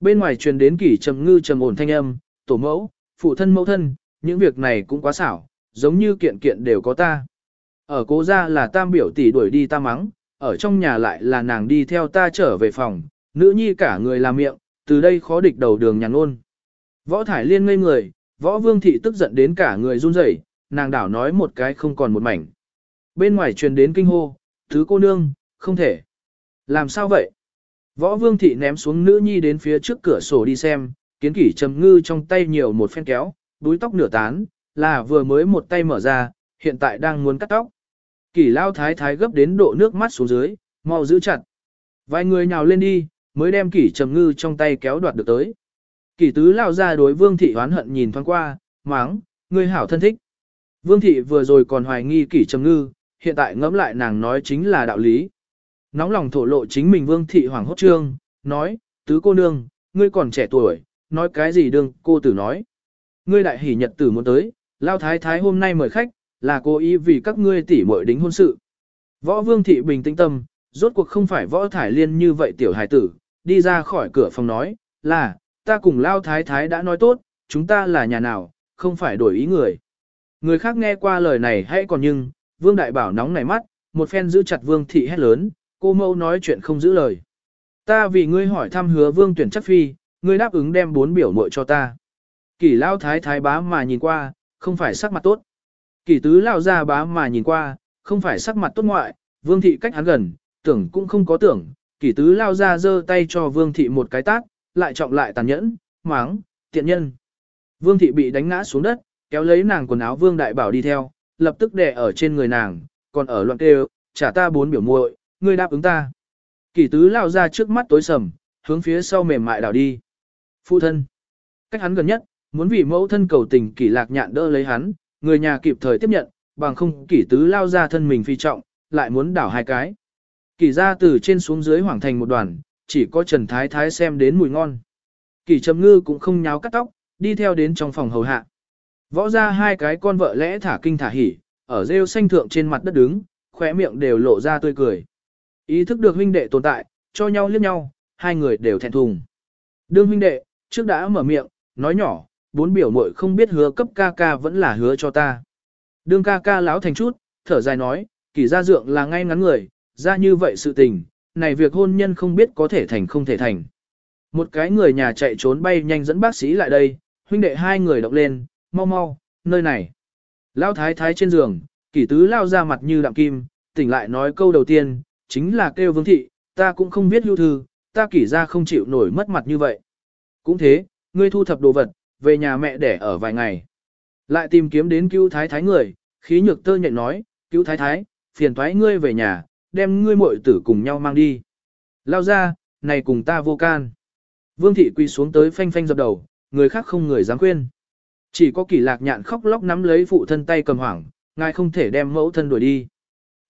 Bên ngoài truyền đến kỷ trầm ngư trầm ổn thanh âm, tổ mẫu, phụ thân mẫu thân, những việc này cũng quá xảo, giống như kiện kiện đều có ta. Ở cố gia là tam biểu tỷ đuổi đi ta mắng, ở trong nhà lại là nàng đi theo ta trở về phòng, nữ nhi cả người làm miệng, từ đây khó địch đầu đường nhàn ôn. Võ thải liên ngây người, võ vương thị tức giận đến cả người run rẩy, nàng đảo nói một cái không còn một mảnh. Bên ngoài truyền đến kinh hô, thứ cô nương, không thể. Làm sao vậy? Võ vương thị ném xuống nữ nhi đến phía trước cửa sổ đi xem, kiến kỷ trầm ngư trong tay nhiều một phen kéo, đuôi tóc nửa tán, là vừa mới một tay mở ra, hiện tại đang muốn cắt tóc. Kỷ lao thái thái gấp đến độ nước mắt xuống dưới, mau giữ chặt. Vài người nhào lên đi, mới đem kỷ trầm ngư trong tay kéo đoạt được tới. Kỷ tứ lao ra đối vương thị hoán hận nhìn thoáng qua, máng, người hảo thân thích. Vương thị vừa rồi còn hoài nghi kỷ trầm ngư, hiện tại ngẫm lại nàng nói chính là đạo lý. Nóng lòng thổ lộ chính mình vương thị hoàng hốt trương, nói, tứ cô nương, ngươi còn trẻ tuổi, nói cái gì đương cô tử nói. Ngươi đại hỉ nhật tử muốn tới, lao thái thái hôm nay mời khách, là cố ý vì các ngươi tỉ muội đính hôn sự. Võ vương thị bình tĩnh tâm, rốt cuộc không phải võ thải liên như vậy tiểu hài tử, đi ra khỏi cửa phòng nói, là, ta cùng lao thái thái đã nói tốt, chúng ta là nhà nào, không phải đổi ý người. Người khác nghe qua lời này hay còn nhưng, vương đại bảo nóng nảy mắt, một phen giữ chặt vương thị hét lớn, cô mâu nói chuyện không giữ lời. Ta vì ngươi hỏi thăm hứa vương tuyển chắc phi, ngươi đáp ứng đem bốn biểu muội cho ta. Kỷ lao thái thái bá mà nhìn qua, không phải sắc mặt tốt. Kỷ tứ lao ra bá mà nhìn qua, không phải sắc mặt tốt ngoại, vương thị cách hắn gần, tưởng cũng không có tưởng. Kỷ tứ lao ra giơ tay cho vương thị một cái tát, lại trọng lại tàn nhẫn, máng, tiện nhân. Vương thị bị đánh ngã xuống đất, kéo lấy nàng quần áo vương đại bảo đi theo, lập tức đè ở trên người nàng, còn ở loạn kêu, trả ta bốn biểu muội, ngươi đáp ứng ta. Kỷ tứ lao ra trước mắt tối sầm, hướng phía sau mềm mại đảo đi. Phụ thân. Cách hắn gần nhất, muốn vì mẫu thân cầu tình kỷ lạc nhạn đỡ lấy hắn, người nhà kịp thời tiếp nhận, bằng không kỷ tứ lao ra thân mình phi trọng, lại muốn đảo hai cái. Kỷ ra từ trên xuống dưới hoàng thành một đoàn, chỉ có Trần Thái Thái xem đến mùi ngon. Kỷ trầm ngư cũng không nháo cắt tóc, đi theo đến trong phòng hầu hạ. Võ ra hai cái con vợ lẽ thả kinh thả hỉ, ở rêu xanh thượng trên mặt đất đứng, khóe miệng đều lộ ra tươi cười. Ý thức được huynh đệ tồn tại, cho nhau liếc nhau, hai người đều thẹn thùng. Đương huynh đệ, trước đã mở miệng, nói nhỏ, bốn biểu muội không biết hứa cấp ca ca vẫn là hứa cho ta. Đương ca ca láo thành chút, thở dài nói, kỳ gia dượng là ngay ngắn người, ra như vậy sự tình, này việc hôn nhân không biết có thể thành không thể thành. Một cái người nhà chạy trốn bay nhanh dẫn bác sĩ lại đây, huynh đệ hai người động lên, mau mau, nơi này. Lao thái thái trên giường, kỷ tứ lao ra mặt như đạm kim, tỉnh lại nói câu đầu tiên, chính là kêu vương thị, ta cũng không biết lưu thư, ta kỷ ra không chịu nổi mất mặt như vậy. Cũng thế, ngươi thu thập đồ vật, về nhà mẹ để ở vài ngày. Lại tìm kiếm đến cứu thái thái người, khí nhược tơ nhận nói, cứu thái thái, phiền thoái ngươi về nhà, đem ngươi muội tử cùng nhau mang đi. Lao ra, này cùng ta vô can. Vương thị quỳ xuống tới phanh phanh dập đầu, người khác không người dám khuyên. Chỉ có kỷ lạc nhạn khóc lóc nắm lấy phụ thân tay cầm hoảng, ngài không thể đem mẫu thân đuổi đi.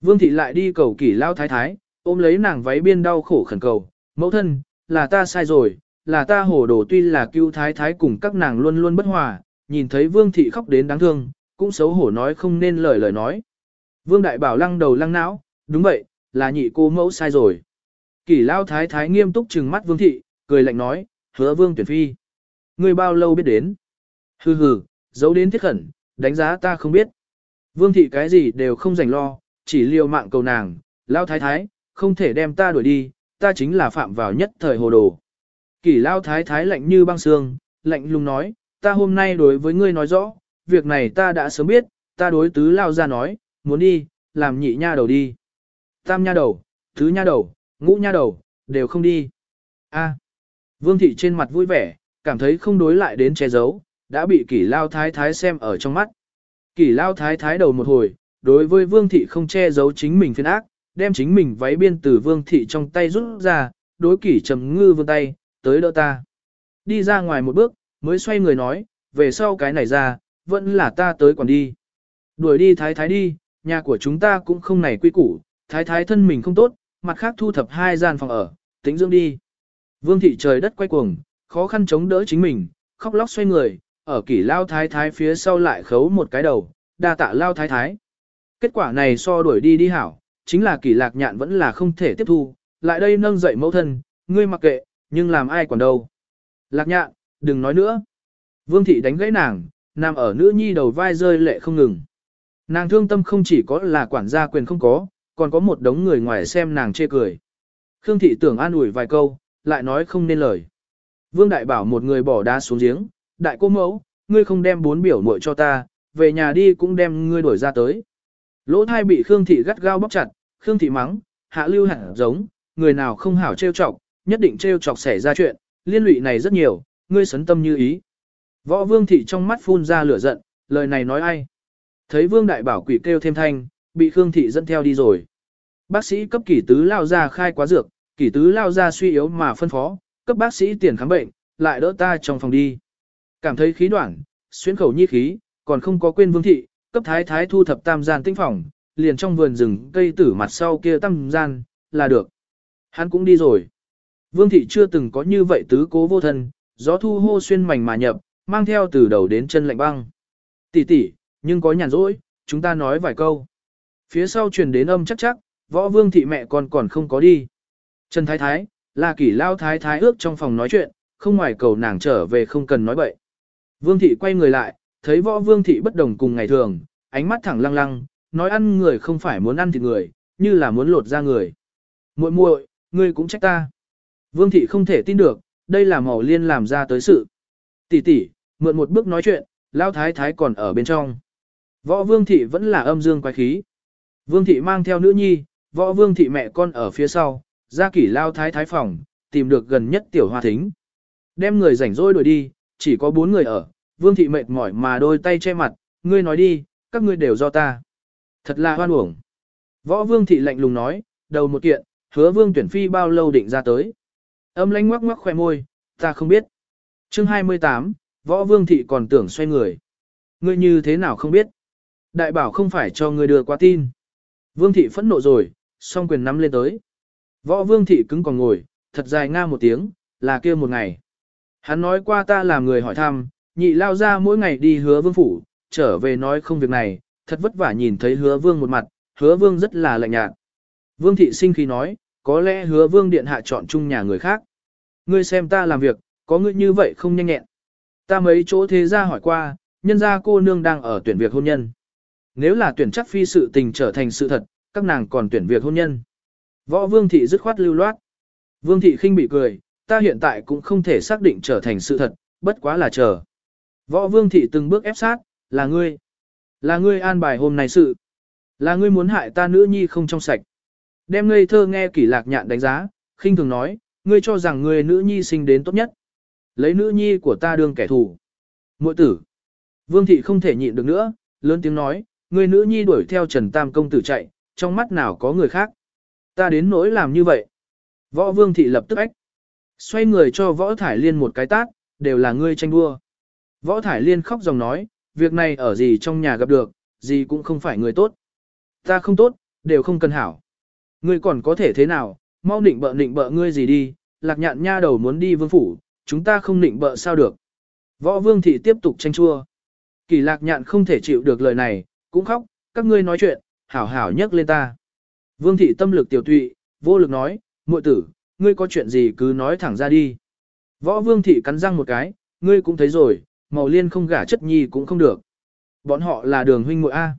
Vương thị lại đi cầu kỷ lao thái thái, ôm lấy nàng váy biên đau khổ khẩn cầu, mẫu thân, là ta sai rồi, là ta hồ đồ tuy là cứu thái thái cùng các nàng luôn luôn bất hòa, nhìn thấy vương thị khóc đến đáng thương, cũng xấu hổ nói không nên lời lời nói. Vương đại bảo lăng đầu lăng não, đúng vậy, là nhị cô mẫu sai rồi. Kỷ lao thái thái nghiêm túc trừng mắt vương thị, cười lạnh nói, hứa vương tuyển phi. Ngươi bao lâu biết đến? Hừ hừ, giấu đến thiết khẩn, đánh giá ta không biết. Vương thị cái gì đều không rảnh lo, chỉ liều mạng cầu nàng, lao thái thái, không thể đem ta đuổi đi, ta chính là phạm vào nhất thời hồ đồ. Kỷ lao thái thái lạnh như băng xương, lạnh lùng nói, ta hôm nay đối với ngươi nói rõ, việc này ta đã sớm biết, ta đối tứ lao ra nói, muốn đi, làm nhị nha đầu đi. Tam nha đầu, thứ nha đầu, ngũ nha đầu, đều không đi. A. Vương thị trên mặt vui vẻ, cảm thấy không đối lại đến che giấu, đã bị kỷ lao thái thái xem ở trong mắt. Kỷ lao thái thái đầu một hồi, đối với vương thị không che giấu chính mình phiên ác, đem chính mình váy biên từ vương thị trong tay rút ra, đối kỷ trầm ngư vươn tay, tới đỡ ta. Đi ra ngoài một bước, mới xoay người nói, về sau cái này ra, vẫn là ta tới còn đi. Đuổi đi thái thái đi, nhà của chúng ta cũng không này quy củ, thái thái thân mình không tốt, mặt khác thu thập hai gian phòng ở, tính dưỡng đi. Vương thị trời đất quay cuồng, khó khăn chống đỡ chính mình, khóc lóc xoay người, ở kỷ lao thái thái phía sau lại khấu một cái đầu, đa tạ lao thái thái. Kết quả này so đuổi đi đi hảo, chính là kỷ lạc nhạn vẫn là không thể tiếp thu, lại đây nâng dậy mẫu thân, ngươi mặc kệ, nhưng làm ai còn đâu. Lạc nhạn, đừng nói nữa. Vương thị đánh gãy nàng, nằm ở nữ nhi đầu vai rơi lệ không ngừng. Nàng thương tâm không chỉ có là quản gia quyền không có, còn có một đống người ngoài xem nàng chê cười. Khương thị tưởng an ủi vài câu, lại nói không nên lời. Vương đại bảo một người bỏ đá xuống giếng, đại cô mẫu, ngươi không đem bốn biểu muội cho ta, về nhà đi cũng đem ngươi đuổi ra tới. Lỗ thai bị Khương thị gắt gao bóc chặt, Khương thị mắng, hạ lưu hẳn giống, người nào không hảo trêu chọc, nhất định trêu chọc xảy ra chuyện, liên lụy này rất nhiều, ngươi sấn tâm như ý. Võ vương thị trong mắt phun ra lửa giận, lời này nói ai? Thấy vương đại bảo quỷ kêu thêm thanh, bị Khương thị dẫn theo đi rồi. Bác sĩ cấp kỷ tứ lao ra khai quá dược, kỷ tứ lao ra suy yếu mà phân phó, cấp bác sĩ tiền khám bệnh, lại đỡ ta trong phòng đi. Cảm thấy khí đoạn, xuyên khẩu nhi khí, còn không có quên vương thị, cấp thái thái thu thập tam gian tinh phòng, liền trong vườn rừng cây tử mặt sau kia tam gian, là được. Hắn cũng đi rồi. Vương thị chưa từng có như vậy tứ cố vô thân, gió thu hô xuyên mảnh mà nhập, mang theo từ đầu đến chân lạnh băng. Tỷ tỷ, nhưng có nhàn rỗi, chúng ta nói vài câu. Phía sau truyền đến âm chắc chắc, võ vương thị mẹ còn còn không có đi. Trần Thái Thái, là kỷ lao thái thái ước trong phòng nói chuyện, không ngoài cầu nàng trở về không cần nói bậy. Vương thị quay người lại, thấy võ vương thị bất đồng cùng ngày thường, ánh mắt thẳng lăng lăng, nói ăn người không phải muốn ăn thịt người, như là muốn lột ra người. muội muội, ngươi cũng trách ta. Vương thị không thể tin được, đây là màu liên làm ra tới sự. Tỷ tỷ, mượn một bước nói chuyện, lao thái thái còn ở bên trong. Võ vương thị vẫn là âm dương quái khí. Vương thị mang theo nữ nhi, võ vương thị mẹ con ở phía sau, ra kỷ lao thái thái phòng, tìm được gần nhất tiểu hoa thính. Đem người rảnh rỗi đuổi đi, chỉ có bốn người ở, vương thị mệt mỏi mà đôi tay che mặt, ngươi nói đi, các ngươi đều do ta. Thật là hoan uổng. Võ vương thị lạnh lùng nói, đầu một kiện, hứa vương tuyển phi bao lâu định ra tới. Âm lánh ngoắc ngoắc khoe môi, ta không biết. chương 28, võ vương thị còn tưởng xoay người. Ngươi như thế nào không biết. Đại bảo không phải cho ngươi đưa qua tin. Vương thị phẫn nộ rồi, song quyền nắm lên tới. Võ vương thị cứng còn ngồi, thật dài nga một tiếng, là kia một ngày. Hắn nói qua ta làm người hỏi thăm, nhị lao ra mỗi ngày đi hứa vương phủ, trở về nói không việc này, thật vất vả nhìn thấy hứa vương một mặt, hứa vương rất là lạnh nhạt. Vương thị sinh khi nói, có lẽ hứa vương điện hạ chọn chung nhà người khác. Ngươi xem ta làm việc, có ngươi như vậy không nhanh nhẹn. Ta mấy chỗ thế ra hỏi qua, nhân gia cô nương đang ở tuyển việc hôn nhân. Nếu là tuyển chắc phi sự tình trở thành sự thật, các nàng còn tuyển việc hôn nhân. Võ vương thị dứt khoát lưu loát. Vương thị khinh bị cười, ta hiện tại cũng không thể xác định trở thành sự thật, bất quá là chờ. Võ vương thị từng bước ép sát, là ngươi. Là ngươi an bài hôm nay sự. Là ngươi muốn hại ta nữ nhi không trong sạch. Đem ngây thơ nghe kỷ lạc nhạn đánh giá, khinh thường nói, ngươi cho rằng ngươi nữ nhi sinh đến tốt nhất. Lấy nữ nhi của ta đương kẻ thù. Muội tử. Vương thị không thể nhịn được nữa, lớn tiếng nói, ngươi nữ nhi đuổi theo Trần Tam công tử chạy, trong mắt nào có người khác. Ta đến nỗi làm như vậy. Võ vương thị lập tức ách. Xoay người cho võ thải liên một cái tát, đều là ngươi tranh đua. Võ thải liên khóc dòng nói, việc này ở gì trong nhà gặp được, gì cũng không phải người tốt. Ta không tốt, đều không cần hảo. Ngươi còn có thể thế nào, mau nịnh bợ nịnh bợ ngươi gì đi, lạc nhạn nha đầu muốn đi vương phủ, chúng ta không nịnh bợ sao được. Võ vương thị tiếp tục tranh chua. Kỳ lạc nhạn không thể chịu được lời này, cũng khóc, các ngươi nói chuyện, hảo hảo nhắc lên ta. Vương thị tâm lực tiểu tụy, vô lực nói, muội tử, ngươi có chuyện gì cứ nói thẳng ra đi. Võ vương thị cắn răng một cái, ngươi cũng thấy rồi, màu liên không gả chất nhi cũng không được. Bọn họ là đường huynh muội A.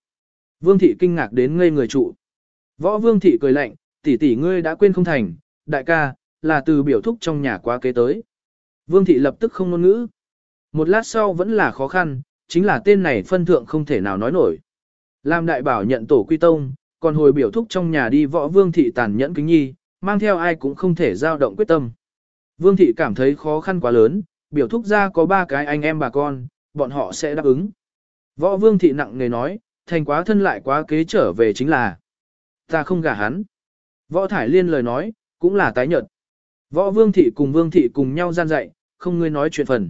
Vương thị kinh ngạc đến ngây người trụ. Võ vương thị cười lạnh, tỷ tỷ ngươi đã quên không thành, đại ca, là từ biểu thúc trong nhà quá kế tới. Vương thị lập tức không ngôn ngữ. Một lát sau vẫn là khó khăn, chính là tên này phân thượng không thể nào nói nổi. Làm đại bảo nhận tổ quy tông, còn hồi biểu thúc trong nhà đi võ vương thị tàn nhẫn kính nhi, mang theo ai cũng không thể giao động quyết tâm. Vương thị cảm thấy khó khăn quá lớn, biểu thúc ra có ba cái anh em bà con, bọn họ sẽ đáp ứng. Võ vương thị nặng nề nói, thành quá thân lại quá kế trở về chính là ta không gả hắn. Võ thải liên lời nói, cũng là tái nhợt. Võ vương thị cùng vương thị cùng nhau gian dạy, không ngươi nói chuyện phần.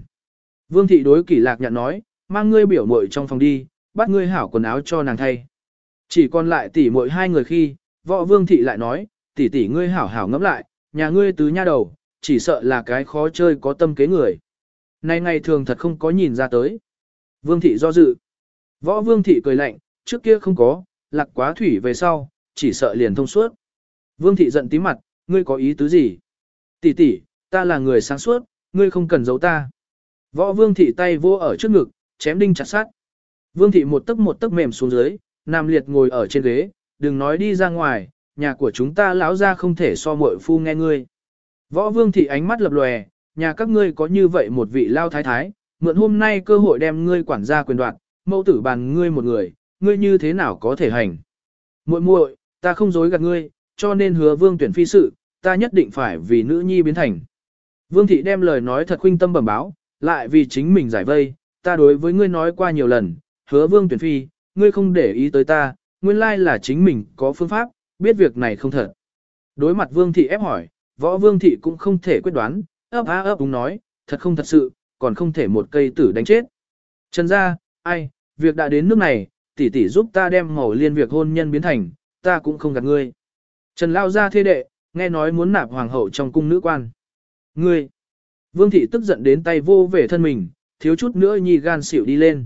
Vương thị đối kỷ lạc nhận nói, mang ngươi biểu muội trong phòng đi, bắt ngươi hảo quần áo cho nàng thay. Chỉ còn lại tỷ muội hai người khi, võ vương thị lại nói, tỷ tỷ ngươi hảo hảo ngẫm lại, nhà ngươi tứ nha đầu, chỉ sợ là cái khó chơi có tâm kế người. Nay ngày thường thật không có nhìn ra tới. Vương thị do dự. Võ vương thị cười lạnh, trước kia không có, lạc quá thủy về sau, chỉ sợ liền thông suốt. Vương thị giận tí mặt, ngươi có ý tứ gì? Tỷ tỷ, ta là người sáng suốt, ngươi không cần giấu ta. Võ vương thị tay vô ở trước ngực, chém đinh chặt sát. Vương thị một tấc một tấc mềm xuống dưới, nằm liệt ngồi ở trên ghế, đừng nói đi ra ngoài, nhà của chúng ta lão ra không thể so muội phu nghe ngươi. Võ vương thị ánh mắt lập lòe, nhà các ngươi có như vậy một vị lao thái thái, mượn hôm nay cơ hội đem ngươi quản gia quyền đoạt, mẫu tử bàn ngươi một người, ngươi như thế nào có thể hành. Muội muội, ta không dối gạt ngươi, cho nên hứa vương tuyển phi sự, ta nhất định phải vì nữ nhi biến thành. Vương thị đem lời nói thật khuynh tâm bẩm báo, lại vì chính mình giải vây, ta đối với ngươi nói qua nhiều lần, hứa vương tuyển phi, ngươi không để ý tới ta, nguyên lai là chính mình có phương pháp, biết việc này không thật. Đối mặt vương thị ép hỏi, võ vương thị cũng không thể quyết đoán, ấp á ấp đúng nói, thật không thật sự, còn không thể một cây tử đánh chết. Trần ra, ai, việc đã đến nước này, tỷ tỷ giúp ta đem màu liên việc hôn nhân biến thành, ta cũng không gạt ngươi. Trần lao ra thế đệ, nghe nói muốn nạp hoàng hậu trong cung nữ quan. Ngươi, vương thị tức giận đến tay vô về thân mình, thiếu chút nữa nhi gan xỉu đi lên.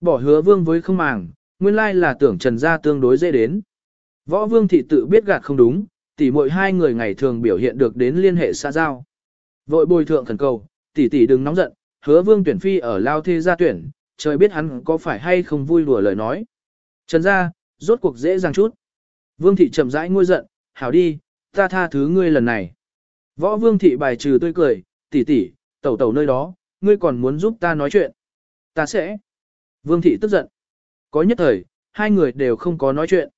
Bỏ hứa vương với không màng, nguyên lai là tưởng trần gia tương đối dễ đến. Võ vương thị tự biết gạt không đúng, tỷ muội hai người ngày thường biểu hiện được đến liên hệ xa giao. Vội bồi thượng khẩn cầu, tỷ tỷ đừng nóng giận, hứa vương tuyển phi ở lao thê gia tuyển, trời biết hắn có phải hay không vui đùa lời nói. Trần gia, rốt cuộc dễ dàng chút. Vương thị chậm rãi ngôi giận, hảo đi, ta tha thứ ngươi lần này. Võ vương thị bài trừ tươi cười, tỷ tỷ, tẩu tẩu nơi đó, ngươi còn muốn giúp ta nói chuyện. Ta sẽ. Vương thị tức giận. Có nhất thời, hai người đều không có nói chuyện.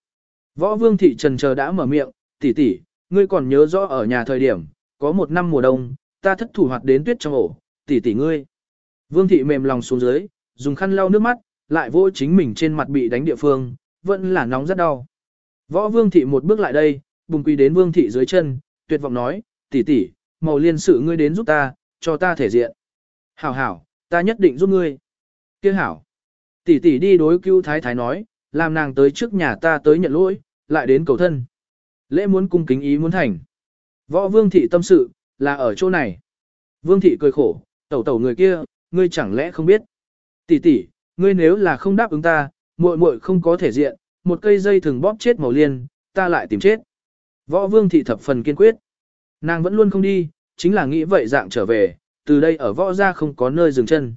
Võ vương thị trần chờ đã mở miệng, tỷ tỷ, ngươi còn nhớ rõ ở nhà thời điểm, có một năm mùa đông, ta thất thủ hoạt đến tuyết trong ổ, tỷ tỷ ngươi. Vương thị mềm lòng xuống dưới, dùng khăn lau nước mắt, lại vô chính mình trên mặt bị đánh địa phương, vẫn là nóng rất đau. Võ vương thị một bước lại đây, bùng quỳ đến vương thị dưới chân, tuyệt vọng nói, tỷ tỷ, màu liên sự ngươi đến giúp ta, cho ta thể diện. Hảo hảo, ta nhất định giúp ngươi. Kia hảo. Tỷ tỷ đi đối cứu thái thái nói, làm nàng tới trước nhà ta tới nhận lỗi, lại đến cầu thân. Lễ muốn cung kính ý muốn thành. Võ vương thị tâm sự, là ở chỗ này. Vương thị cười khổ, tẩu tẩu người kia, ngươi chẳng lẽ không biết. Tỷ tỷ, ngươi nếu là không đáp ứng ta, muội muội không có thể diện, một cây dây thường bóp chết màu liên, ta lại tìm chết. Võ vương thị thập phần kiên quyết. Nàng vẫn luôn không đi, chính là nghĩ vậy dạng trở về, từ đây ở võ gia không có nơi dừng chân.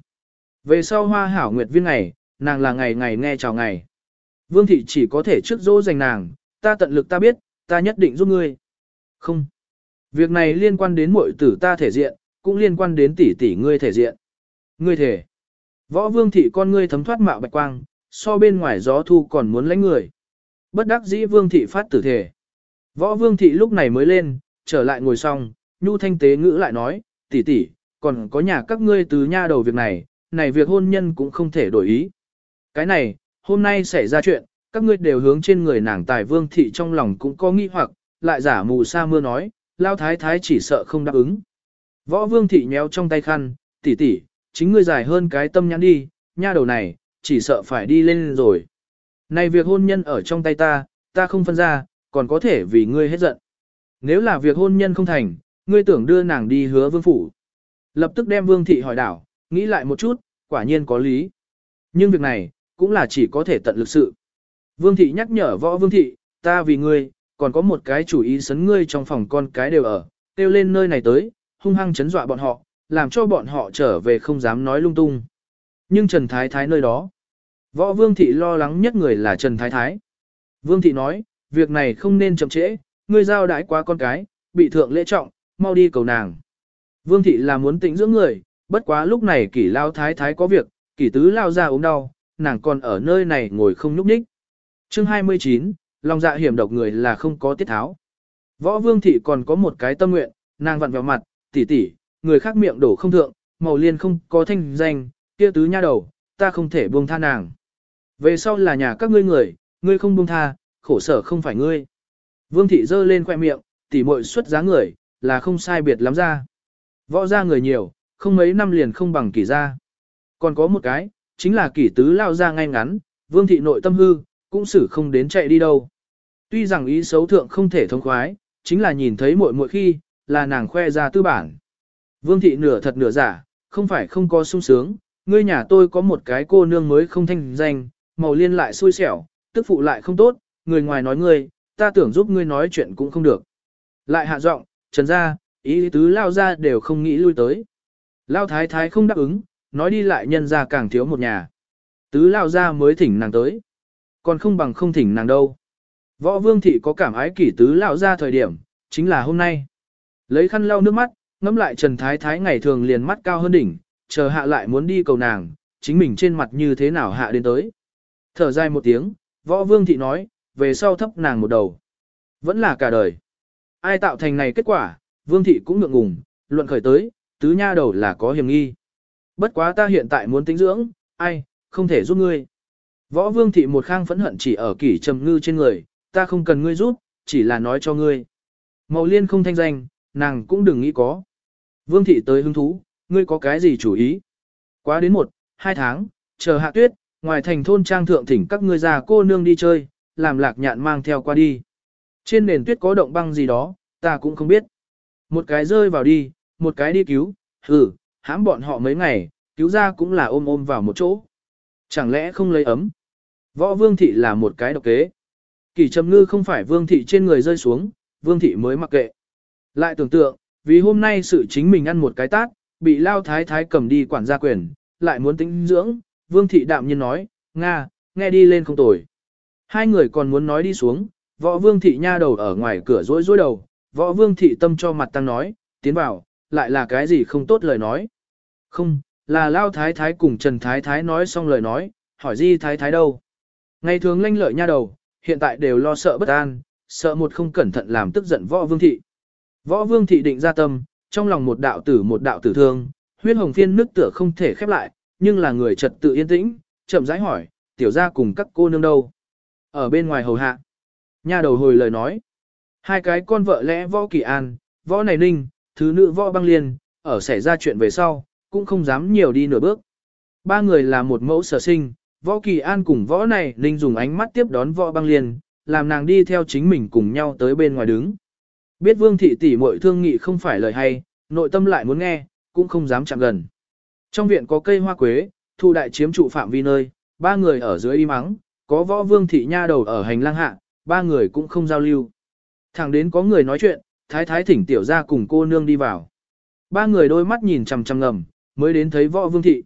Về sau hoa hảo nguyệt viên ngày, nàng là ngày ngày nghe chào ngày. Vương thị chỉ có thể trước dỗ dành nàng, ta tận lực ta biết, ta nhất định giúp ngươi. Không. Việc này liên quan đến muội tử ta thể diện, cũng liên quan đến tỷ tỷ ngươi thể diện. Ngươi thể. Võ vương thị con ngươi thấm thoát mạo bạch quang, so bên ngoài gió thu còn muốn lấy người. Bất đắc dĩ vương thị phát tử thể. Võ vương thị lúc này mới lên, trở lại ngồi xong, nhu thanh tế ngữ lại nói, tỷ tỷ, còn có nhà các ngươi từ nha đầu việc này, này việc hôn nhân cũng không thể đổi ý. Cái này, hôm nay xảy ra chuyện, các ngươi đều hướng trên người nàng tài vương thị trong lòng cũng có nghi hoặc, lại giả mù sa mưa nói, lao thái thái chỉ sợ không đáp ứng. Võ vương thị nhéo trong tay khăn, tỷ tỷ, chính ngươi dài hơn cái tâm nhãn đi, nha đầu này, chỉ sợ phải đi lên rồi. Này việc hôn nhân ở trong tay ta, ta không phân ra, còn có thể vì ngươi hết giận. Nếu là việc hôn nhân không thành, ngươi tưởng đưa nàng đi hứa vương phủ. Lập tức đem vương thị hỏi đảo, nghĩ lại một chút, quả nhiên có lý. Nhưng việc này, cũng là chỉ có thể tận lực sự. Vương thị nhắc nhở võ vương thị, ta vì ngươi, còn có một cái chủ ý sấn ngươi trong phòng con cái đều ở, kêu lên nơi này tới, hung hăng chấn dọa bọn họ, làm cho bọn họ trở về không dám nói lung tung. Nhưng Trần Thái Thái nơi đó, võ vương thị lo lắng nhất người là Trần Thái Thái. Vương thị nói, việc này không nên chậm trễ, ngươi giao đãi quá con cái, bị thượng lễ trọng, mau đi cầu nàng. Vương thị là muốn tĩnh dưỡng người, bất quá lúc này kỷ lao thái thái có việc, kỷ tứ lao ra ốm đau, nàng còn ở nơi này ngồi không nhúc nhích. Chương 29, lòng dạ hiểm độc người là không có tiết tháo. Võ vương thị còn có một cái tâm nguyện, nàng vặn vào mặt, tỉ tỉ, người khác miệng đổ không thượng, màu liên không có thanh danh, kia tứ nha đầu, ta không thể buông tha nàng. Về sau là nhà các ngươi người, ngươi không buông tha, khổ sở không phải ngươi. Vương thị giơ lên khoe miệng, tỉ muội xuất giá người, là không sai biệt lắm ra. Võ ra người nhiều, không mấy năm liền không bằng kỷ ra. Còn có một cái, chính là kỷ tứ lao ra ngay ngắn, vương thị nội tâm hư, cũng xử không đến chạy đi đâu. Tuy rằng ý xấu thượng không thể thông khoái, chính là nhìn thấy muội muội khi, là nàng khoe ra tư bản. Vương thị nửa thật nửa giả, không phải không có sung sướng, ngươi nhà tôi có một cái cô nương mới không thanh danh, màu liên lại xui xẻo, tức phụ lại không tốt, người ngoài nói ngươi, ta tưởng giúp ngươi nói chuyện cũng không được. Lại hạ giọng, trần ra, ý tứ lao ra đều không nghĩ lui tới. Lao thái thái không đáp ứng, nói đi lại nhân ra càng thiếu một nhà. Tứ lao ra mới thỉnh nàng tới. Còn không bằng không thỉnh nàng đâu. Võ vương thị có cảm ái kỷ tứ lao ra thời điểm, chính là hôm nay. Lấy khăn lau nước mắt, ngắm lại Trần Thái Thái ngày thường liền mắt cao hơn đỉnh, chờ hạ lại muốn đi cầu nàng, chính mình trên mặt như thế nào hạ đến tới. Thở dài một tiếng, võ vương thị nói, về sau thấp nàng một đầu. Vẫn là cả đời. Ai tạo thành này kết quả, vương thị cũng ngượng ngùng, luận khởi tới, tứ nha đầu là có hiểm nghi. Bất quá ta hiện tại muốn tính dưỡng, ai, không thể giúp ngươi. Võ vương thị một khang phẫn hận chỉ ở kỷ trầm ngư trên người, ta không cần ngươi giúp, chỉ là nói cho ngươi. Màu liên không thanh danh, nàng cũng đừng nghĩ có. Vương thị tới hứng thú, ngươi có cái gì chủ ý? Quá đến một, hai tháng, chờ hạ tuyết, ngoài thành thôn trang thượng thỉnh các ngươi già cô nương đi chơi, làm lạc nhạn mang theo qua đi. Trên nền tuyết có động băng gì đó, ta cũng không biết. Một cái rơi vào đi, một cái đi cứu, hừ, hãm bọn họ mấy ngày, cứu ra cũng là ôm ôm vào một chỗ. Chẳng lẽ không lấy ấm? Võ vương thị là một cái độc kế. Kỳ trầm ngư không phải vương thị trên người rơi xuống, vương thị mới mặc kệ. Lại tưởng tượng, vì hôm nay sự chính mình ăn một cái tát, bị lao thái thái cầm đi quản gia quyền, lại muốn tính dưỡng, vương thị đạm nhiên nói, Nga, nghe đi lên không tồi. Hai người còn muốn nói đi xuống, võ vương thị nha đầu ở ngoài cửa rối rối đầu, võ vương thị tâm cho mặt tăng nói, tiến vào, lại là cái gì không tốt lời nói. Không, là lao thái thái cùng Trần Thái Thái nói xong lời nói, hỏi di thái thái đâu. Ngày thường lanh lợi nha đầu, hiện tại đều lo sợ bất an, sợ một không cẩn thận làm tức giận võ vương thị. Võ vương thị định ra tâm, trong lòng một đạo tử một đạo tử thương, huyết hồng phiên nước tựa không thể khép lại, nhưng là người trật tự yên tĩnh, chậm rãi hỏi, tiểu ra cùng các cô nương đâu. Ở bên ngoài hầu hạ. Nha đầu hồi lời nói. Hai cái con vợ lẽ võ kỳ an, võ này ninh, thứ nữ võ băng liên, ở xảy ra chuyện về sau, cũng không dám nhiều đi nửa bước. Ba người là một mẫu sở sinh, võ kỳ an cùng võ này ninh dùng ánh mắt tiếp đón võ băng liên, làm nàng đi theo chính mình cùng nhau tới bên ngoài đứng. Biết vương thị tỷ muội thương nghị không phải lời hay, nội tâm lại muốn nghe, cũng không dám chạm gần. Trong viện có cây hoa quế, thu đại chiếm trụ phạm vi nơi, ba người ở dưới y mắng, có võ vương thị nha đầu ở hành lang hạ, ba người cũng không giao lưu. Thẳng đến có người nói chuyện, thái thái thỉnh tiểu ra cùng cô nương đi vào. Ba người đôi mắt nhìn chằm chằm ngầm, mới đến thấy võ vương thị.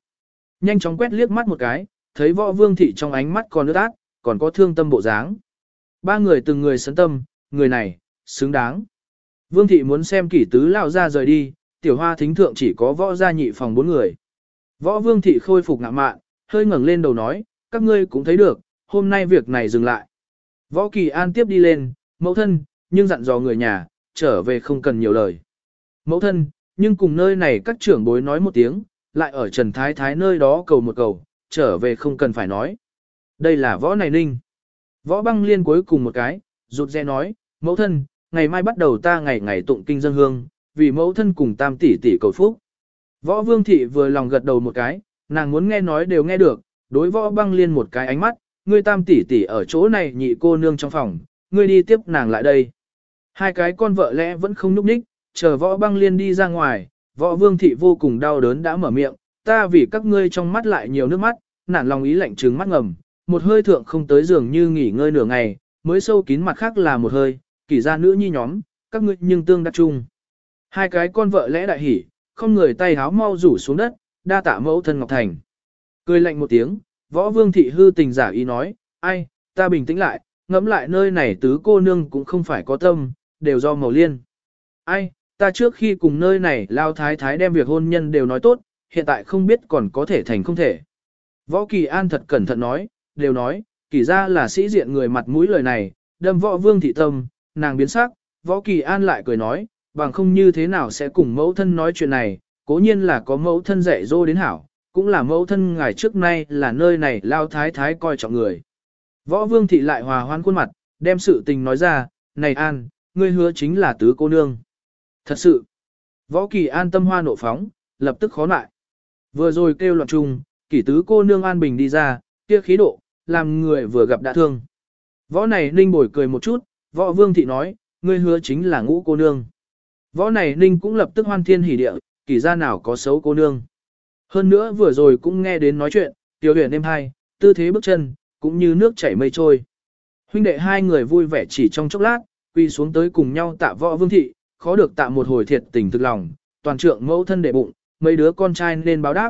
Nhanh chóng quét liếc mắt một cái, thấy võ vương thị trong ánh mắt còn nước ác, còn có thương tâm bộ dáng. Ba người từng người sấn tâm, người này, xứng đáng. Vương thị muốn xem kỷ tứ lao ra rời đi, tiểu hoa thính thượng chỉ có võ gia nhị phòng bốn người. Võ vương thị khôi phục ngạ mạn, hơi ngẩng lên đầu nói, các ngươi cũng thấy được, hôm nay việc này dừng lại. Võ kỳ an tiếp đi lên, mẫu thân, nhưng dặn dò người nhà, trở về không cần nhiều lời. Mẫu thân, nhưng cùng nơi này các trưởng bối nói một tiếng, lại ở Trần Thái Thái nơi đó cầu một cầu, trở về không cần phải nói. Đây là võ này ninh. Võ băng liên cuối cùng một cái, rụt rè nói, mẫu thân, ngày mai bắt đầu ta ngày ngày tụng kinh dân hương, vì mẫu thân cùng tam tỷ tỷ cầu phúc. Võ vương thị vừa lòng gật đầu một cái, nàng muốn nghe nói đều nghe được, đối võ băng liên một cái ánh mắt, ngươi tam tỷ tỷ ở chỗ này nhị cô nương trong phòng, ngươi đi tiếp nàng lại đây. Hai cái con vợ lẽ vẫn không nhúc nhích, chờ võ băng liên đi ra ngoài, võ vương thị vô cùng đau đớn đã mở miệng, ta vì các ngươi trong mắt lại nhiều nước mắt, nản lòng ý lạnh trừng mắt ngầm, một hơi thượng không tới giường như nghỉ ngơi nửa ngày, mới sâu kín mặt khác là một hơi, kỳ ra nữ nhi nhóm, các ngươi nhưng tương đắc chung. Hai cái con vợ lẽ đại hỉ, không người tay háo mau rủ xuống đất, đa tạ mẫu thân Ngọc Thành. Cười lạnh một tiếng, võ vương thị hư tình giả ý nói, ai, ta bình tĩnh lại, ngẫm lại nơi này tứ cô nương cũng không phải có tâm, đều do màu liên. Ai, ta trước khi cùng nơi này lao thái thái đem việc hôn nhân đều nói tốt, hiện tại không biết còn có thể thành không thể. Võ Kỳ An thật cẩn thận nói, đều nói, kỳ ra là sĩ diện người mặt mũi lời này, đâm võ vương thị tâm, nàng biến sắc, võ Kỳ An lại cười nói, bằng không như thế nào sẽ cùng mẫu thân nói chuyện này, cố nhiên là có mẫu thân dạy dỗ đến hảo, cũng là mẫu thân ngài trước nay là nơi này lao thái thái coi trọng người. Võ vương thị lại hòa hoan khuôn mặt, đem sự tình nói ra, này An, ngươi hứa chính là tứ cô nương. Thật sự, võ kỳ an tâm hoa nộ phóng, lập tức khó lại. Vừa rồi kêu loạn trung kỷ tứ cô nương an bình đi ra, kia khí độ, làm người vừa gặp đã thương. Võ này ninh bồi cười một chút, võ vương thị nói, ngươi hứa chính là ngũ cô nương. Võ này ninh cũng lập tức hoan thiên hỉ địa, kỳ ra nào có xấu cô nương. Hơn nữa vừa rồi cũng nghe đến nói chuyện, tiểu huyền êm hai, tư thế bước chân, cũng như nước chảy mây trôi. Huynh đệ hai người vui vẻ chỉ trong chốc lát, quy xuống tới cùng nhau tạ võ vương thị, khó được tạ một hồi thiệt tình thực lòng, toàn trượng mẫu thân đệ bụng, mấy đứa con trai nên báo đáp.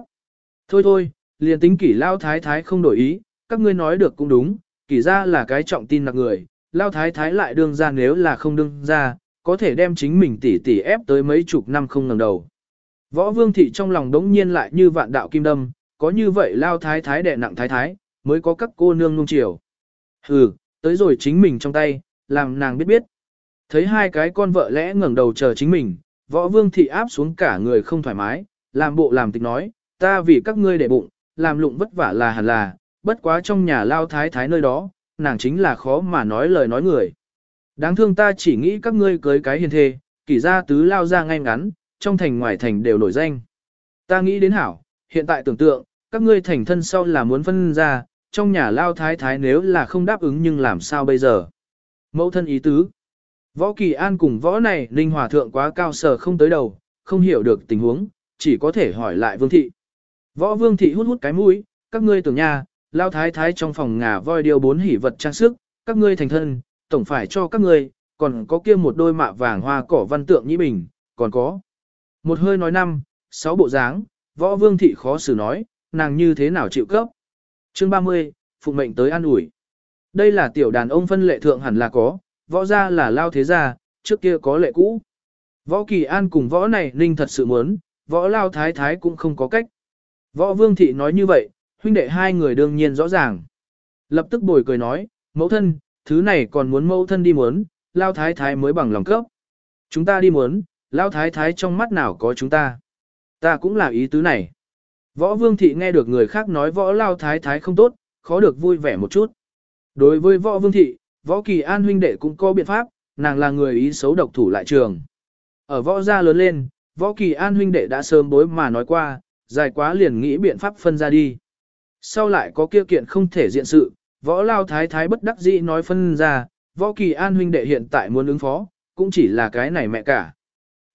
Thôi thôi, liền tính kỷ lao thái thái không đổi ý, các ngươi nói được cũng đúng, kỷ ra là cái trọng tin nặc người, lao thái thái lại đương ra nếu là không đương ra, có thể đem chính mình tỉ tỉ ép tới mấy chục năm không ngẩng đầu. Võ vương thị trong lòng đống nhiên lại như vạn đạo kim đâm, có như vậy lao thái thái đệ nặng thái thái, mới có các cô nương nung chiều. Hừ, tới rồi chính mình trong tay, làm nàng biết biết. Thấy hai cái con vợ lẽ ngẩng đầu chờ chính mình, võ vương thị áp xuống cả người không thoải mái, làm bộ làm tịch nói, ta vì các ngươi để bụng, làm lụng vất vả là hẳn là, bất quá trong nhà lao thái thái nơi đó, nàng chính là khó mà nói lời nói người. Đáng thương ta chỉ nghĩ các ngươi cưới cái hiền thê, kỷ gia tứ lao ra ngay ngắn, trong thành ngoài thành đều nổi danh. Ta nghĩ đến hảo, hiện tại tưởng tượng, các ngươi thành thân sau là muốn phân ra, trong nhà lao thái thái nếu là không đáp ứng nhưng làm sao bây giờ. Mẫu thân ý tứ. Võ Kỳ An cùng võ này linh hòa thượng quá cao sở không tới đầu, không hiểu được tình huống, chỉ có thể hỏi lại vương thị. Võ vương thị hút hút cái mũi, các ngươi tưởng nha, lao thái thái trong phòng ngà voi điều bốn hỉ vật trang sức, các ngươi thành thân, tổng phải cho các ngươi, còn có kia một đôi mạ vàng hoa cỏ văn tượng nhĩ bình, còn có. Một hơi nói năm, sáu bộ dáng, võ vương thị khó xử nói, nàng như thế nào chịu cấp. Chương 30, phụ mệnh tới an ủi. Đây là tiểu đàn ông phân lệ thượng hẳn là có, võ gia là lao thế gia, trước kia có lệ cũ. Võ kỳ an cùng võ này ninh thật sự muốn, võ lao thái thái cũng không có cách. Võ vương thị nói như vậy, huynh đệ hai người đương nhiên rõ ràng. Lập tức bồi cười nói, mẫu thân, thứ này còn muốn mẫu thân đi muốn, lao thái thái mới bằng lòng cấp. Chúng ta đi muốn, lao thái thái trong mắt nào có chúng ta. Ta cũng là ý tứ này. Võ vương thị nghe được người khác nói võ lao thái thái không tốt, khó được vui vẻ một chút. Đối với võ vương thị, võ kỳ an huynh đệ cũng có biện pháp, nàng là người ý xấu độc thủ lại trường. Ở võ gia lớn lên, võ kỳ an huynh đệ đã sớm bối mà nói qua, dài quá liền nghĩ biện pháp phân ra đi. Sau lại có kia kiện không thể diện sự, võ lao thái thái bất đắc dĩ nói phân ra, võ kỳ an huynh đệ hiện tại muốn ứng phó, cũng chỉ là cái này mẹ cả.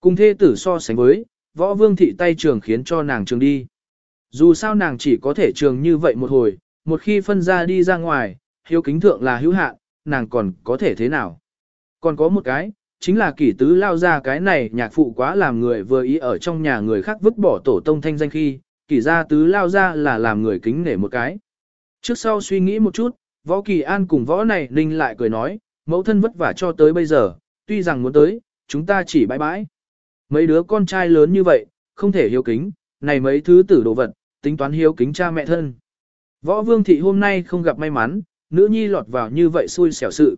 Cùng thê tử so sánh với, võ vương thị tay trường khiến cho nàng trường đi. Dù sao nàng chỉ có thể trường như vậy một hồi, một khi phân ra đi ra ngoài, hiếu kính thượng là hữu hạn, nàng còn có thể thế nào. Còn có một cái, chính là kỷ tứ lao ra cái này nhạc phụ quá làm người vừa ý ở trong nhà người khác vứt bỏ tổ tông thanh danh khi, kỷ gia tứ lao ra là làm người kính nể một cái. Trước sau suy nghĩ một chút, võ kỳ an cùng võ này ninh lại cười nói, mẫu thân vất vả cho tới bây giờ, tuy rằng muốn tới, chúng ta chỉ bãi bãi. Mấy đứa con trai lớn như vậy, không thể hiếu kính, này mấy thứ tử đồ vật, tính toán hiếu kính cha mẹ thân. Võ vương thị hôm nay không gặp may mắn, nữ nhi lọt vào như vậy xui xẻo sự.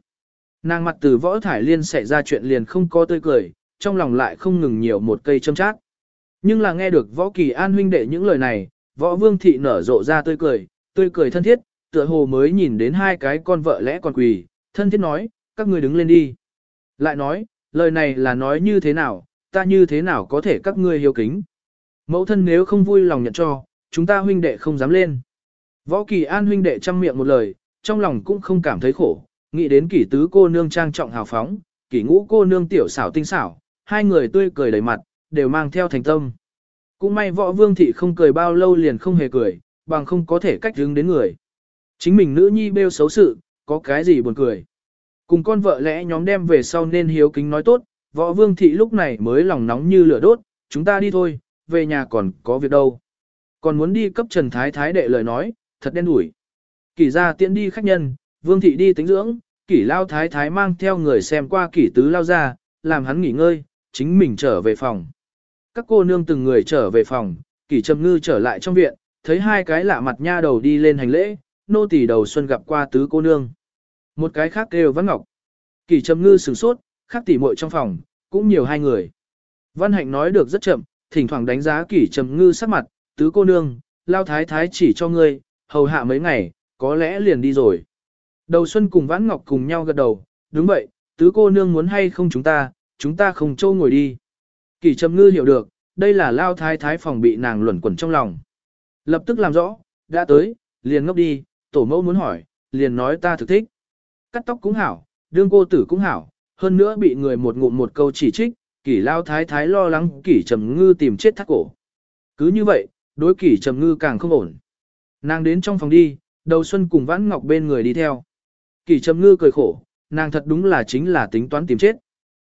Nàng mặt từ võ thải liên xảy ra chuyện liền không có tươi cười, trong lòng lại không ngừng nhiều một cây châm chát. Nhưng là nghe được võ kỳ an huynh đệ những lời này, võ vương thị nở rộ ra tươi cười, tươi cười thân thiết, tựa hồ mới nhìn đến hai cái con vợ lẽ còn quỳ, thân thiết nói, các ngươi đứng lên đi. Lại nói, lời này là nói như thế nào, ta như thế nào có thể các ngươi hiếu kính. Mẫu thân nếu không vui lòng nhận cho, chúng ta huynh đệ không dám lên. Võ kỳ an huynh đệ chăm miệng một lời, trong lòng cũng không cảm thấy khổ, nghĩ đến kỷ tứ cô nương trang trọng hào phóng, kỷ ngũ cô nương tiểu xảo tinh xảo, hai người tươi cười đầy mặt, đều mang theo thành tâm. Cũng may võ vương thị không cười bao lâu liền không hề cười, bằng không có thể cách hướng đến người. Chính mình nữ nhi bêu xấu sự, có cái gì buồn cười. Cùng con vợ lẽ nhóm đem về sau nên hiếu kính nói tốt, võ vương thị lúc này mới lòng nóng như lửa đốt, chúng ta đi thôi, về nhà còn có việc đâu. Còn muốn đi cấp Trần Thái Thái đệ lời nói, thật đen đủi. Kỷ ra tiễn đi khách nhân, vương thị đi tính dưỡng, kỷ lao thái thái mang theo người xem qua kỷ tứ lao ra, làm hắn nghỉ ngơi, chính mình trở về phòng. Các cô nương từng người trở về phòng, kỷ trầm ngư trở lại trong viện, thấy hai cái lạ mặt nha đầu đi lên hành lễ, nô tỳ đầu xuân gặp qua tứ cô nương. Một cái khác kêu Văn Ngọc. Kỷ trầm ngư sửng sốt, khác tỉ muội trong phòng, cũng nhiều hai người. Văn Hạnh nói được rất chậm, thỉnh thoảng đánh giá kỷ trầm ngư sắc mặt, tứ cô nương, lao thái thái chỉ cho ngươi, hầu hạ mấy ngày, có lẽ liền đi rồi. Đầu Xuân cùng Vãn Ngọc cùng nhau gật đầu, đúng vậy, tứ cô nương muốn hay không chúng ta, chúng ta không trâu ngồi đi. Kỷ trầm ngư hiểu được, đây là lao thái thái phòng bị nàng luẩn quẩn trong lòng. Lập tức làm rõ, đã tới, liền ngốc đi, tổ mẫu muốn hỏi, liền nói ta thực thích. Cắt tóc cũng hảo, đương cô tử cũng hảo, hơn nữa bị người một ngụm một câu chỉ trích, kỷ lao thái thái lo lắng kỷ trầm ngư tìm chết thắt cổ. Cứ như vậy, đối kỷ trầm ngư càng không ổn. Nàng đến trong phòng đi, đầu xuân cùng vãn ngọc bên người đi theo. Kỷ trầm ngư cười khổ, nàng thật đúng là chính là tính toán tìm chết.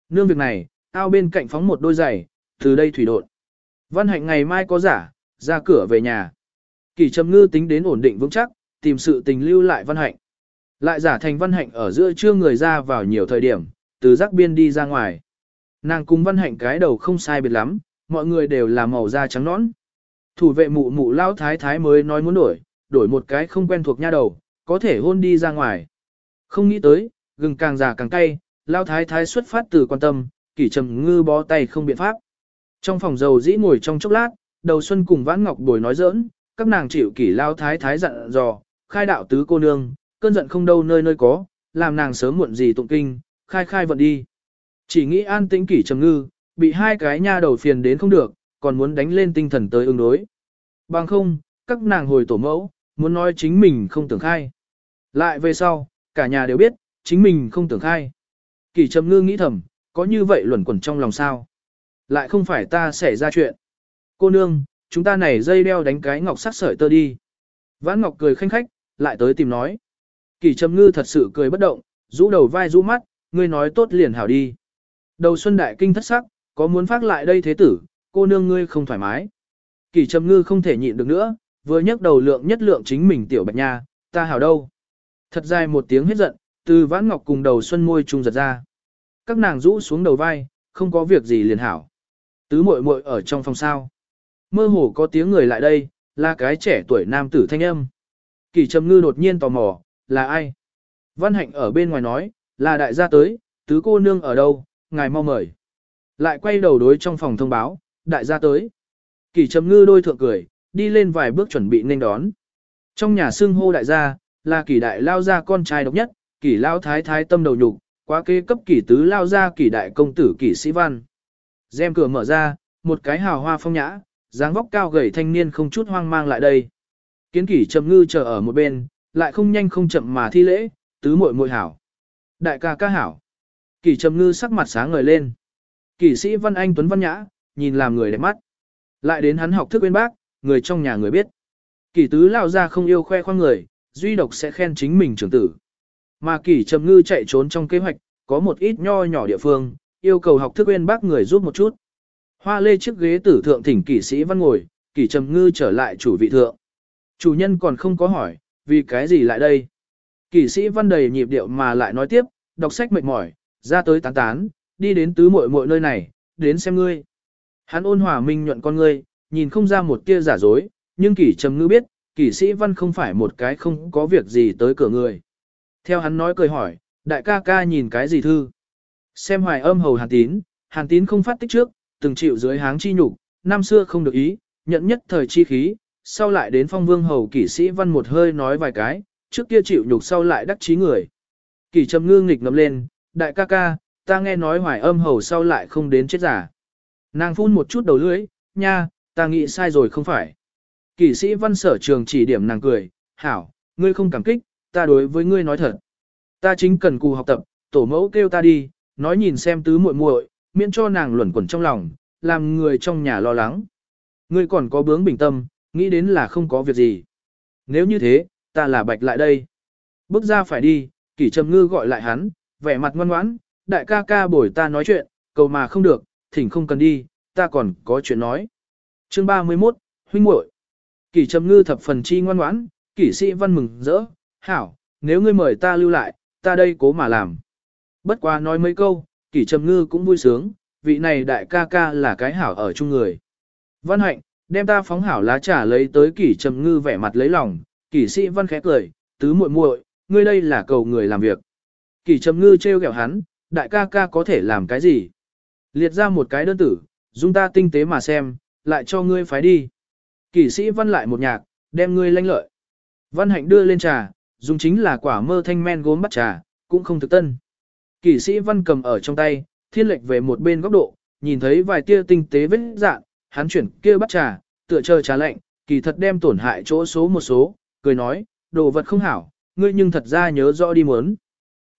Nương việc này, ao bên cạnh phóng một đôi giày, từ đây thủy đột. Văn hạnh ngày mai có giả, ra cửa về nhà. Kỷ trầm ngư tính đến ổn định vững chắc, tìm sự tình lưu lại văn hạnh. Lại giả thành văn hạnh ở giữa trưa người ra vào nhiều thời điểm, từ giác biên đi ra ngoài. Nàng cùng văn hạnh cái đầu không sai biệt lắm, mọi người đều là màu da trắng nõn. Thủ vệ mụ mụ lao thái thái mới nói muốn đổi, đổi một cái không quen thuộc nha đầu, có thể hôn đi ra ngoài. Không nghĩ tới, gừng càng già càng cay, lao thái thái xuất phát từ quan tâm, kỷ trầm ngư bó tay không biện pháp. Trong phòng dầu dĩ ngồi trong chốc lát, đầu xuân cùng vãn ngọc bồi nói giỡn, các nàng chịu kỷ lao thái thái dặn dò, khai đạo tứ cô nương, cơn giận không đâu nơi nơi có, làm nàng sớm muộn gì tụng kinh, khai khai vận đi. Chỉ nghĩ an tĩnh kỷ trầm ngư, bị hai cái nha đầu phiền đến không được, còn muốn đánh lên tinh thần tới ứng đối. Bằng không, các nàng hồi tổ mẫu, muốn nói chính mình không tưởng khai. Lại về sau, cả nhà đều biết, chính mình không tưởng khai. Kỷ trầm ngư nghĩ thầm, có như vậy luẩn quẩn trong lòng sao? Lại không phải ta xảy ra chuyện. Cô nương, chúng ta này dây đeo đánh cái ngọc sắc sợi tơ đi. Vãn Ngọc cười khanh khách, lại tới tìm nói. kỳ trầm ngư thật sự cười bất động, rũ đầu vai rũ mắt, ngươi nói tốt liền hảo đi. Đầu xuân đại kinh thất sắc, có muốn phát lại đây thế tử, cô nương ngươi không thoải mái. kỳ trầm ngư không thể nhịn được nữa, vừa nhấc đầu lượng nhất lượng chính mình tiểu bạch nha, ta hảo đâu. Thật dài một tiếng hết giận, từ vãn ngọc cùng đầu xuân môi trung giật ra. Các nàng rũ xuống đầu vai, không có việc gì liền hảo. Tứ muội muội ở trong phòng sao. Mơ hồ có tiếng người lại đây, là cái trẻ tuổi nam tử thanh âm. Kỳ trầm ngư đột nhiên tò mò, là ai? Văn hạnh ở bên ngoài nói, là đại gia tới, tứ cô nương ở đâu, ngài mau mời. Lại quay đầu đối trong phòng thông báo, đại gia tới. Kỳ trầm ngư đôi thượng cười, đi lên vài bước chuẩn bị nên đón. Trong nhà xưng hô đại gia, là kỳ đại lao gia con trai độc nhất, kỳ lao thái thái tâm đầu nhục, quá kế cấp kỳ tứ lao ra kỳ đại công tử kỳ sĩ văn. Dèm cửa mở ra, một cái hào hoa phong nhã, dáng vóc cao gầy thanh niên không chút hoang mang lại đây. Kiến kỷ trầm ngư chờ ở một bên, lại không nhanh không chậm mà thi lễ, tứ muội muội hảo. Đại ca ca hảo. Kỷ trầm ngư sắc mặt sáng ngời lên. Kỷ sĩ văn anh tuấn văn nhã, nhìn làm người đẹp mắt. Lại đến hắn học thức bên bác, người trong nhà người biết. Kỷ tứ lao ra không yêu khoe khoang người, duy độc sẽ khen chính mình trưởng tử. Mà kỷ trầm ngư chạy trốn trong kế hoạch, có một ít nho nhỏ địa phương, yêu cầu học thức bên bác người giúp một chút. Hoa lê chiếc ghế tử thượng thỉnh kỷ sĩ văn ngồi, kỷ trầm ngư trở lại chủ vị thượng. Chủ nhân còn không có hỏi, vì cái gì lại đây? Kỷ sĩ văn đầy nhịp điệu mà lại nói tiếp, đọc sách mệt mỏi, ra tới tán tán, đi đến tứ muội muội nơi này, đến xem ngươi. Hắn ôn hòa minh nhuận con ngươi, nhìn không ra một tia giả dối, nhưng kỷ trầm ngư biết, kỷ sĩ văn không phải một cái không có việc gì tới cửa người. Theo hắn nói cười hỏi, đại ca ca nhìn cái gì thư? Xem hoài âm hầu hàn tín, hàn tín không phát tích trước, từng chịu dưới háng chi nhục, năm xưa không được ý, nhận nhất thời chi khí, sau lại đến phong vương hầu kỷ sĩ văn một hơi nói vài cái, trước kia chịu nhục sau lại đắc chí người. Kỷ trầm ngư nghịch ngầm lên, đại ca ca, ta nghe nói hoài âm hầu sau lại không đến chết giả. Nàng phun một chút đầu lưỡi, nha, ta nghĩ sai rồi không phải. Kỷ sĩ văn sở trường chỉ điểm nàng cười, hảo, ngươi không cảm kích, ta đối với ngươi nói thật. Ta chính cần cù học tập, tổ mẫu kêu ta đi, nói nhìn xem tứ muội muội, miễn cho nàng luẩn quẩn trong lòng, làm người trong nhà lo lắng. Ngươi còn có bướng bình tâm, nghĩ đến là không có việc gì. Nếu như thế, ta là bạch lại đây. Bước ra phải đi, kỷ trầm ngư gọi lại hắn, vẻ mặt ngoan ngoãn, đại ca ca bồi ta nói chuyện, cầu mà không được, thỉnh không cần đi, ta còn có chuyện nói. Chương 31, huynh muội. Kỷ Trầm Ngư thập phần chi ngoan ngoãn, kỷ sĩ văn mừng rỡ, hảo, nếu ngươi mời ta lưu lại, ta đây cố mà làm. Bất quá nói mấy câu, kỷ Trầm Ngư cũng vui sướng, vị này đại ca ca là cái hảo ở chung người. Văn hạnh, đem ta phóng hảo lá trà lấy tới kỷ Trầm Ngư vẻ mặt lấy lòng, kỷ sĩ văn khẽ cười, tứ muội muội, ngươi đây là cầu người làm việc. Kỷ Trầm Ngư trêu ghẹo hắn, đại ca ca có thể làm cái gì? Liệt ra một cái đơn tử, dung ta tinh tế mà xem, lại cho ngươi phái đi. Kỷ sĩ văn lại một nhạc, đem ngươi lanh lợi. Văn hạnh đưa lên trà, dùng chính là quả mơ thanh men gốm bắt trà, cũng không thực tân. Kỷ sĩ văn cầm ở trong tay, thiên lệch về một bên góc độ, nhìn thấy vài tia tinh tế vết dạng, hắn chuyển kia bắt trà, tựa chờ trà lạnh, kỳ thật đem tổn hại chỗ số một số, cười nói, đồ vật không hảo, ngươi nhưng thật ra nhớ rõ đi muốn.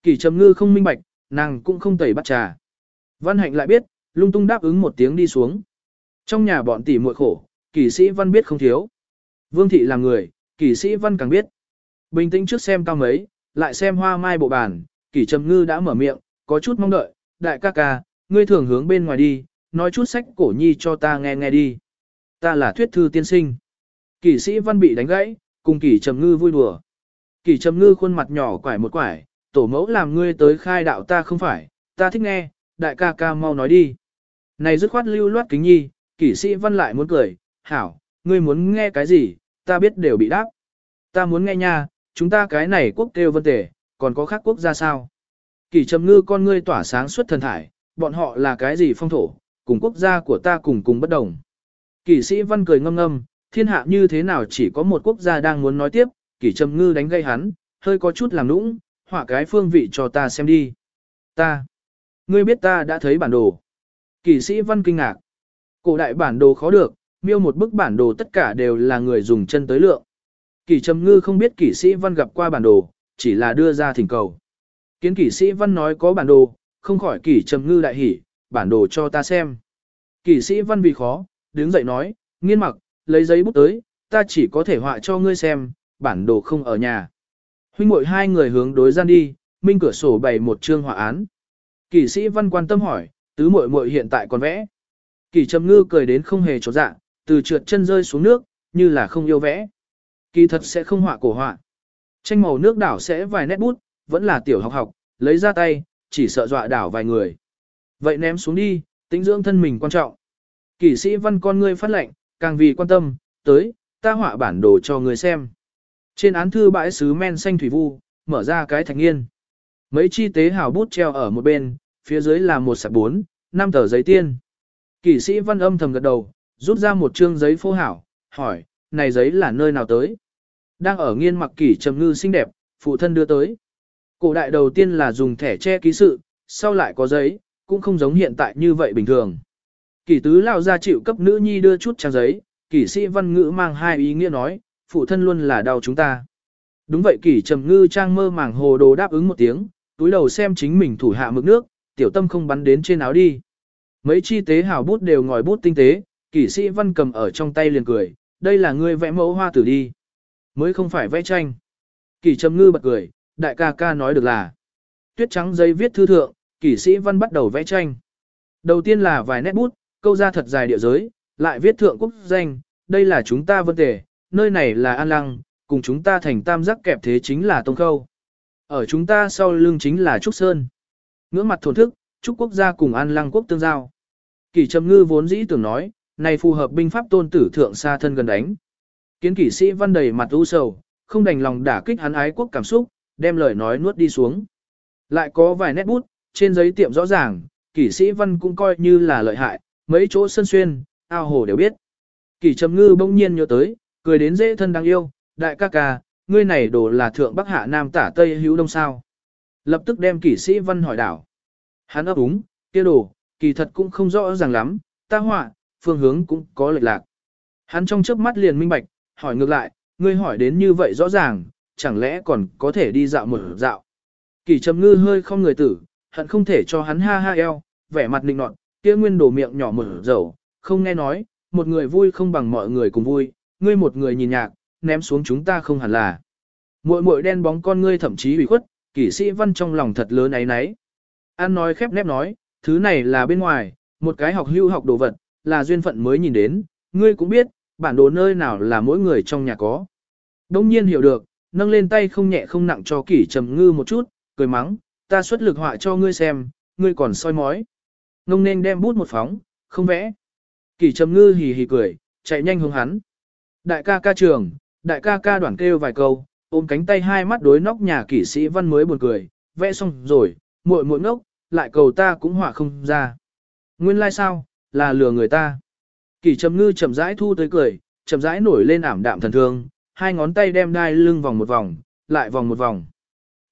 Kỷ trầm ngư không minh bạch, nàng cũng không tẩy bắt trà. Văn hạnh lại biết, lung tung đáp ứng một tiếng đi xuống. Trong nhà bọn tỷ muội khổ, kỷ sĩ văn biết không thiếu. Vương thị là người, kỷ sĩ văn càng biết. Bình tĩnh trước xem cao mấy, lại xem hoa mai bộ bàn, kỷ trầm ngư đã mở miệng, có chút mong đợi, đại ca ca, ngươi thường hướng bên ngoài đi, nói chút sách cổ nhi cho ta nghe nghe đi. Ta là thuyết thư tiên sinh. Kỷ sĩ văn bị đánh gãy, cùng kỷ trầm ngư vui đùa. Kỷ trầm ngư khuôn mặt nhỏ quải một quải, tổ mẫu làm ngươi tới khai đạo ta không phải, ta thích nghe, đại ca ca mau nói đi. Này dứt khoát lưu loát kính nhi, kỷ sĩ văn lại muốn cười, hảo, ngươi muốn nghe cái gì, ta biết đều bị đáp. Ta muốn nghe nha, chúng ta cái này quốc kêu vân tể, còn có khác quốc gia sao? kỳ trầm ngư con ngươi tỏa sáng suốt thần thải, bọn họ là cái gì phong thổ, cùng quốc gia của ta cùng cùng bất đồng. kỳ sĩ văn cười ngâm ngâm, thiên hạ như thế nào chỉ có một quốc gia đang muốn nói tiếp, kỳ trầm ngư đánh gây hắn, hơi có chút làm nũng, họa cái phương vị cho ta xem đi. Ta. Ngươi biết ta đã thấy bản đồ. kỳ sĩ văn kinh ngạc. Cổ đại bản đồ khó được, miêu một bức bản đồ tất cả đều là người dùng chân tới lượng. Kỷ trầm ngư không biết kỷ sĩ văn gặp qua bản đồ, chỉ là đưa ra thỉnh cầu. Kiến kỷ sĩ văn nói có bản đồ, không khỏi kỷ trầm ngư đại hỉ, bản đồ cho ta xem. Kỷ sĩ văn vì khó, đứng dậy nói, nghiên mặc, lấy giấy bút tới, ta chỉ có thể họa cho ngươi xem, bản đồ không ở nhà. Huynh muội hai người hướng đối gian đi, minh cửa sổ bày một chương họa án. Kỷ sĩ văn quan tâm hỏi, tứ muội muội hiện tại còn vẽ. Kỷ trầm ngư cười đến không hề trọt dạ, từ trượt chân rơi xuống nước, như là không yêu vẽ. Kỳ thật sẽ không họa cổ họa. Tranh màu nước đảo sẽ vài nét bút, vẫn là tiểu học học, lấy ra tay, chỉ sợ dọa đảo vài người. Vậy ném xuống đi, tính dưỡng thân mình quan trọng. Kỷ sĩ văn con ngươi phát lệnh, càng vì quan tâm, tới, ta họa bản đồ cho người xem. Trên án thư bãi sứ men xanh thủy vu, mở ra cái thạch nghiên. Mấy chi tế hào bút treo ở một bên, phía dưới là một sạc bốn, năm tờ giấy tiên. Kỷ sĩ văn âm thầm gật đầu, rút ra một chương giấy phô hảo, hỏi, này giấy là nơi nào tới? Đang ở nghiên mặc kỷ trầm ngư xinh đẹp, phụ thân đưa tới. Cổ đại đầu tiên là dùng thẻ che ký sự, sau lại có giấy, cũng không giống hiện tại như vậy bình thường. Kỷ tứ lao ra chịu cấp nữ nhi đưa chút trang giấy, kỷ sĩ văn ngữ mang hai ý nghĩa nói, phụ thân luôn là đau chúng ta. Đúng vậy kỷ trầm ngư trang mơ màng hồ đồ đáp ứng một tiếng, túi đầu xem chính mình thủ hạ mực nước, tiểu tâm không bắn đến trên áo đi. Mấy chi tế hào bút đều ngòi bút tinh tế, kỷ sĩ văn cầm ở trong tay liền cười, đây là ngươi vẽ mẫu hoa tử đi. Mới không phải vẽ tranh. Kỷ trầm ngư bật cười, đại ca ca nói được là. Tuyết trắng giấy viết thư thượng, kỷ sĩ văn bắt đầu vẽ tranh. Đầu tiên là vài nét bút, câu ra thật dài địa giới, lại viết thượng quốc danh, đây là chúng ta vân tề, nơi này là an lăng, cùng chúng ta thành tam giác kẹp thế chính là tông khâu. Ở chúng ta sau lưng chính là Trúc Sơn. Ngưỡng mặt thổn thức, trúc quốc gia cùng an lăng quốc tương giao. Kỷ trầm ngư vốn dĩ tưởng nói, này phù hợp binh pháp tôn tử thượng xa thân gần đánh. Kiến kỷ sĩ văn đầy mặt u sầu, không đành lòng đả kích hắn ái quốc cảm xúc, đem lời nói nuốt đi xuống. Lại có vài nét bút, trên giấy tiệm rõ ràng, kỷ sĩ văn cũng coi như là lợi hại, mấy chỗ sân xuyên, ao hồ đều biết. Kỷ trầm ngư bỗng nhiên nhớ tới, cười đến dễ thân đáng yêu, đại ca ca, ngươi này đồ là thượng bắc hạ nam tả tây hữu đông sao. Lập tức đem kỷ sĩ văn hỏi đảo. Hắn ấp úng, kia đồ, kỳ thật cũng không rõ ràng lắm, ta họa, phương hướng cũng có lệch lạc. Hắn trong chớp mắt liền minh bạch, hỏi ngược lại, ngươi hỏi đến như vậy rõ ràng, chẳng lẽ còn có thể đi dạo một dạo. Kỳ trầm ngư hơi không người tử, hận không thể cho hắn ha ha eo, vẻ mặt nịnh nọt, kia nguyên đồ miệng nhỏ mở dầu, không nghe nói, một người vui không bằng mọi người cùng vui, ngươi một người nhìn nhạc, ném xuống chúng ta không hẳn là. Muội muội đen bóng con ngươi thậm chí ủy khuất, kỷ sĩ văn trong lòng thật lớn ấy nấy. An nói khép nép nói, thứ này là bên ngoài, một cái học hưu học đồ vật, là duyên phận mới nhìn đến, ngươi cũng biết, bản đồ nơi nào là mỗi người trong nhà có. Đông nhiên hiểu được, nâng lên tay không nhẹ không nặng cho kỷ trầm ngư một chút, cười mắng, ta xuất lực họa cho ngươi xem, ngươi còn soi mói. Ngông nên đem bút một phóng, không vẽ. Kỷ trầm ngư hì hì cười, chạy nhanh hướng hắn. Đại ca ca trường, đại ca ca đoạn kêu vài câu, ôm cánh tay hai mắt đối nóc nhà kỷ sĩ văn mới buồn cười, vẽ xong rồi, muội muội ngốc, lại cầu ta cũng họa không ra. Nguyên lai like sao, là lừa người ta. Kỷ trầm ngư chậm rãi thu tới cười, chậm rãi nổi lên ảm đạm thần thương, hai ngón tay đem đai lưng vòng một vòng, lại vòng một vòng.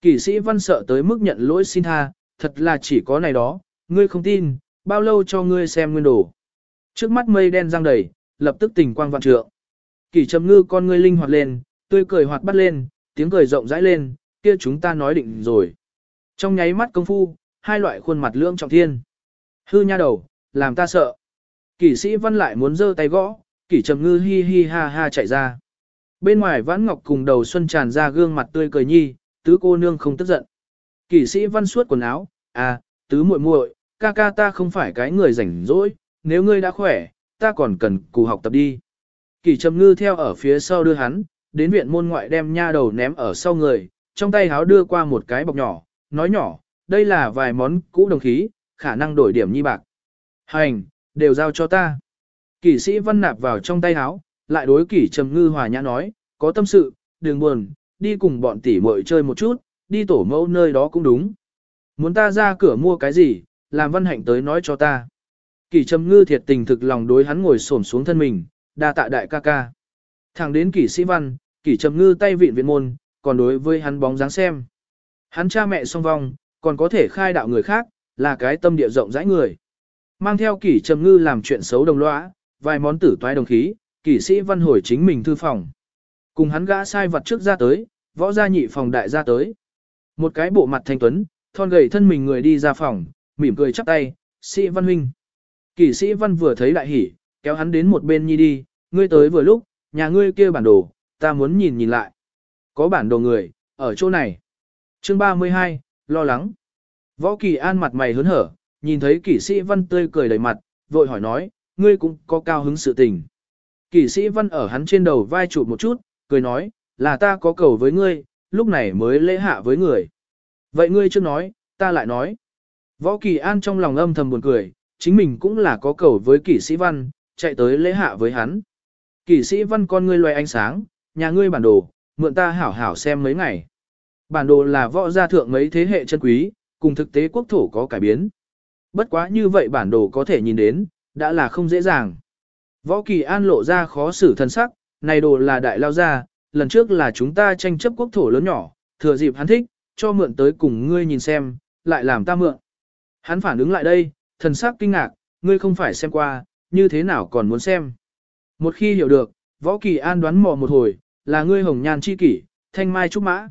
Kỳ sĩ văn sợ tới mức nhận lỗi xin tha, thật là chỉ có này đó, ngươi không tin, bao lâu cho ngươi xem nguyên đồ. Trước mắt mây đen răng đầy, lập tức tình quang vạn trượng. Kỷ trầm ngư con ngươi linh hoạt lên, tươi cười hoạt bắt lên, tiếng cười rộng rãi lên, kia chúng ta nói định rồi. Trong nháy mắt công phu, hai loại khuôn mặt lưỡng trọng thiên. Hư nha đầu, làm ta sợ. Kỷ sĩ văn lại muốn giơ tay gõ, kỷ trầm ngư hi hi ha ha chạy ra. Bên ngoài vãn ngọc cùng đầu xuân tràn ra gương mặt tươi cười nhi, tứ cô nương không tức giận. Kỷ sĩ văn suốt quần áo, à, tứ muội muội, ca ca ta không phải cái người rảnh rỗi, nếu ngươi đã khỏe, ta còn cần cù học tập đi. Kỷ trầm ngư theo ở phía sau đưa hắn, đến viện môn ngoại đem nha đầu ném ở sau người, trong tay háo đưa qua một cái bọc nhỏ, nói nhỏ, đây là vài món cũ đồng khí, khả năng đổi điểm nhi bạc. Hành, đều giao cho ta. Kỷ sĩ văn nạp vào trong tay áo, lại đối kỷ trầm ngư hòa nhã nói, có tâm sự, đừng buồn, đi cùng bọn tỷ muội chơi một chút, đi tổ mẫu nơi đó cũng đúng. Muốn ta ra cửa mua cái gì, làm văn hạnh tới nói cho ta. Kỷ trầm ngư thiệt tình thực lòng đối hắn ngồi xổm xuống thân mình, đa tạ đại ca ca. Thẳng đến kỷ sĩ văn, kỷ trầm ngư tay vịn viện môn, còn đối với hắn bóng dáng xem. Hắn cha mẹ song vong, còn có thể khai đạo người khác, là cái tâm địa rộng rãi người. Mang theo kỷ trầm ngư làm chuyện xấu đồng lõa, vài món tử toái đồng khí, kỷ sĩ văn hồi chính mình thư phòng. Cùng hắn gã sai vật trước ra tới, võ gia nhị phòng đại ra tới. Một cái bộ mặt thanh tuấn, thon gầy thân mình người đi ra phòng, mỉm cười chắp tay, sĩ văn huynh. Kỷ sĩ văn vừa thấy đại hỉ, kéo hắn đến một bên nhi đi, ngươi tới vừa lúc, nhà ngươi kia bản đồ, ta muốn nhìn nhìn lại. Có bản đồ người, ở chỗ này. Chương 32, lo lắng. Võ Kỳ An mặt mày hớn hở, nhìn thấy kỷ sĩ văn tươi cười đầy mặt, vội hỏi nói, ngươi cũng có cao hứng sự tình. Kỷ sĩ văn ở hắn trên đầu vai chụp một chút, cười nói, là ta có cầu với ngươi, lúc này mới lễ hạ với người. Vậy ngươi chưa nói, ta lại nói. Võ Kỳ An trong lòng âm thầm buồn cười, chính mình cũng là có cầu với kỷ sĩ văn, chạy tới lễ hạ với hắn. Kỷ sĩ văn con ngươi loài ánh sáng, nhà ngươi bản đồ, mượn ta hảo hảo xem mấy ngày. Bản đồ là võ gia thượng mấy thế hệ chân quý, cùng thực tế quốc thổ có cải biến. Bất quá như vậy bản đồ có thể nhìn đến, đã là không dễ dàng. Võ Kỳ An lộ ra khó xử thân sắc, này đồ là đại lao ra. lần trước là chúng ta tranh chấp quốc thổ lớn nhỏ, thừa dịp hắn thích, cho mượn tới cùng ngươi nhìn xem, lại làm ta mượn. Hắn phản ứng lại đây, thần sắc kinh ngạc, ngươi không phải xem qua, như thế nào còn muốn xem. Một khi hiểu được, Võ Kỳ An đoán mò một hồi, là ngươi hồng nhan chi kỷ, thanh mai trúc mã.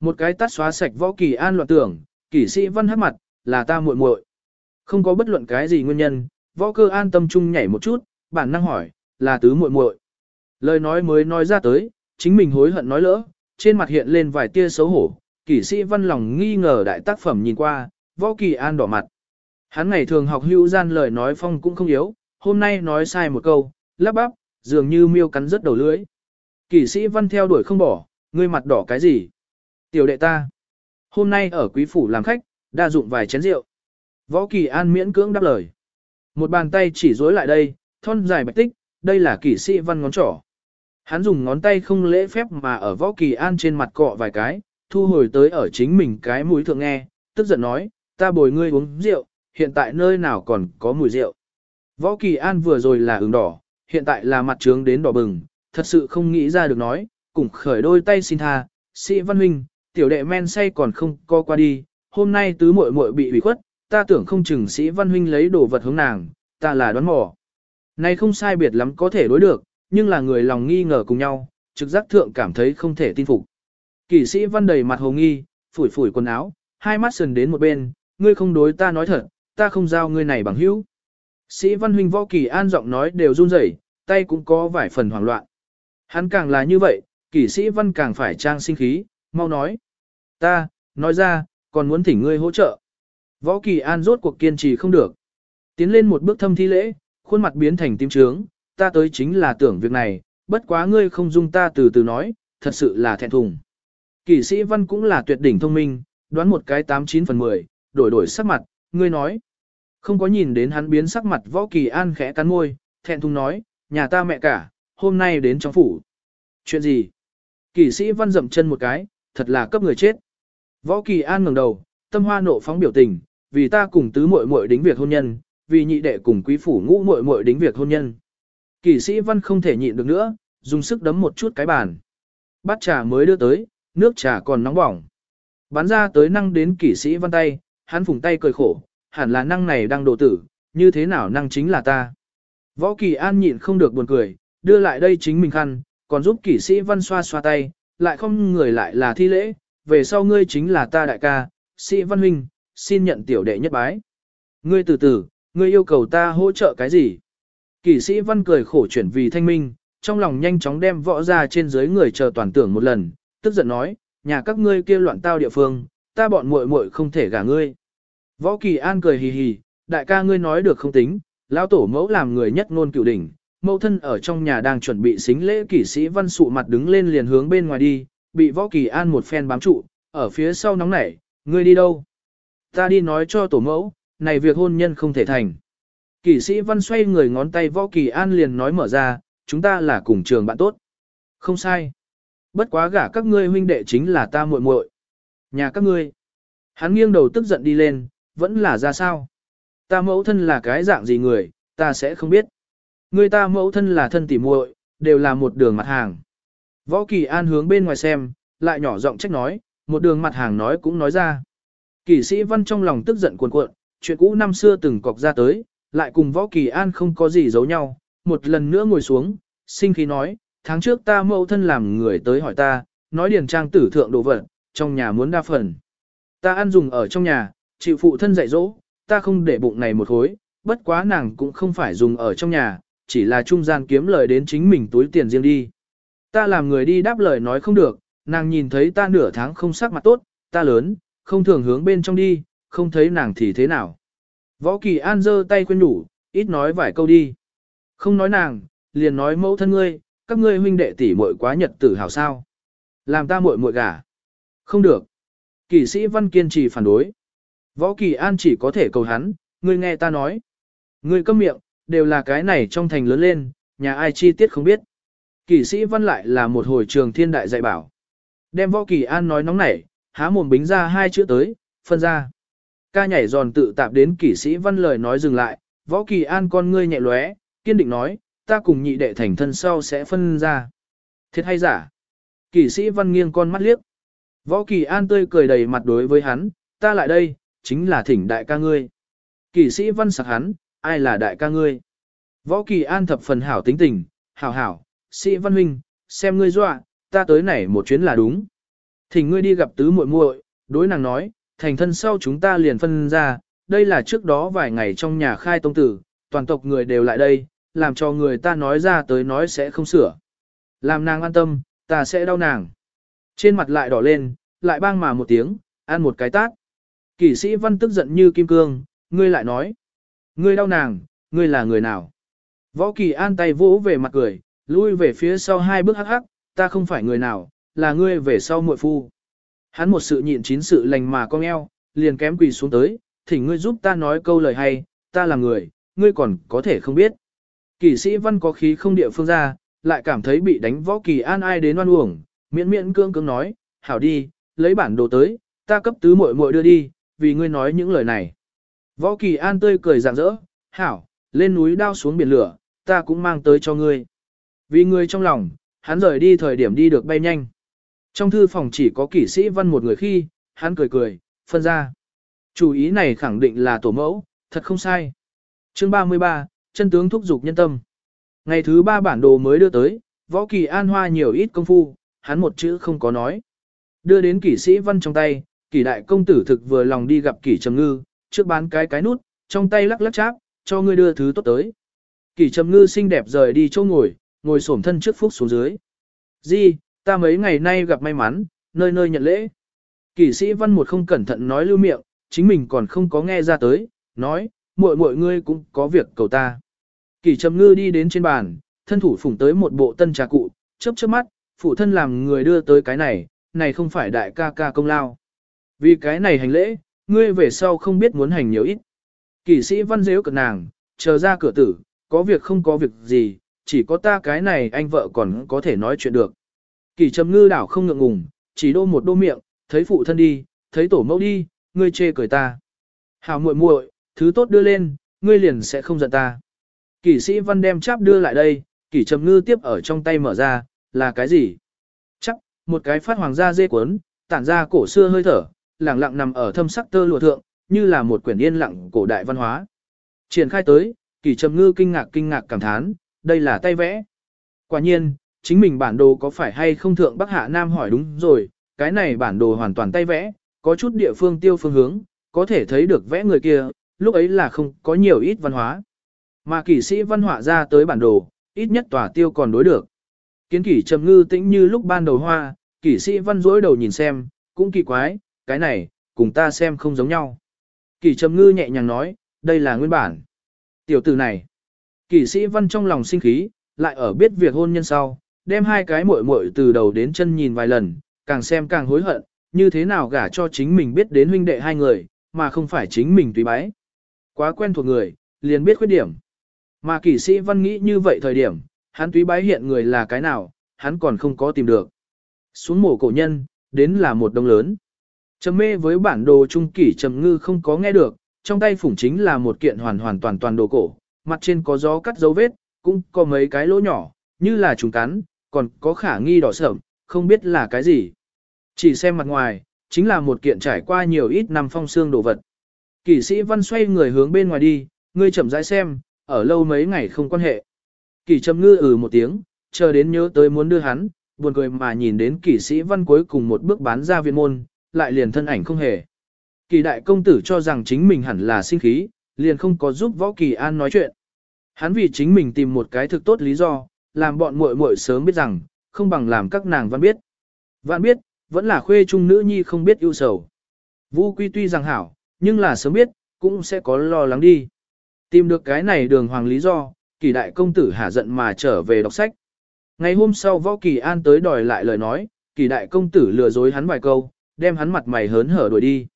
Một cái tắt xóa sạch Võ Kỳ An loạn tưởng, kỷ sĩ văn hát mặt, là ta muội muội. Không có bất luận cái gì nguyên nhân, Võ Cơ An tâm trung nhảy một chút, bản năng hỏi, là tứ muội muội. Lời nói mới nói ra tới, chính mình hối hận nói lỡ, trên mặt hiện lên vài tia xấu hổ, kỷ sĩ văn lòng nghi ngờ đại tác phẩm nhìn qua, Võ Kỳ An đỏ mặt. Hắn ngày thường học hữu gian lời nói phong cũng không yếu, hôm nay nói sai một câu, lắp bắp, dường như miêu cắn rất đầu lưỡi. Kỷ sĩ văn theo đuổi không bỏ, ngươi mặt đỏ cái gì? Tiểu đệ ta. Hôm nay ở quý phủ làm khách, đa dụng vài chén rượu. Võ Kỳ An miễn cưỡng đáp lời. Một bàn tay chỉ dối lại đây, thon dài bạch tích, đây là kỷ sĩ văn ngón trỏ. Hắn dùng ngón tay không lễ phép mà ở Võ Kỳ An trên mặt cọ vài cái, thu hồi tới ở chính mình cái mũi thượng nghe, tức giận nói, ta bồi ngươi uống rượu, hiện tại nơi nào còn có mùi rượu. Võ Kỳ An vừa rồi là ứng đỏ, hiện tại là mặt trướng đến đỏ bừng, thật sự không nghĩ ra được nói, cùng khởi đôi tay xin tha, sĩ văn huynh, tiểu đệ men say còn không co qua đi, hôm nay tứ muội muội bị ủy khuất, ta tưởng không chừng sĩ văn huynh lấy đồ vật hướng nàng, ta là đoán mò. Này không sai biệt lắm có thể đối được, nhưng là người lòng nghi ngờ cùng nhau, trực giác thượng cảm thấy không thể tin phục. Kỷ sĩ văn đầy mặt hồ nghi, phủi phủi quần áo, hai mắt sần đến một bên, ngươi không đối ta nói thật, ta không giao ngươi này bằng hữu. Sĩ văn huynh võ kỳ an giọng nói đều run rẩy, tay cũng có vài phần hoảng loạn. Hắn càng là như vậy, kỷ sĩ văn càng phải trang sinh khí, mau nói. Ta, nói ra, còn muốn thỉnh ngươi hỗ trợ. Võ kỳ an rốt cuộc kiên trì không được. Tiến lên một bước thâm thi lễ, khuôn mặt biến thành tim trướng, ta tới chính là tưởng việc này, bất quá ngươi không dung ta từ từ nói, thật sự là thẹn thùng. Kỷ sĩ văn cũng là tuyệt đỉnh thông minh, đoán một cái 89 phần 10, đổi đổi sắc mặt, ngươi nói. Không có nhìn đến hắn biến sắc mặt võ kỳ an khẽ cắn môi, thẹn thùng nói, nhà ta mẹ cả, hôm nay đến trong phủ. Chuyện gì? Kỷ sĩ văn dậm chân một cái, thật là cấp người chết. Võ kỳ an ngẩng đầu, tâm hoa nộ phóng biểu tình, vì ta cùng tứ muội muội đính việc hôn nhân, vì nhị đệ cùng quý phủ ngũ muội muội đính việc hôn nhân. Kỷ sĩ văn không thể nhịn được nữa, dùng sức đấm một chút cái bàn. Bát trà mới đưa tới, nước trà còn nóng bỏng. Bắn ra tới năng đến kỷ sĩ văn tay, hắn phùng tay cười khổ, hẳn là năng này đang độ tử, như thế nào năng chính là ta. Võ kỳ an nhịn không được buồn cười, đưa lại đây chính mình khăn, còn giúp kỷ sĩ văn xoa xoa tay, lại không người lại là thi lễ, về sau ngươi chính là ta đại ca, sĩ văn huynh, xin nhận tiểu đệ nhất bái. Ngươi từ từ, ngươi yêu cầu ta hỗ trợ cái gì? Kỷ sĩ văn cười khổ chuyển vì thanh minh, trong lòng nhanh chóng đem võ ra trên dưới người chờ toàn tưởng một lần, tức giận nói, nhà các ngươi kia loạn tao địa phương, ta bọn muội muội không thể gả ngươi. Võ Kỳ An cười hì hì, đại ca ngươi nói được không tính, lão tổ mẫu làm người nhất ngôn cựu đỉnh, mẫu thân ở trong nhà đang chuẩn bị xính lễ kỷ sĩ văn sụ mặt đứng lên liền hướng bên ngoài đi, bị Võ Kỳ An một phen bám trụ, ở phía sau nóng nảy, ngươi đi đâu? Ta đi nói cho tổ mẫu, này việc hôn nhân không thể thành. Kỷ sĩ văn xoay người ngón tay Võ Kỳ An liền nói mở ra, chúng ta là cùng trường bạn tốt. Không sai. Bất quá gả các ngươi huynh đệ chính là ta muội muội. Nhà các ngươi. Hắn nghiêng đầu tức giận đi lên, vẫn là ra sao? Ta mẫu thân là cái dạng gì người, ta sẽ không biết. Người ta mẫu thân là thân tỉ muội, đều là một đường mặt hàng. Võ Kỳ An hướng bên ngoài xem, lại nhỏ giọng trách nói, một đường mặt hàng nói cũng nói ra. Kỷ sĩ văn trong lòng tức giận cuồn cuộn, chuyện cũ năm xưa từng cọc ra tới, lại cùng Võ Kỳ An không có gì giấu nhau, một lần nữa ngồi xuống, sinh khí nói, tháng trước ta mẫu thân làm người tới hỏi ta, nói điền trang tử thượng đồ vật, trong nhà muốn đa phần. Ta ăn dùng ở trong nhà, chịu phụ thân dạy dỗ, ta không để bụng này một hối, bất quá nàng cũng không phải dùng ở trong nhà, chỉ là trung gian kiếm lời đến chính mình túi tiền riêng đi. Ta làm người đi đáp lời nói không được, nàng nhìn thấy ta nửa tháng không sắc mặt tốt, ta lớn, không thường hướng bên trong đi, không thấy nàng thì thế nào. Võ Kỳ An giơ tay khuyên nhủ, ít nói vài câu đi. Không nói nàng, liền nói mẫu thân ngươi, các ngươi huynh đệ tỷ muội quá nhật tử hào sao. Làm ta muội muội gả. Không được. Kỳ sĩ Văn kiên trì phản đối. Võ Kỳ An chỉ có thể cầu hắn, ngươi nghe ta nói. Ngươi câm miệng, đều là cái này trong thành lớn lên, nhà ai chi tiết không biết. Kỳ sĩ Văn lại là một hồi trường thiên đại dạy bảo. Đem Võ Kỳ An nói nóng nảy, há mồm bính ra hai chữ tới, phân ra. Ca nhảy giòn tự tạp đến kỷ sĩ Văn lời nói dừng lại, Võ Kỳ An con ngươi nhẹ lóe, kiên định nói, ta cùng nhị đệ thành thân sau sẽ phân ra. Thiệt hay giả? Kỷ sĩ Văn nghiêng con mắt liếc. Võ Kỳ An tươi cười đầy mặt đối với hắn, ta lại đây, chính là thỉnh đại ca ngươi. Kỷ sĩ Văn sặc hắn, ai là đại ca ngươi? Võ Kỳ An thập phần hảo tính tình, hảo hảo, sĩ Văn Huynh, xem ngươi dọa, ta tới này một chuyến là đúng. Thỉnh ngươi đi gặp tứ muội muội, đối nàng nói, thành thân sau chúng ta liền phân ra, đây là trước đó vài ngày trong nhà khai tông tử, toàn tộc người đều lại đây, làm cho người ta nói ra tới nói sẽ không sửa. Làm nàng an tâm, ta sẽ đau nàng. Trên mặt lại đỏ lên, lại bang mà một tiếng, ăn một cái tát. Kỷ sĩ văn tức giận như kim cương, ngươi lại nói. Ngươi đau nàng, ngươi là người nào? Võ kỳ an tay vỗ về mặt cười, lui về phía sau hai bước hắc hắc, ta không phải người nào, là ngươi về sau muội phu. Hắn một sự nhịn chín sự lành mà con eo, liền kém quỳ xuống tới, thỉnh ngươi giúp ta nói câu lời hay, ta là người, ngươi còn có thể không biết. Kỷ sĩ văn có khí không địa phương ra, lại cảm thấy bị đánh võ kỳ an ai đến oan uổng, miễn miễn cương cương nói, hảo đi, lấy bản đồ tới, ta cấp tứ muội muội đưa đi, vì ngươi nói những lời này. Võ kỳ an tươi cười rạng rỡ, hảo, lên núi đao xuống biển lửa, ta cũng mang tới cho ngươi. Vì ngươi trong lòng, hắn rời đi thời điểm đi được bay nhanh. Trong thư phòng chỉ có kỷ sĩ văn một người khi, hắn cười cười, phân ra. Chủ ý này khẳng định là tổ mẫu, thật không sai. Chương 33, chân tướng thúc dục nhân tâm. Ngày thứ ba bản đồ mới đưa tới, võ kỳ an hoa nhiều ít công phu, hắn một chữ không có nói. Đưa đến kỷ sĩ văn trong tay, kỷ đại công tử thực vừa lòng đi gặp kỷ trầm ngư, trước bán cái cái nút, trong tay lắc lắc cháp, cho ngươi đưa thứ tốt tới. Kỷ trầm ngư xinh đẹp rời đi chỗ ngồi, ngồi xổm thân trước phúc xuống dưới. Di, ta mấy ngày nay gặp may mắn, nơi nơi nhận lễ. Kỷ sĩ văn một không cẩn thận nói lưu miệng, chính mình còn không có nghe ra tới, nói, muội muội ngươi cũng có việc cầu ta. Kỷ trầm ngư đi đến trên bàn, thân thủ phủng tới một bộ tân trà cụ, chớp chớp mắt, phụ thân làm người đưa tới cái này, này không phải đại ca ca công lao. Vì cái này hành lễ, ngươi về sau không biết muốn hành nhiều ít. Kỷ sĩ văn dễu cẩn nàng, chờ ra cửa tử, có việc không có việc gì, chỉ có ta cái này anh vợ còn có thể nói chuyện được. Kỳ trầm ngư đảo không ngượng ngùng, chỉ đô một đô miệng, thấy phụ thân đi, thấy tổ mẫu đi, ngươi chê cười ta. Hảo muội muội, thứ tốt đưa lên, ngươi liền sẽ không giận ta. Kỷ sĩ văn đem cháp đưa lại đây, kỷ trầm ngư tiếp ở trong tay mở ra, là cái gì? Chắc, một cái phát hoàng gia dê cuốn, tản ra cổ xưa hơi thở, lẳng lặng nằm ở thâm sắc tơ lụa thượng, như là một quyển yên lặng cổ đại văn hóa. Triển khai tới, kỷ trầm ngư kinh ngạc kinh ngạc cảm thán, đây là tay vẽ. Quả nhiên, chính mình bản đồ có phải hay không thượng Bắc Hạ Nam hỏi đúng rồi, cái này bản đồ hoàn toàn tay vẽ, có chút địa phương tiêu phương hướng, có thể thấy được vẽ người kia, lúc ấy là không có nhiều ít văn hóa. Mà kỷ sĩ văn họa ra tới bản đồ, ít nhất tòa tiêu còn đối được. Kiến kỷ trầm ngư tĩnh như lúc ban đầu hoa, kỷ sĩ văn rỗi đầu nhìn xem, cũng kỳ quái, cái này, cùng ta xem không giống nhau. Kỷ trầm ngư nhẹ nhàng nói, đây là nguyên bản. Tiểu tử này, kỷ sĩ văn trong lòng sinh khí, lại ở biết việc hôn nhân sau, đem hai cái muội muội từ đầu đến chân nhìn vài lần, càng xem càng hối hận, như thế nào gả cho chính mình biết đến huynh đệ hai người, mà không phải chính mình tùy bái. Quá quen thuộc người, liền biết khuyết điểm. Mà kỷ sĩ văn nghĩ như vậy thời điểm, hắn tùy bái hiện người là cái nào, hắn còn không có tìm được. Xuống mổ cổ nhân, đến là một đông lớn. Trầm mê với bản đồ trung kỷ trầm ngư không có nghe được, trong tay phủng chính là một kiện hoàn hoàn toàn toàn đồ cổ, mặt trên có gió cắt dấu vết, cũng có mấy cái lỗ nhỏ, như là trùng cắn, còn có khả nghi đỏ sợm, không biết là cái gì. Chỉ xem mặt ngoài, chính là một kiện trải qua nhiều ít năm phong xương đồ vật. Kỷ sĩ văn xoay người hướng bên ngoài đi, ngươi chậm rãi xem, ở lâu mấy ngày không quan hệ. Kỷ trầm ngư ừ một tiếng, chờ đến nhớ tới muốn đưa hắn, buồn cười mà nhìn đến kỷ sĩ văn cuối cùng một bước bán ra viện môn, lại liền thân ảnh không hề. Kỳ đại công tử cho rằng chính mình hẳn là sinh khí, liền không có giúp võ kỳ an nói chuyện. Hắn vì chính mình tìm một cái thực tốt lý do, làm bọn muội muội sớm biết rằng, không bằng làm các nàng văn biết. Văn biết, vẫn là khuê trung nữ nhi không biết ưu sầu. Vu quy tuy rằng hảo, nhưng là sớm biết, cũng sẽ có lo lắng đi. Tìm được cái này đường hoàng lý do, kỳ đại công tử hả giận mà trở về đọc sách. Ngày hôm sau võ kỳ an tới đòi lại lời nói, kỳ đại công tử lừa dối hắn vài câu, đem hắn mặt mày hớn hở đuổi đi.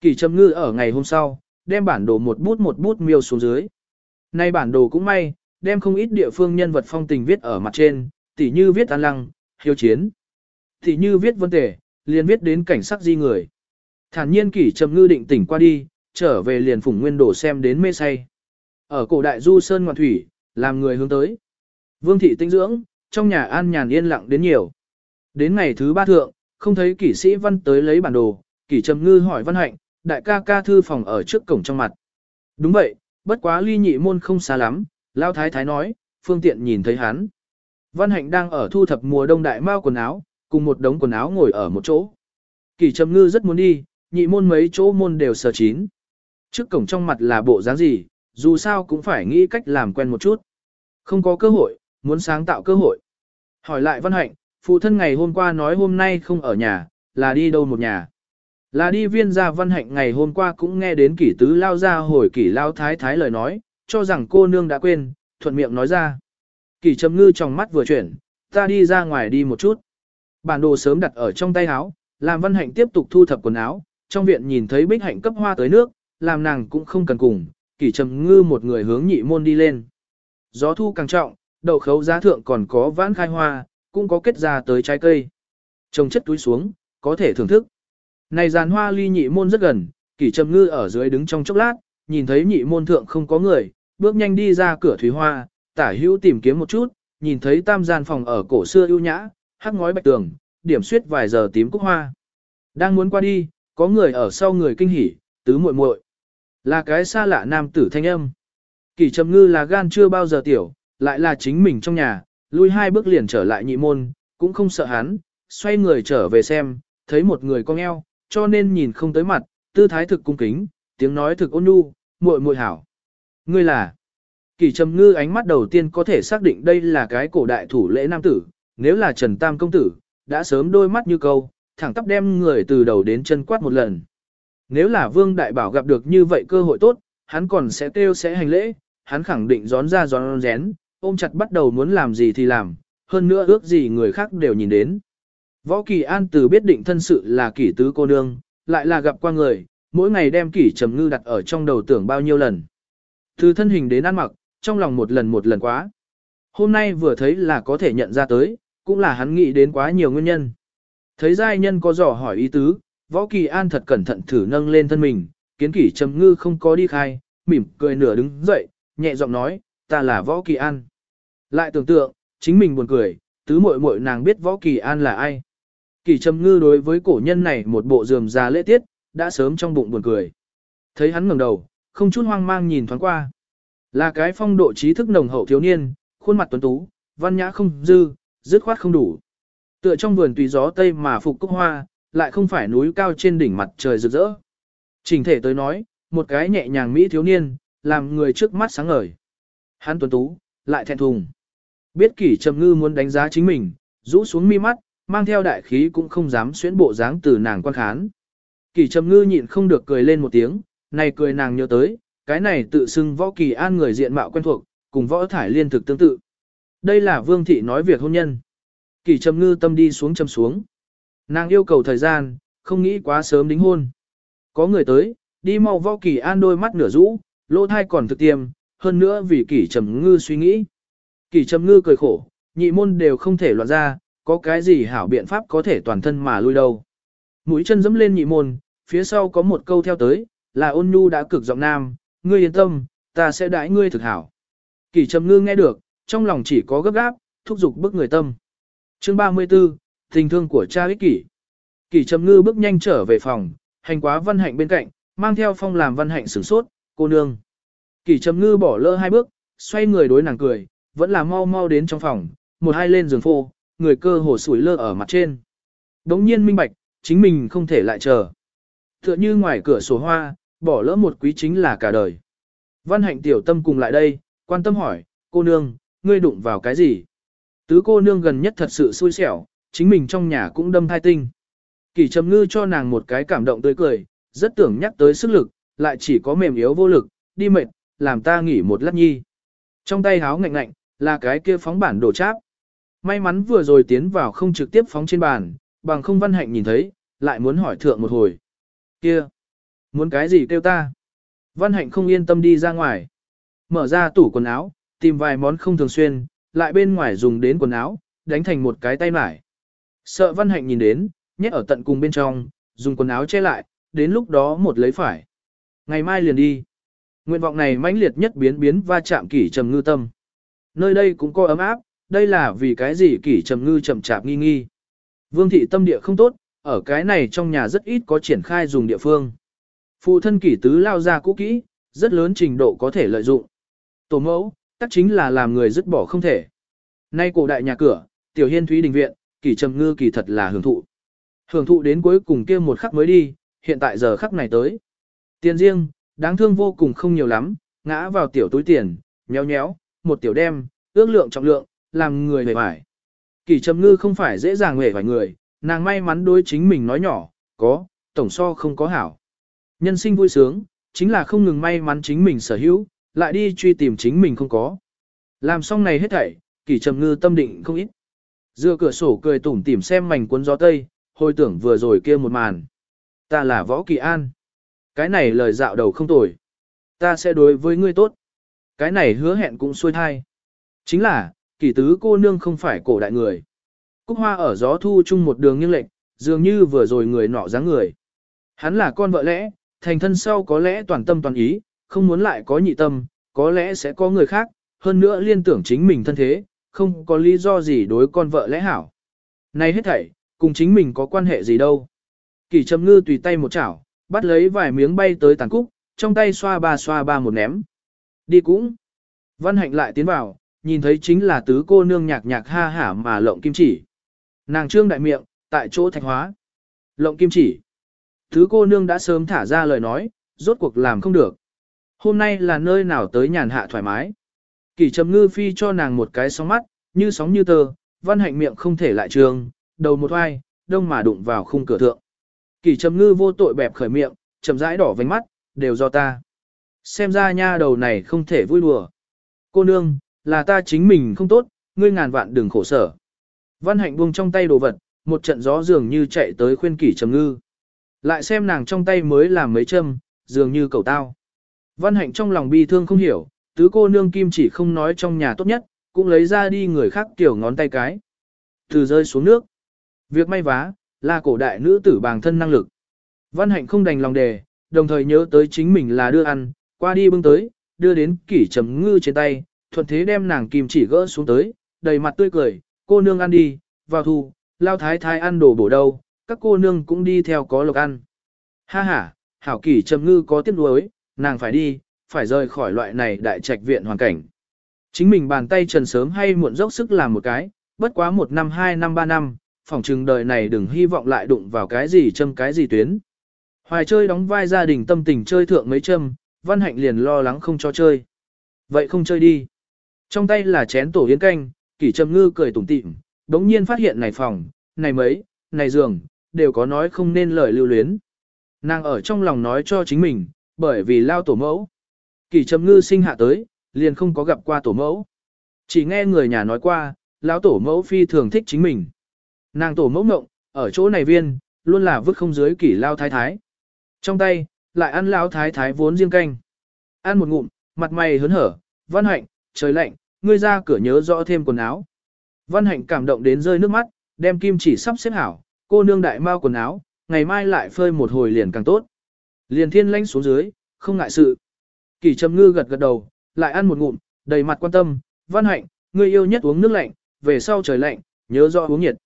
Kỳ trầm ngư ở ngày hôm sau, đem bản đồ một bút một bút miêu xuống dưới. Nay bản đồ cũng may, đem không ít địa phương nhân vật phong tình viết ở mặt trên, tỉ như viết an lăng, hiếu chiến. Tỉ như viết vấn tể, liền viết đến cảnh sắc di người. Thản nhiên kỷ trầm ngư định tỉnh qua đi, trở về liền phủng nguyên đổ xem đến mê say. Ở cổ đại du sơn ngoạn thủy, làm người hướng tới. Vương thị tinh dưỡng, trong nhà an nhàn yên lặng đến nhiều. Đến ngày thứ ba thượng, không thấy kỷ sĩ văn tới lấy bản đồ, kỷ trầm ngư hỏi văn hạnh, đại ca ca thư phòng ở trước cổng trong mặt. Đúng vậy, bất quá ly nhị môn không xa lắm, lao thái thái nói, phương tiện nhìn thấy hắn. Văn hạnh đang ở thu thập mùa đông đại mao quần áo, cùng một đống quần áo ngồi ở một chỗ. Kỷ trầm ngư rất muốn đi, nhị môn mấy chỗ môn đều sờ chín. Trước cổng trong mặt là bộ dáng gì, dù sao cũng phải nghĩ cách làm quen một chút. Không có cơ hội, muốn sáng tạo cơ hội. Hỏi lại Văn Hạnh, phụ thân ngày hôm qua nói hôm nay không ở nhà, là đi đâu một nhà. Là đi viên gia Văn Hạnh ngày hôm qua cũng nghe đến kỷ tứ lao ra hồi kỷ lao thái thái lời nói, cho rằng cô nương đã quên, thuận miệng nói ra. Kỷ trầm ngư trong mắt vừa chuyển, ta đi ra ngoài đi một chút. Bản đồ sớm đặt ở trong tay áo, làm Văn Hạnh tiếp tục thu thập quần áo, trong viện nhìn thấy Bích Hạnh cấp hoa tới nước, làm nàng cũng không cần cùng, kỷ trầm ngư một người hướng nhị môn đi lên. Gió thu càng trọng, đậu khấu giá thượng còn có vãn khai hoa, cũng có kết ra tới trái cây. Trồng chất túi xuống, có thể thưởng thức. Này giàn hoa ly nhị môn rất gần, kỷ trầm ngư ở dưới đứng trong chốc lát, nhìn thấy nhị môn thượng không có người, bước nhanh đi ra cửa thủy hoa, tả hữu tìm kiếm một chút, nhìn thấy tam gian phòng ở cổ xưa ưu nhã, hắc ngói bạch tường, điểm suyết vài giờ tím cúc hoa. Đang muốn qua đi, có người ở sau người kinh hỉ, tứ muội muội. Là cái xa lạ nam tử thanh âm. kỳ trầm ngư là gan chưa bao giờ tiểu, lại là chính mình trong nhà, lui hai bước liền trở lại nhị môn, cũng không sợ hắn, xoay người trở về xem, thấy một người cong eo, cho nên nhìn không tới mặt, tư thái thực cung kính, tiếng nói thực ôn nhu, muội muội hảo. Ngươi là? Kỳ trầm ngư ánh mắt đầu tiên có thể xác định đây là cái cổ đại thủ lễ nam tử, nếu là Trần Tam công tử, đã sớm đôi mắt như câu, thẳng tắp đem người từ đầu đến chân quát một lần. Nếu là Vương Đại Bảo gặp được như vậy cơ hội tốt, hắn còn sẽ kêu sẽ hành lễ, hắn khẳng định gión ra gión rén, ôm chặt bắt đầu muốn làm gì thì làm, hơn nữa ước gì người khác đều nhìn đến. Võ Kỳ An từ biết định thân sự là kỷ tứ cô nương, lại là gặp qua người, mỗi ngày đem kỷ trầm ngư đặt ở trong đầu tưởng bao nhiêu lần. Từ thân hình đến ăn mặc, trong lòng một lần một lần quá. Hôm nay vừa thấy là có thể nhận ra tới, cũng là hắn nghĩ đến quá nhiều nguyên nhân. Thấy giai nhân có dò hỏi ý tứ, võ kỳ an thật cẩn thận thử nâng lên thân mình, kiến kỷ trầm ngư không có đi khai, mỉm cười nửa đứng dậy, nhẹ giọng nói, ta là võ kỳ an. Lại tưởng tượng, chính mình buồn cười, tứ muội muội nàng biết võ kỳ an là ai. Kỳ trầm ngư đối với cổ nhân này một bộ dườm già lễ tiết, đã sớm trong bụng buồn cười. Thấy hắn ngẩng đầu, không chút hoang mang nhìn thoáng qua. Là cái phong độ trí thức nồng hậu thiếu niên, khuôn mặt tuấn tú, văn nhã không dư, dứt khoát không đủ. Tựa trong vườn tùy gió tây mà phục cúc hoa, lại không phải núi cao trên đỉnh mặt trời rực rỡ. Trình thể tới nói, một cái nhẹ nhàng mỹ thiếu niên, làm người trước mắt sáng ngời. Hắn tuấn tú, lại thẹn thùng. Biết kỷ trầm ngư muốn đánh giá chính mình, rũ xuống mi mắt, mang theo đại khí cũng không dám xuyến bộ dáng từ nàng quan khán. Kỳ trầm ngư nhịn không được cười lên một tiếng, này cười nàng nhớ tới, cái này tự xưng võ kỳ an người diện mạo quen thuộc, cùng võ thải liên thực tương tự. Đây là vương thị nói việc hôn nhân. Kỳ trầm ngư tâm đi xuống châm xuống. Nàng yêu cầu thời gian, không nghĩ quá sớm đính hôn. Có người tới, đi mau võ kỳ an đôi mắt nửa rũ, lỗ thai còn thực tiêm, hơn nữa vì kỳ trầm ngư suy nghĩ. kỳ trầm ngư cười khổ, nhị môn đều không thể loạn ra, có cái gì hảo biện pháp có thể toàn thân mà lui đâu. Mũi chân dẫm lên nhị môn, phía sau có một câu theo tới, là ôn nhu đã cực giọng nam, ngươi yên tâm, ta sẽ đãi ngươi thực hảo. Kỷ trầm ngư nghe được, trong lòng chỉ có gấp gáp, thúc giục bức người tâm. Chương 34, tình thương của cha ích kỷ. Kỷ trầm ngư bước nhanh trở về phòng, hành quá văn hạnh bên cạnh, mang theo phong làm văn hạnh sửng sốt, cô nương. Kỷ trầm ngư bỏ lỡ hai bước, xoay người đối nàng cười, vẫn là mau mau đến trong phòng, một hai lên giường phô, người cơ hồ sủi lơ ở mặt trên. Đống nhiên minh bạch, chính mình không thể lại chờ. Tựa như ngoài cửa sổ hoa, bỏ lỡ một quý chính là cả đời. Văn hạnh tiểu tâm cùng lại đây, quan tâm hỏi, cô nương, ngươi đụng vào cái gì? Tứ cô nương gần nhất thật sự xui xẻo, chính mình trong nhà cũng đâm thai tinh. Kỳ trầm ngư cho nàng một cái cảm động tươi cười, rất tưởng nhắc tới sức lực, lại chỉ có mềm yếu vô lực, đi mệt, làm ta nghỉ một lát nhi. Trong tay háo ngạnh ngạnh, là cái kia phóng bản đồ cháp. May mắn vừa rồi tiến vào không trực tiếp phóng trên bàn, bằng không văn hạnh nhìn thấy, lại muốn hỏi thượng một hồi. Kia! Muốn cái gì kêu ta? Văn hạnh không yên tâm đi ra ngoài. Mở ra tủ quần áo, tìm vài món không thường xuyên, lại bên ngoài dùng đến quần áo, đánh thành một cái tay mải. Sợ văn hạnh nhìn đến, nhét ở tận cùng bên trong, dùng quần áo che lại, đến lúc đó một lấy phải. Ngày mai liền đi. Nguyện vọng này mãnh liệt nhất biến biến va chạm kỷ trầm ngư tâm. Nơi đây cũng có ấm áp, đây là vì cái gì kỷ trầm ngư chậm chạp nghi nghi. Vương thị tâm địa không tốt, ở cái này trong nhà rất ít có triển khai dùng địa phương. Phụ thân kỷ tứ lao ra cũ kỹ, rất lớn trình độ có thể lợi dụng. Tổ mẫu, tất chính là làm người dứt bỏ không thể. Nay cổ đại nhà cửa, tiểu hiên thúy đình viện, kỷ trầm ngư kỳ thật là hưởng thụ. Hưởng thụ đến cuối cùng kia một khắc mới đi, hiện tại giờ khắc này tới. Tiền riêng, đáng thương vô cùng không nhiều lắm, ngã vào tiểu túi tiền, nhéo nhéo, một tiểu đem, ước lượng trọng lượng, làm người mệt vải. Kỳ trầm ngư không phải dễ dàng nghề vài người, nàng may mắn đối chính mình nói nhỏ, có, tổng so không có hảo. Nhân sinh vui sướng, chính là không ngừng may mắn chính mình sở hữu, lại đi truy tìm chính mình không có. Làm xong này hết thảy, kỳ trầm ngư tâm định không ít. Dựa cửa sổ cười tủm tỉm xem mảnh cuốn gió tây, hồi tưởng vừa rồi kia một màn. Ta là Võ Kỳ An. Cái này lời dạo đầu không tồi. Ta sẽ đối với ngươi tốt. Cái này hứa hẹn cũng xuôi thai. Chính là, kỳ tứ cô nương không phải cổ đại người. Cúc hoa ở gió thu chung một đường nghiêng lệch, dường như vừa rồi người nọ dáng người. Hắn là con vợ lẽ, thành thân sau có lẽ toàn tâm toàn ý, không muốn lại có nhị tâm, có lẽ sẽ có người khác, hơn nữa liên tưởng chính mình thân thế, không có lý do gì đối con vợ lẽ hảo. Này hết thảy, cùng chính mình có quan hệ gì đâu. Kỳ trầm ngư tùy tay một chảo, bắt lấy vài miếng bay tới tàn cúc, trong tay xoa ba xoa ba một ném. Đi cũng. Văn hạnh lại tiến vào, nhìn thấy chính là tứ cô nương nhạc nhạc ha hả mà lộng kim chỉ. Nàng trương đại miệng, tại chỗ thạch hóa. Lộng kim chỉ. Tứ cô nương đã sớm thả ra lời nói, rốt cuộc làm không được. Hôm nay là nơi nào tới nhàn hạ thoải mái. Kỳ trầm ngư phi cho nàng một cái sóng mắt, như sóng như tơ, văn hạnh miệng không thể lại trường, đầu một oai, đông mà đụng vào khung cửa thượng. Kỳ trầm ngư vô tội bẹp khởi miệng, chậm rãi đỏ vành mắt, đều do ta. Xem ra nha đầu này không thể vui đùa. Cô nương, là ta chính mình không tốt, ngươi ngàn vạn đừng khổ sở. Văn hạnh buông trong tay đồ vật, một trận gió dường như chạy tới khuyên kỷ trầm ngư. Lại xem nàng trong tay mới làm mấy châm, dường như cầu tao. Văn hạnh trong lòng bi thương không hiểu, tứ cô nương kim chỉ không nói trong nhà tốt nhất, cũng lấy ra đi người khác tiểu ngón tay cái. Từ rơi xuống nước. Việc may vá, là cổ đại nữ tử bàng thân năng lực. Văn hạnh không đành lòng đề, đồng thời nhớ tới chính mình là đưa ăn, qua đi bưng tới, đưa đến kỷ trầm ngư trên tay, thuận thế đem nàng kim chỉ gỡ xuống tới, đầy mặt tươi cười, cô nương ăn đi, vào thu, lao thái thái ăn đồ bổ đâu, các cô nương cũng đi theo có lộc ăn. Ha ha, hảo kỷ trầm ngư có tiếc nuối, nàng phải đi, phải rời khỏi loại này đại trạch viện hoàn cảnh. Chính mình bàn tay trần sớm hay muộn dốc sức làm một cái, bất quá một năm hai năm ba năm, phỏng chừng đời này đừng hy vọng lại đụng vào cái gì châm cái gì tuyến. Hoài chơi đóng vai gia đình tâm tình chơi thượng mấy châm, văn hạnh liền lo lắng không cho chơi. Vậy không chơi đi. Trong tay là chén tổ yến canh, kỷ trầm ngư cười tủm tỉm, đống nhiên phát hiện này phòng, này mấy, này giường, đều có nói không nên lời lưu luyến. Nàng ở trong lòng nói cho chính mình, bởi vì lao tổ mẫu. Kỷ trầm ngư sinh hạ tới, liền không có gặp qua tổ mẫu. Chỉ nghe người nhà nói qua, lão tổ mẫu phi thường thích chính mình. Nàng tổ mẫu ngộng, ở chỗ này viên, luôn là vứt không dưới kỷ lao thái thái. Trong tay, lại ăn lao thái thái vốn riêng canh. Ăn một ngụm, mặt mày hớn hở, văn hạnh, trời lạnh, ngươi ra cửa nhớ rõ thêm quần áo. Văn hạnh cảm động đến rơi nước mắt, đem kim chỉ sắp xếp hảo, cô nương đại mau quần áo, ngày mai lại phơi một hồi liền càng tốt. Liền thiên lãnh xuống dưới, không ngại sự. Kỳ trầm ngư gật gật đầu, lại ăn một ngụm, đầy mặt quan tâm, văn hạnh, ngươi yêu nhất uống nước lạnh, về sau trời lạnh, nhớ rõ uống nhiệt.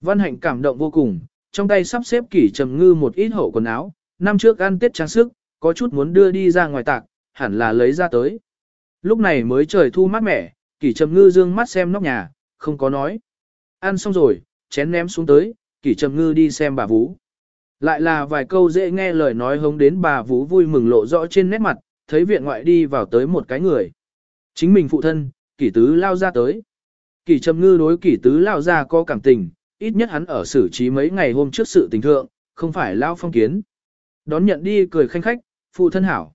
Văn hạnh cảm động vô cùng, trong tay sắp xếp kỷ trầm ngư một ít hậu quần áo, năm trước ăn tết trang sức, có chút muốn đưa đi ra ngoài tạc, hẳn là lấy ra tới. Lúc này mới trời thu mát mẻ, kỷ trầm ngư dương mắt xem nóc nhà, không có nói. Ăn xong rồi, chén ném xuống tới, kỷ trầm ngư đi xem bà Vũ. Lại là vài câu dễ nghe lời nói hống đến bà Vũ vui mừng lộ rõ trên nét mặt, thấy viện ngoại đi vào tới một cái người. Chính mình phụ thân, kỷ tứ lao ra tới. Kỷ trầm ngư đối kỷ tứ lao ra có cảm tình, ít nhất hắn ở xử trí mấy ngày hôm trước sự tình thượng, không phải lao phong kiến. Đón nhận đi cười khanh khách, phụ thân hảo.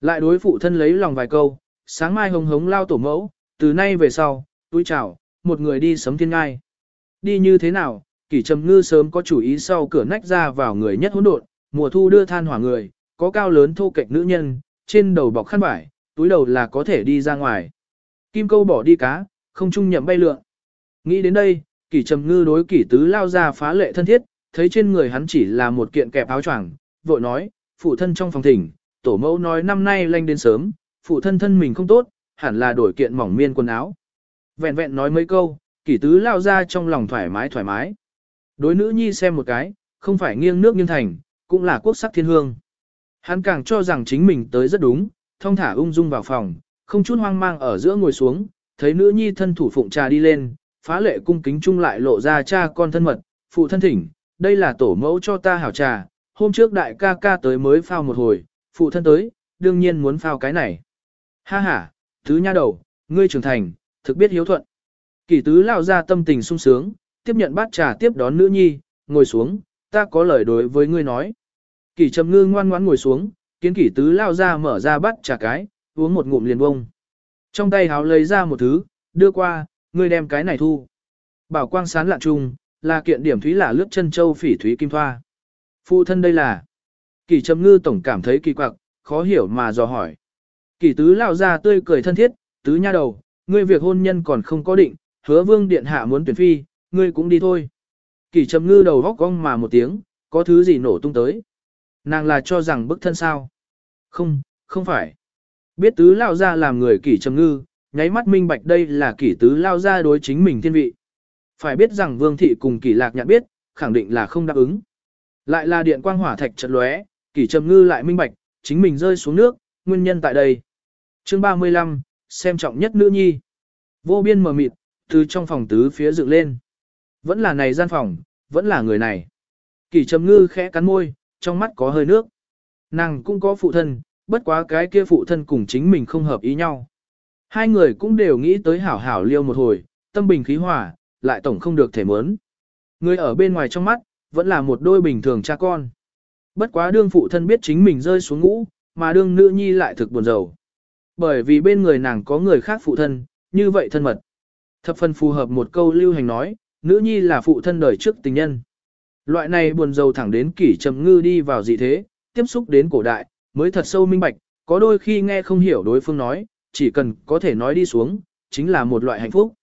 Lại đối phụ thân lấy lòng vài câu, sáng mai hồng hống lao tổ mẫu, từ nay về sau, túi chào, một người đi sấm thiên ngai. Đi như thế nào, kỷ trầm ngư sớm có chủ ý sau cửa nách ra vào người nhất hỗn độn, mùa thu đưa than hỏa người, có cao lớn thô kệch nữ nhân, trên đầu bọc khăn vải, túi đầu là có thể đi ra ngoài. Kim câu bỏ đi cá, không trung nhậm bay lượn. Nghĩ đến đây, kỷ trầm ngư đối kỷ tứ lao ra phá lệ thân thiết, thấy trên người hắn chỉ là một kiện kẹp áo choàng, vội nói, phụ thân trong phòng thỉnh, tổ mẫu nói năm nay lanh đến sớm, phụ thân thân mình không tốt, hẳn là đổi kiện mỏng miên quần áo. Vẹn vẹn nói mấy câu, kỷ tứ lao ra trong lòng thoải mái thoải mái. Đối nữ nhi xem một cái, không phải nghiêng nước nghiêng thành, cũng là quốc sắc thiên hương. Hắn càng cho rằng chính mình tới rất đúng, thông thả ung dung vào phòng, không chút hoang mang ở giữa ngồi xuống, thấy nữ nhi thân thủ phụng trà đi lên, phá lệ cung kính chung lại lộ ra cha con thân mật, phụ thân thỉnh, đây là tổ mẫu cho ta hảo trà, hôm trước đại ca ca tới mới phao một hồi, phụ thân tới, đương nhiên muốn phao cái này. Ha ha, thứ nha đầu, ngươi trưởng thành, thực biết hiếu thuận. Kỷ tứ lao ra tâm tình sung sướng, tiếp nhận bát trà tiếp đón nữ nhi, ngồi xuống, ta có lời đối với ngươi nói. Kỷ trầm ngư ngoan ngoãn ngồi xuống, kiến kỷ tứ lao ra mở ra bát trà cái, uống một ngụm liền bông. Trong tay háo lấy ra một thứ, đưa qua, ngươi đem cái này thu. Bảo quang sán lạ trung, là kiện điểm thúy là lướt chân châu phỉ thúy kim thoa. Phụ thân đây là. Kỷ trầm ngư tổng cảm thấy kỳ quặc, khó hiểu mà dò hỏi. Kỷ tứ lao ra tươi cười thân thiết, tứ nha đầu, ngươi việc hôn nhân còn không có định, hứa vương điện hạ muốn tuyển phi, ngươi cũng đi thôi. Kỷ trầm ngư đầu góc cong mà một tiếng, có thứ gì nổ tung tới. Nàng là cho rằng bức thân sao? Không, không phải. Biết tứ lao ra làm người kỷ trầm ngư, nháy mắt minh bạch đây là kỷ tứ lao ra đối chính mình thiên vị. Phải biết rằng vương thị cùng kỷ lạc nhận biết, khẳng định là không đáp ứng. Lại là điện quang hỏa thạch trận lóe, kỷ trầm ngư lại minh bạch, chính mình rơi xuống nước, nguyên nhân tại đây. Chương 35, xem trọng nhất nữ nhi. Vô biên mờ mịt, từ trong phòng tứ phía dựng lên. Vẫn là này gian phòng, vẫn là người này. Kỷ trầm ngư khẽ cắn môi, trong mắt có hơi nước. Nàng cũng có phụ thân, bất quá cái kia phụ thân cùng chính mình không hợp ý nhau. Hai người cũng đều nghĩ tới hảo hảo liêu một hồi, tâm bình khí hòa, lại tổng không được thể mớn. Người ở bên ngoài trong mắt, vẫn là một đôi bình thường cha con. Bất quá đương phụ thân biết chính mình rơi xuống ngũ, mà đương nữ nhi lại thực buồn rầu. Bởi vì bên người nàng có người khác phụ thân, như vậy thân mật. Thập phần phù hợp một câu lưu hành nói, nữ nhi là phụ thân đời trước tình nhân. Loại này buồn giàu thẳng đến kỷ trầm ngư đi vào dị thế, tiếp xúc đến cổ đại, mới thật sâu minh bạch, có đôi khi nghe không hiểu đối phương nói, chỉ cần có thể nói đi xuống, chính là một loại hạnh phúc.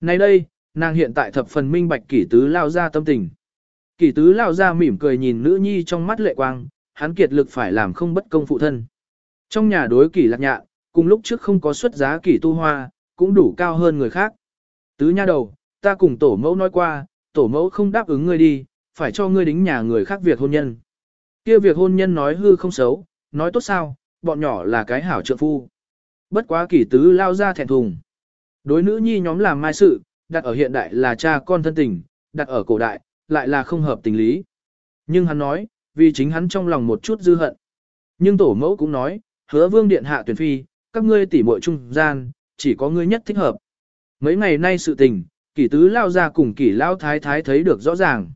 Nay đây, nàng hiện tại thập phần minh bạch kỷ tứ lao ra tâm tình. Kỷ tứ lao ra mỉm cười nhìn nữ nhi trong mắt lệ quang, hắn kiệt lực phải làm không bất công phụ thân. Trong nhà đối kỷ lạc nhạ, cùng lúc trước không có xuất giá kỷ tu hoa, cũng đủ cao hơn người khác. Tứ nha đầu, ta cùng tổ mẫu nói qua, tổ mẫu không đáp ứng ngươi đi, phải cho ngươi đính nhà người khác việc hôn nhân. kia việc hôn nhân nói hư không xấu, nói tốt sao, bọn nhỏ là cái hảo trượng phu. Bất quá kỷ tứ lao ra thẹn thùng. Đối nữ nhi nhóm làm mai sự, đặt ở hiện đại là cha con thân tình, đặt ở cổ đại, lại là không hợp tình lý. Nhưng hắn nói, vì chính hắn trong lòng một chút dư hận. Nhưng tổ mẫu cũng nói, hứa vương điện hạ tuyển phi, các ngươi tỉ muội trung gian, chỉ có ngươi nhất thích hợp. Mấy ngày nay sự tình, kỷ tứ lao ra cùng kỷ lao thái thái thấy được rõ ràng.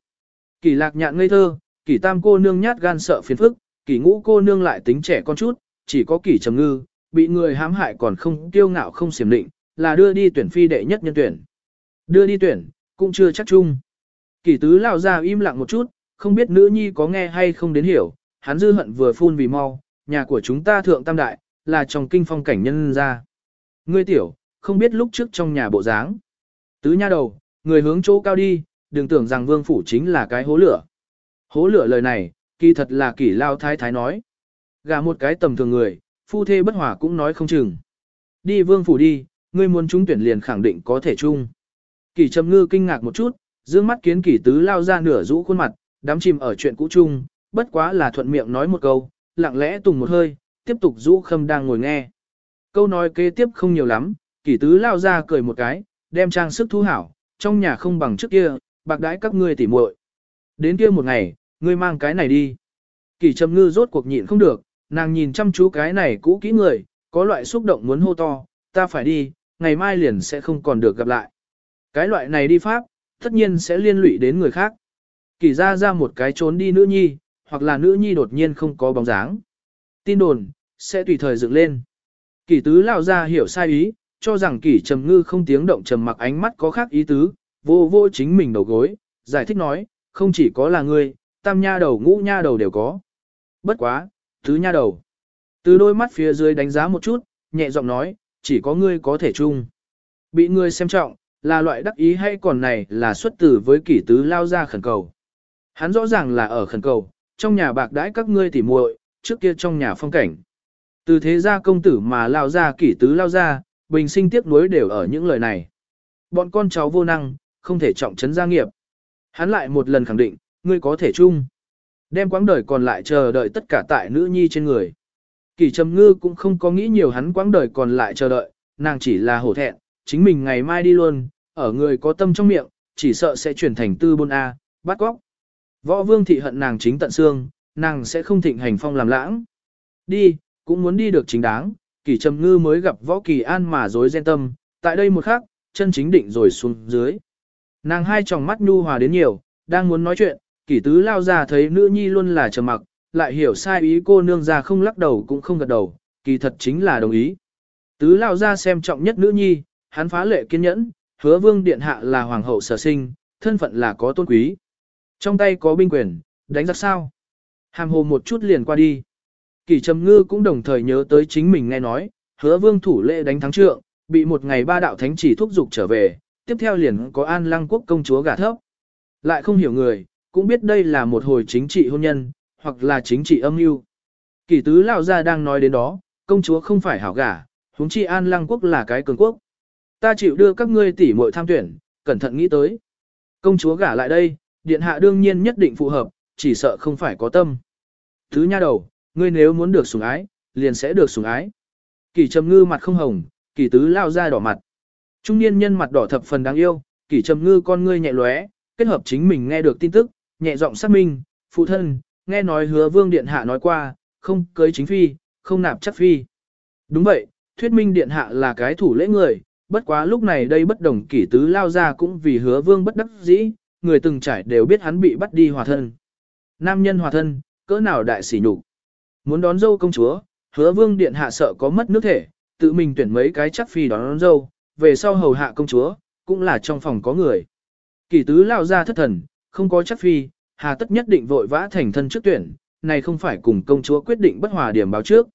Kỷ lạc nhạn ngây thơ, kỷ tam cô nương nhát gan sợ phiền phức, kỷ ngũ cô nương lại tính trẻ con chút, chỉ có kỷ trầm ngư, bị người hãm hại còn không kiêu ngạo không xiểm định, là đưa đi tuyển phi đệ nhất nhân tuyển. Đưa đi tuyển, cũng chưa chắc chung. Kỷ tứ lao ra im lặng một chút, không biết nữ nhi có nghe hay không đến hiểu, hắn dư hận vừa phun vì mau, nhà của chúng ta thượng tam đại, là trong kinh phong cảnh nhân ra. Ngươi tiểu, không biết lúc trước trong nhà bộ dáng. Tứ nha đầu, người hướng chỗ cao đi, đừng tưởng rằng vương phủ chính là cái hố lửa. Hố lửa lời này, kỳ thật là kỷ lao thái thái nói. Gà một cái tầm thường người, phu thê bất hòa cũng nói không chừng. Đi vương phủ đi, ngươi muốn trúng tuyển liền khẳng định có thể chung. Kỷ trầm ngư kinh ngạc một chút, dương mắt kiến kỷ tứ lao ra nửa rũ khuôn mặt, đám chìm ở chuyện cũ chung, bất quá là thuận miệng nói một câu, lặng lẽ tùng một hơi, tiếp tục rũ khâm đang ngồi nghe. Câu nói kế tiếp không nhiều lắm, kỷ tứ lao ra cười một cái, đem trang sức thu hảo, trong nhà không bằng trước kia, bạc đãi các ngươi tỉ muội. Đến kia một ngày, ngươi mang cái này đi. Kỷ trầm ngư rốt cuộc nhịn không được, nàng nhìn chăm chú cái này cũ kỹ người, có loại xúc động muốn hô to, ta phải đi, ngày mai liền sẽ không còn được gặp lại. Cái loại này đi pháp, tất nhiên sẽ liên lụy đến người khác. kỷ ra ra một cái trốn đi nữ nhi, hoặc là nữ nhi đột nhiên không có bóng dáng. Tin đồn, sẽ tùy thời dựng lên. Kỷ tứ lao ra hiểu sai ý, cho rằng kỷ trầm ngư không tiếng động trầm mặc ánh mắt có khác ý tứ, vô vô chính mình đầu gối, giải thích nói, không chỉ có là ngươi, tam nha đầu ngũ nha đầu đều có. Bất quá, tứ nha đầu. Từ đôi mắt phía dưới đánh giá một chút, nhẹ giọng nói, chỉ có ngươi có thể chung. Bị ngươi xem trọng, là loại đắc ý hay còn này là xuất tử với kỷ tứ lao ra khẩn cầu. Hắn rõ ràng là ở khẩn cầu, trong nhà bạc đãi các ngươi tỉ muội, trước kia trong nhà phong cảnh. Từ thế gia công tử mà lao ra kỷ tứ lao ra, bình sinh tiếc nuối đều ở những lời này. Bọn con cháu vô năng, không thể trọng trấn gia nghiệp. Hắn lại một lần khẳng định, ngươi có thể chung. Đem quãng đời còn lại chờ đợi tất cả tại nữ nhi trên người. Kỷ trầm ngư cũng không có nghĩ nhiều hắn quãng đời còn lại chờ đợi, nàng chỉ là hổ thẹn, chính mình ngày mai đi luôn, ở người có tâm trong miệng, chỉ sợ sẽ chuyển thành tư bôn A, bắt góc. Võ vương thị hận nàng chính tận xương, nàng sẽ không thịnh hành phong làm lãng. Đi, cũng muốn đi được chính đáng, kỳ trầm ngư mới gặp võ kỳ an mà dối ghen tâm, tại đây một khắc, chân chính định rồi xuống dưới. Nàng hai tròng mắt nhu hòa đến nhiều, đang muốn nói chuyện, kỳ tứ lao ra thấy nữ nhi luôn là trầm mặc, lại hiểu sai ý cô nương ra không lắc đầu cũng không gật đầu, kỳ thật chính là đồng ý. Tứ lao ra xem trọng nhất nữ nhi, hắn phá lệ kiên nhẫn, hứa vương điện hạ là hoàng hậu sở sinh, thân phận là có tôn quý. Trong tay có binh quyền, đánh giặc sao? Hàm hồ một chút liền qua đi. Kỳ Trầm Ngư cũng đồng thời nhớ tới chính mình nghe nói, hứa vương thủ lễ đánh thắng trượng, bị một ngày ba đạo thánh chỉ thúc dục trở về, tiếp theo liền có an lăng quốc công chúa gả thấp. Lại không hiểu người, cũng biết đây là một hồi chính trị hôn nhân, hoặc là chính trị âm mưu. Kỷ tứ lão gia đang nói đến đó, công chúa không phải hảo gả, huống chi an lăng quốc là cái cường quốc. Ta chịu đưa các ngươi tỷ muội tham tuyển, cẩn thận nghĩ tới. Công chúa gả lại đây, điện hạ đương nhiên nhất định phù hợp, chỉ sợ không phải có tâm. Thứ nha đầu, ngươi nếu muốn được sủng ái, liền sẽ được sủng ái. Kỷ trầm ngư mặt không hồng, kỷ tứ lao ra đỏ mặt. Trung niên nhân mặt đỏ thập phần đáng yêu, kỷ trầm ngư con ngươi nhẹ lóe, kết hợp chính mình nghe được tin tức, nhẹ giọng xác minh, phụ thân, nghe nói hứa vương điện hạ nói qua, không cưới chính phi, không nạp chắc phi. Đúng vậy, thuyết minh điện hạ là cái thủ lễ người, bất quá lúc này đây bất đồng kỷ tứ lao ra cũng vì hứa vương bất đắc dĩ, người từng trải đều biết hắn bị bắt đi hòa thân. Nam nhân hòa thân, cỡ nào đại sỉ nhục Muốn đón dâu công chúa, hứa vương điện hạ sợ có mất nước thể, tự mình tuyển mấy cái chắc phi đón, đón dâu, về sau hầu hạ công chúa, cũng là trong phòng có người. Kỷ tứ lao ra thất thần, không có chắc phi, hà tất nhất định vội vã thành thân trước tuyển, này không phải cùng công chúa quyết định bất hòa điểm báo trước.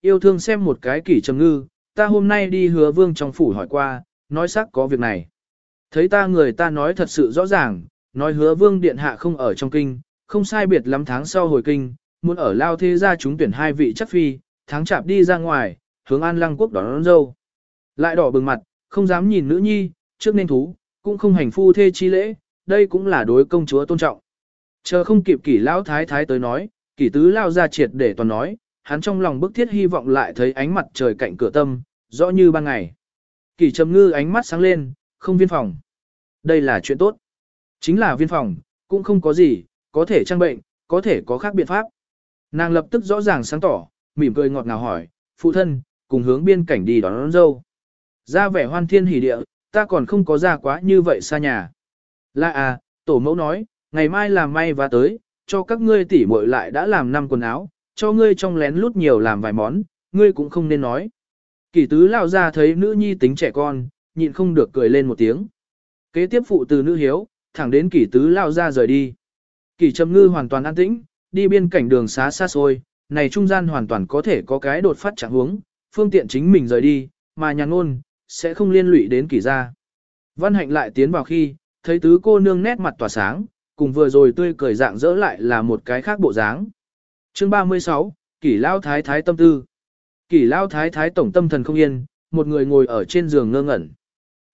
Yêu thương xem một cái kỷ trầm ngư, ta hôm nay đi hứa vương trong phủ hỏi qua, nói xác có việc này. Thấy ta người ta nói thật sự rõ ràng, nói hứa vương điện hạ không ở trong kinh, không sai biệt lắm tháng sau hồi kinh, muốn ở lao thế gia chúng tuyển hai vị chắc phi, tháng chạp đi ra ngoài, hướng an lăng quốc đón, đón dâu. Lại đỏ bừng mặt, không dám nhìn nữ nhi, trước nên thú, cũng không hành phu thê chi lễ, đây cũng là đối công chúa tôn trọng. Chờ không kịp kỷ lão thái thái tới nói, kỷ tứ lao ra triệt để toàn nói, hắn trong lòng bức thiết hy vọng lại thấy ánh mặt trời cạnh cửa tâm, rõ như ban ngày. Kỷ trầm ngư ánh mắt sáng lên, không viên phòng. Đây là chuyện tốt. Chính là viên phòng, cũng không có gì, có thể trang bệnh, có thể có khác biện pháp. Nàng lập tức rõ ràng sáng tỏ, mỉm cười ngọt ngào hỏi, phụ thân, cùng hướng biên cảnh đi đón, đón dâu. Ra vẻ hoan thiên hỉ địa, ta còn không có ra quá như vậy xa nhà. Là à, tổ mẫu nói, ngày mai làm may và tới, cho các ngươi tỉ muội lại đã làm năm quần áo, cho ngươi trong lén lút nhiều làm vài món, ngươi cũng không nên nói. Kỷ tứ lao ra thấy nữ nhi tính trẻ con, nhịn không được cười lên một tiếng. Kế tiếp phụ từ nữ hiếu, thẳng đến kỷ tứ lao ra rời đi. Kỷ trầm ngư hoàn toàn an tĩnh, đi biên cảnh đường xá xa xôi, này trung gian hoàn toàn có thể có cái đột phát trạng hướng, phương tiện chính mình rời đi, mà nhà ngôn, sẽ không liên lụy đến kỳ gia. Văn hạnh lại tiến vào khi, thấy tứ cô nương nét mặt tỏa sáng, cùng vừa rồi tươi cười dạng dỡ lại là một cái khác bộ dáng. Chương 36, Kỷ Lao Thái Thái tâm tư. Kỷ Lao Thái Thái tổng tâm thần không yên, một người ngồi ở trên giường ngơ ngẩn.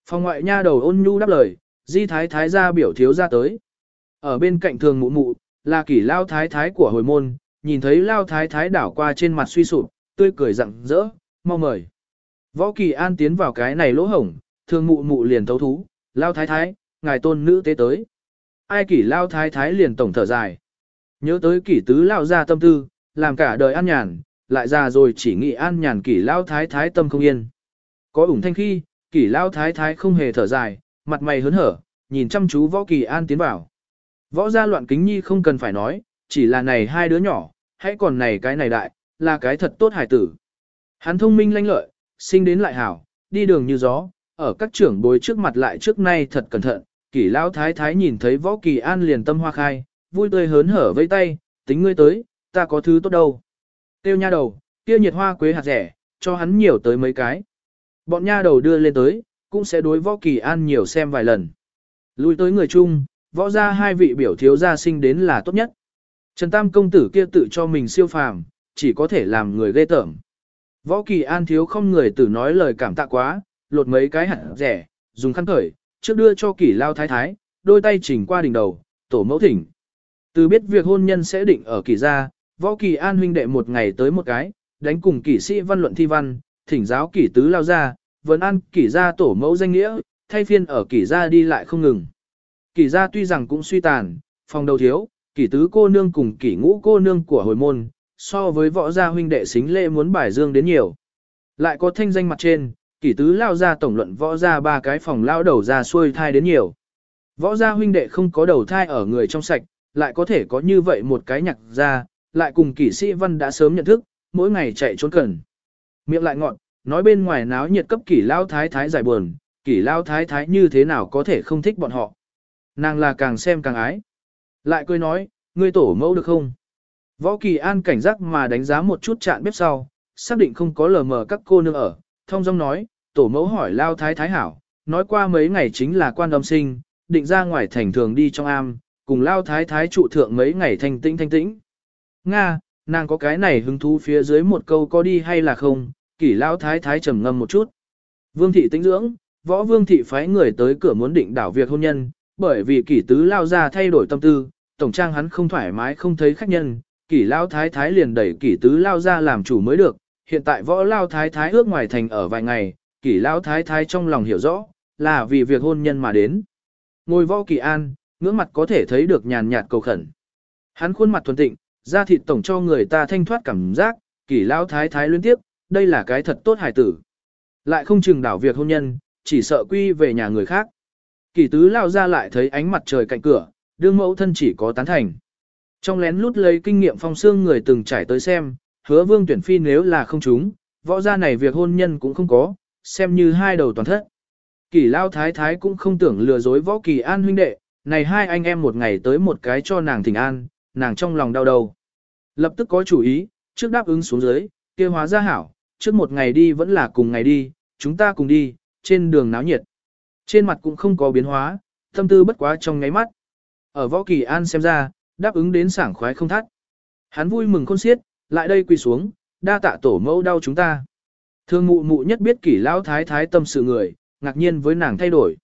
Phòng ngoại nha đầu ôn nhu đáp lời, Di Thái Thái ra biểu thiếu ra tới. Ở bên cạnh thường mụ mụ, là Kỷ Lao Thái Thái của hồi môn, nhìn thấy Lao Thái Thái đảo qua trên mặt suy sụp, tươi cười rặng rỡ, mau mời. Võ Kỳ An tiến vào cái này lỗ hổng, thường mụ mụ liền thấu thú, Lao Thái Thái, ngài tôn nữ tế tới. Ai Kỷ Lao Thái Thái liền tổng thở dài. Nhớ tới kỷ tứ lao ra tâm tư, làm cả đời an nhàn, lại già rồi chỉ nghĩ an nhàn kỷ lao thái thái tâm không yên. Có ủng thanh khi, kỷ lao thái thái không hề thở dài, mặt mày hớn hở, nhìn chăm chú võ kỳ an tiến vào. Võ gia loạn kính nhi không cần phải nói, chỉ là này hai đứa nhỏ, hãy còn này cái này đại, là cái thật tốt hải tử. Hắn thông minh lanh lợi, sinh đến lại hảo, đi đường như gió, ở các trưởng bối trước mặt lại trước nay thật cẩn thận, kỷ lao thái thái nhìn thấy võ kỳ an liền tâm hoa khai, vui tươi hớn hở vây tay, tính ngươi tới, ta có thứ tốt đâu. Tiêu nha đầu, kia nhiệt hoa quế hạt rẻ, cho hắn nhiều tới mấy cái. Bọn nha đầu đưa lên tới, cũng sẽ đối võ kỳ an nhiều xem vài lần. Lui tới người chung, võ ra hai vị biểu thiếu gia sinh đến là tốt nhất. Trần Tam công tử kia tự cho mình siêu phàm, chỉ có thể làm người ghê tởm. Võ kỳ an thiếu không người tử nói lời cảm tạ quá, lột mấy cái hạt rẻ, dùng khăn khởi, trước đưa cho kỳ lao thái thái, đôi tay chỉnh qua đỉnh đầu, tổ mẫu thỉnh. Từ biết việc hôn nhân sẽ định ở kỳ gia, võ kỳ an huynh đệ một ngày tới một cái, đánh cùng kỷ sĩ văn luận thi văn, thỉnh giáo kỷ tứ lao ra, vẫn an kỷ gia tổ mẫu danh nghĩa, thay phiên ở kỷ gia đi lại không ngừng. Kỷ gia tuy rằng cũng suy tàn, phòng đầu thiếu, kỷ tứ cô nương cùng kỷ ngũ cô nương của hồi môn, so với võ gia huynh đệ xính lệ muốn bài dương đến nhiều. Lại có thanh danh mặt trên, kỷ tứ lao ra tổng luận võ gia ba cái phòng lao đầu ra xuôi thai đến nhiều. Võ gia huynh đệ không có đầu thai ở người trong sạch, lại có thể có như vậy một cái nhạc ra, lại cùng kỷ sĩ văn đã sớm nhận thức, mỗi ngày chạy trốn cần. Miệng lại ngọn, nói bên ngoài náo nhiệt cấp kỷ lao thái thái giải buồn, kỷ lao thái thái như thế nào có thể không thích bọn họ. Nàng là càng xem càng ái. Lại cười nói, ngươi tổ mẫu được không? Võ Kỳ An cảnh giác mà đánh giá một chút chạn bếp sau, xác định không có lờ mờ các cô nương ở, thông dong nói, tổ mẫu hỏi lao thái thái hảo, nói qua mấy ngày chính là quan âm sinh, định ra ngoài thành thường đi trong am, cùng lao thái thái trụ thượng mấy ngày thanh tĩnh thanh tĩnh. Nga, nàng có cái này hứng thú phía dưới một câu có đi hay là không, kỷ lao thái thái trầm ngâm một chút. Vương thị tĩnh dưỡng, võ vương thị phái người tới cửa muốn định đảo việc hôn nhân, bởi vì kỷ tứ lao ra thay đổi tâm tư, tổng trang hắn không thoải mái không thấy khách nhân, kỷ lao thái thái liền đẩy kỷ tứ lao ra làm chủ mới được, hiện tại võ lao thái thái ước ngoài thành ở vài ngày, kỷ lao thái thái trong lòng hiểu rõ, là vì việc hôn nhân mà đến. Ngồi võ kỳ an, ngưỡng mặt có thể thấy được nhàn nhạt cầu khẩn. Hắn khuôn mặt thuần tịnh, da thịt tổng cho người ta thanh thoát cảm giác, kỷ lao thái thái liên tiếp, đây là cái thật tốt hài tử. Lại không chừng đảo việc hôn nhân, chỉ sợ quy về nhà người khác. Kỷ tứ lao ra lại thấy ánh mặt trời cạnh cửa, đương mẫu thân chỉ có tán thành. Trong lén lút lấy kinh nghiệm phong xương người từng trải tới xem, hứa vương tuyển phi nếu là không chúng, võ gia này việc hôn nhân cũng không có, xem như hai đầu toàn thất. Kỳ lao thái thái cũng không tưởng lừa dối võ kỳ an huynh đệ, này hai anh em một ngày tới một cái cho nàng thỉnh an, nàng trong lòng đau đầu. Lập tức có chủ ý, trước đáp ứng xuống dưới, kia hóa ra hảo, trước một ngày đi vẫn là cùng ngày đi, chúng ta cùng đi, trên đường náo nhiệt. Trên mặt cũng không có biến hóa, tâm tư bất quá trong ngáy mắt. Ở võ kỳ an xem ra, đáp ứng đến sảng khoái không thắt. Hắn vui mừng khôn xiết, lại đây quỳ xuống, đa tạ tổ mẫu đau chúng ta. Thương mụ mụ nhất biết kỷ lão thái thái tâm sự người, ngạc nhiên với nàng thay đổi.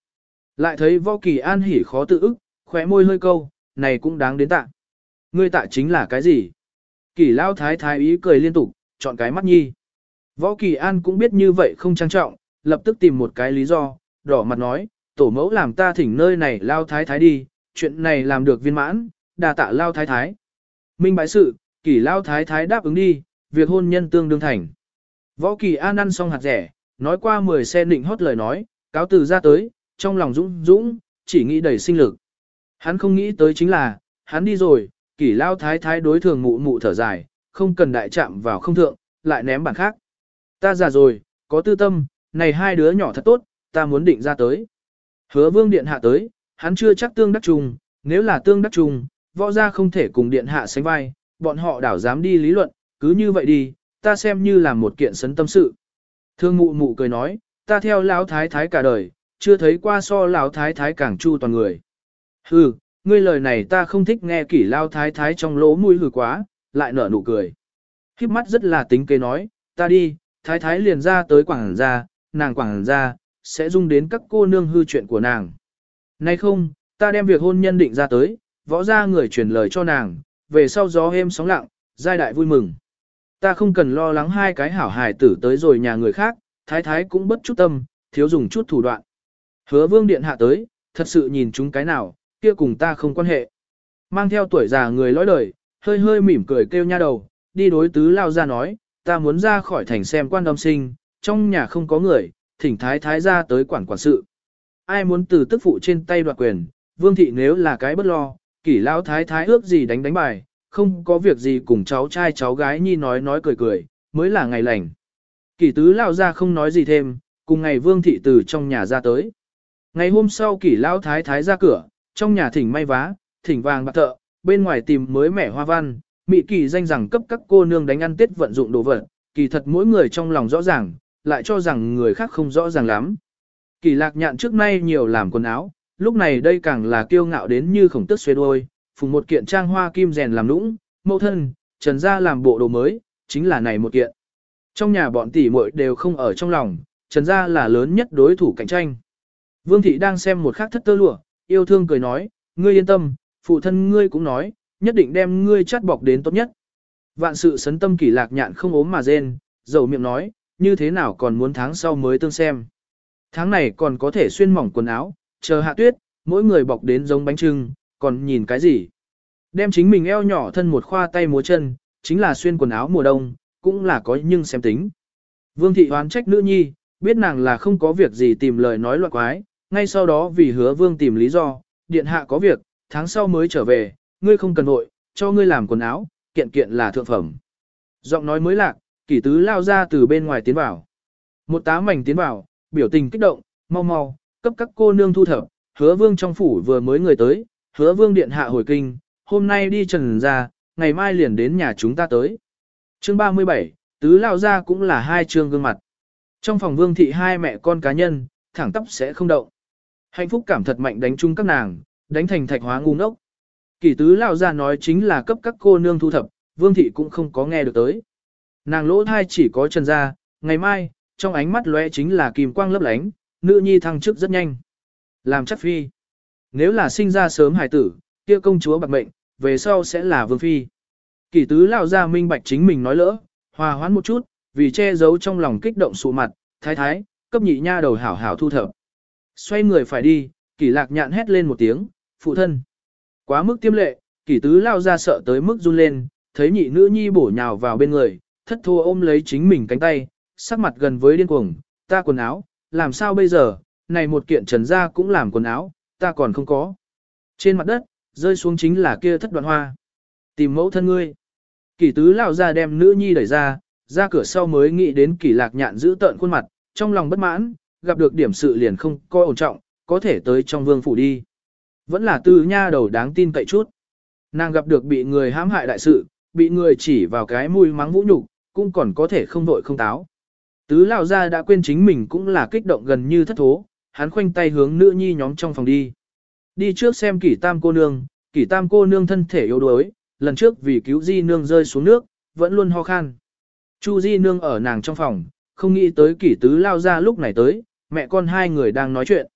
Lại thấy võ kỳ an hỉ khó tự ức, khóe môi hơi câu, này cũng đáng đến tạ. Ngươi tạ chính là cái gì? Kỷ lão thái thái ý cười liên tục, chọn cái mắt nhi. Võ kỳ an cũng biết như vậy không trang trọng, lập tức tìm một cái lý do, đỏ mặt nói, tổ mẫu làm ta thỉnh nơi này lao thái thái đi, chuyện này làm được viên mãn, đà tạ lao thái thái. Minh bái sự, kỷ lao thái thái đáp ứng đi, việc hôn nhân tương đương thành. Võ kỳ an ăn xong hạt rẻ, nói qua 10 xe định hót lời nói, cáo từ ra tới, trong lòng dũng dũng, chỉ nghĩ đầy sinh lực. Hắn không nghĩ tới chính là, hắn đi rồi, kỷ lao thái thái đối thường mụ mụ thở dài, không cần đại chạm vào không thượng, lại ném bản khác. Ta già rồi, có tư tâm, này hai đứa nhỏ thật tốt, ta muốn định ra tới. Hứa vương điện hạ tới, hắn chưa chắc tương đắc trùng, nếu là tương đắc trùng, võ gia không thể cùng điện hạ sánh vai, bọn họ đảo dám đi lý luận, cứ như vậy đi, ta xem như là một kiện sấn tâm sự. Thương mụ mụ cười nói, ta theo lão thái thái cả đời, chưa thấy qua so lão thái thái càng chu toàn người. Hừ, ngươi lời này ta không thích nghe kỷ lao thái thái trong lỗ mũi hừ quá, lại nở nụ cười. Khiếp mắt rất là tính kế nói, ta đi, thái thái liền ra tới quảng gia, nàng quảng gia, sẽ dung đến các cô nương hư chuyện của nàng. Nay không, ta đem việc hôn nhân định ra tới, võ ra người truyền lời cho nàng, về sau gió êm sóng lặng, giai đại vui mừng. Ta không cần lo lắng hai cái hảo hài tử tới rồi nhà người khác, thái thái cũng bất chút tâm, thiếu dùng chút thủ đoạn. Hứa vương điện hạ tới, thật sự nhìn chúng cái nào, kia cùng ta không quan hệ. Mang theo tuổi già người lõi đời, hơi hơi mỉm cười kêu nha đầu, đi đối tứ lao ra nói, ta muốn ra khỏi thành xem quan âm sinh, trong nhà không có người, thỉnh thái thái ra tới quản quản sự. Ai muốn từ tức phụ trên tay đoạt quyền, vương thị nếu là cái bất lo, kỷ lao thái thái ước gì đánh đánh bài, không có việc gì cùng cháu trai cháu gái nhi nói nói cười cười, mới là ngày lành. Kỷ tứ lao ra không nói gì thêm, cùng ngày vương thị từ trong nhà ra tới. Ngày hôm sau kỷ lao thái thái ra cửa, trong nhà thỉnh may vá, thỉnh vàng bạc thợ, bên ngoài tìm mới mẻ hoa văn, mị kỳ danh rằng cấp các cô nương đánh ăn tết vận dụng đồ vật, kỳ thật mỗi người trong lòng rõ ràng, lại cho rằng người khác không rõ ràng lắm. Kỳ lạc nhạn trước nay nhiều làm quần áo, lúc này đây càng là kiêu ngạo đến như khổng tức xuê đôi, phùng một kiện trang hoa kim rèn làm nũng, mẫu thân, trần ra làm bộ đồ mới, chính là này một kiện. Trong nhà bọn tỷ muội đều không ở trong lòng, trần ra là lớn nhất đối thủ cạnh tranh. Vương thị đang xem một khắc thất tơ lụa, yêu thương cười nói, ngươi yên tâm, phụ thân ngươi cũng nói, nhất định đem ngươi chắt bọc đến tốt nhất. Vạn sự sấn tâm kỳ lạc nhạn không ốm mà rên, dầu miệng nói, như thế nào còn muốn tháng sau mới tương xem. Tháng này còn có thể xuyên mỏng quần áo, chờ hạ tuyết, mỗi người bọc đến giống bánh trưng, còn nhìn cái gì. Đem chính mình eo nhỏ thân một khoa tay múa chân, chính là xuyên quần áo mùa đông, cũng là có nhưng xem tính. Vương thị hoán trách nữ nhi, biết nàng là không có việc gì tìm lời nói loạn quái, ngay sau đó vì hứa vương tìm lý do, điện hạ có việc, tháng sau mới trở về, ngươi không cần nội, cho ngươi làm quần áo, kiện kiện là thượng phẩm. Giọng nói mới lạc, kỷ tứ lao ra từ bên ngoài tiến vào. Một tá mảnh tiến vào, biểu tình kích động, mau mau, cấp các cô nương thu thập, hứa vương trong phủ vừa mới người tới, hứa vương điện hạ hồi kinh, hôm nay đi trần ra, ngày mai liền đến nhà chúng ta tới. Chương 37, tứ lao ra cũng là hai chương gương mặt. Trong phòng vương thị hai mẹ con cá nhân, thẳng tắp sẽ không động. Hạnh phúc cảm thật mạnh đánh chung các nàng, đánh thành thạch hóa ngu ngốc. Kỷ tứ lao ra nói chính là cấp các cô nương thu thập, vương thị cũng không có nghe được tới. Nàng lỗ thai chỉ có chân ra, ngày mai, trong ánh mắt lóe chính là kim quang lấp lánh, nữ nhi thăng chức rất nhanh. Làm chắc phi. Nếu là sinh ra sớm hài tử, kia công chúa bạc mệnh, về sau sẽ là vương phi. Kỷ tứ lao ra minh bạch chính mình nói lỡ, hòa hoãn một chút, vì che giấu trong lòng kích động sụ mặt, thái thái, cấp nhị nha đầu hảo hảo thu thập. Xoay người phải đi, kỷ lạc nhạn hét lên một tiếng, phụ thân. Quá mức tiêm lệ, kỷ tứ lao ra sợ tới mức run lên, thấy nhị nữ nhi bổ nhào vào bên người, thất thua ôm lấy chính mình cánh tay, sắc mặt gần với điên cuồng, ta quần áo, làm sao bây giờ, này một kiện trần ra cũng làm quần áo, ta còn không có. Trên mặt đất, rơi xuống chính là kia thất đoạn hoa. Tìm mẫu thân ngươi. Kỷ tứ lao ra đem nữ nhi đẩy ra, ra cửa sau mới nghĩ đến kỷ lạc nhạn giữ tợn khuôn mặt, trong lòng bất mãn, gặp được điểm sự liền không coi ổn trọng, có thể tới trong vương phủ đi. Vẫn là tư nha đầu đáng tin cậy chút. Nàng gặp được bị người hãm hại đại sự, bị người chỉ vào cái mũi mắng vũ nhục, cũng còn có thể không vội không táo. Tứ lão gia đã quên chính mình cũng là kích động gần như thất thố, hắn khoanh tay hướng nữ nhi nhóm trong phòng đi. Đi trước xem kỷ tam cô nương, kỷ tam cô nương thân thể yếu đuối, lần trước vì cứu di nương rơi xuống nước, vẫn luôn ho khan. Chu di nương ở nàng trong phòng, không nghĩ tới kỷ tứ lao ra lúc này tới, mẹ con hai người đang nói chuyện.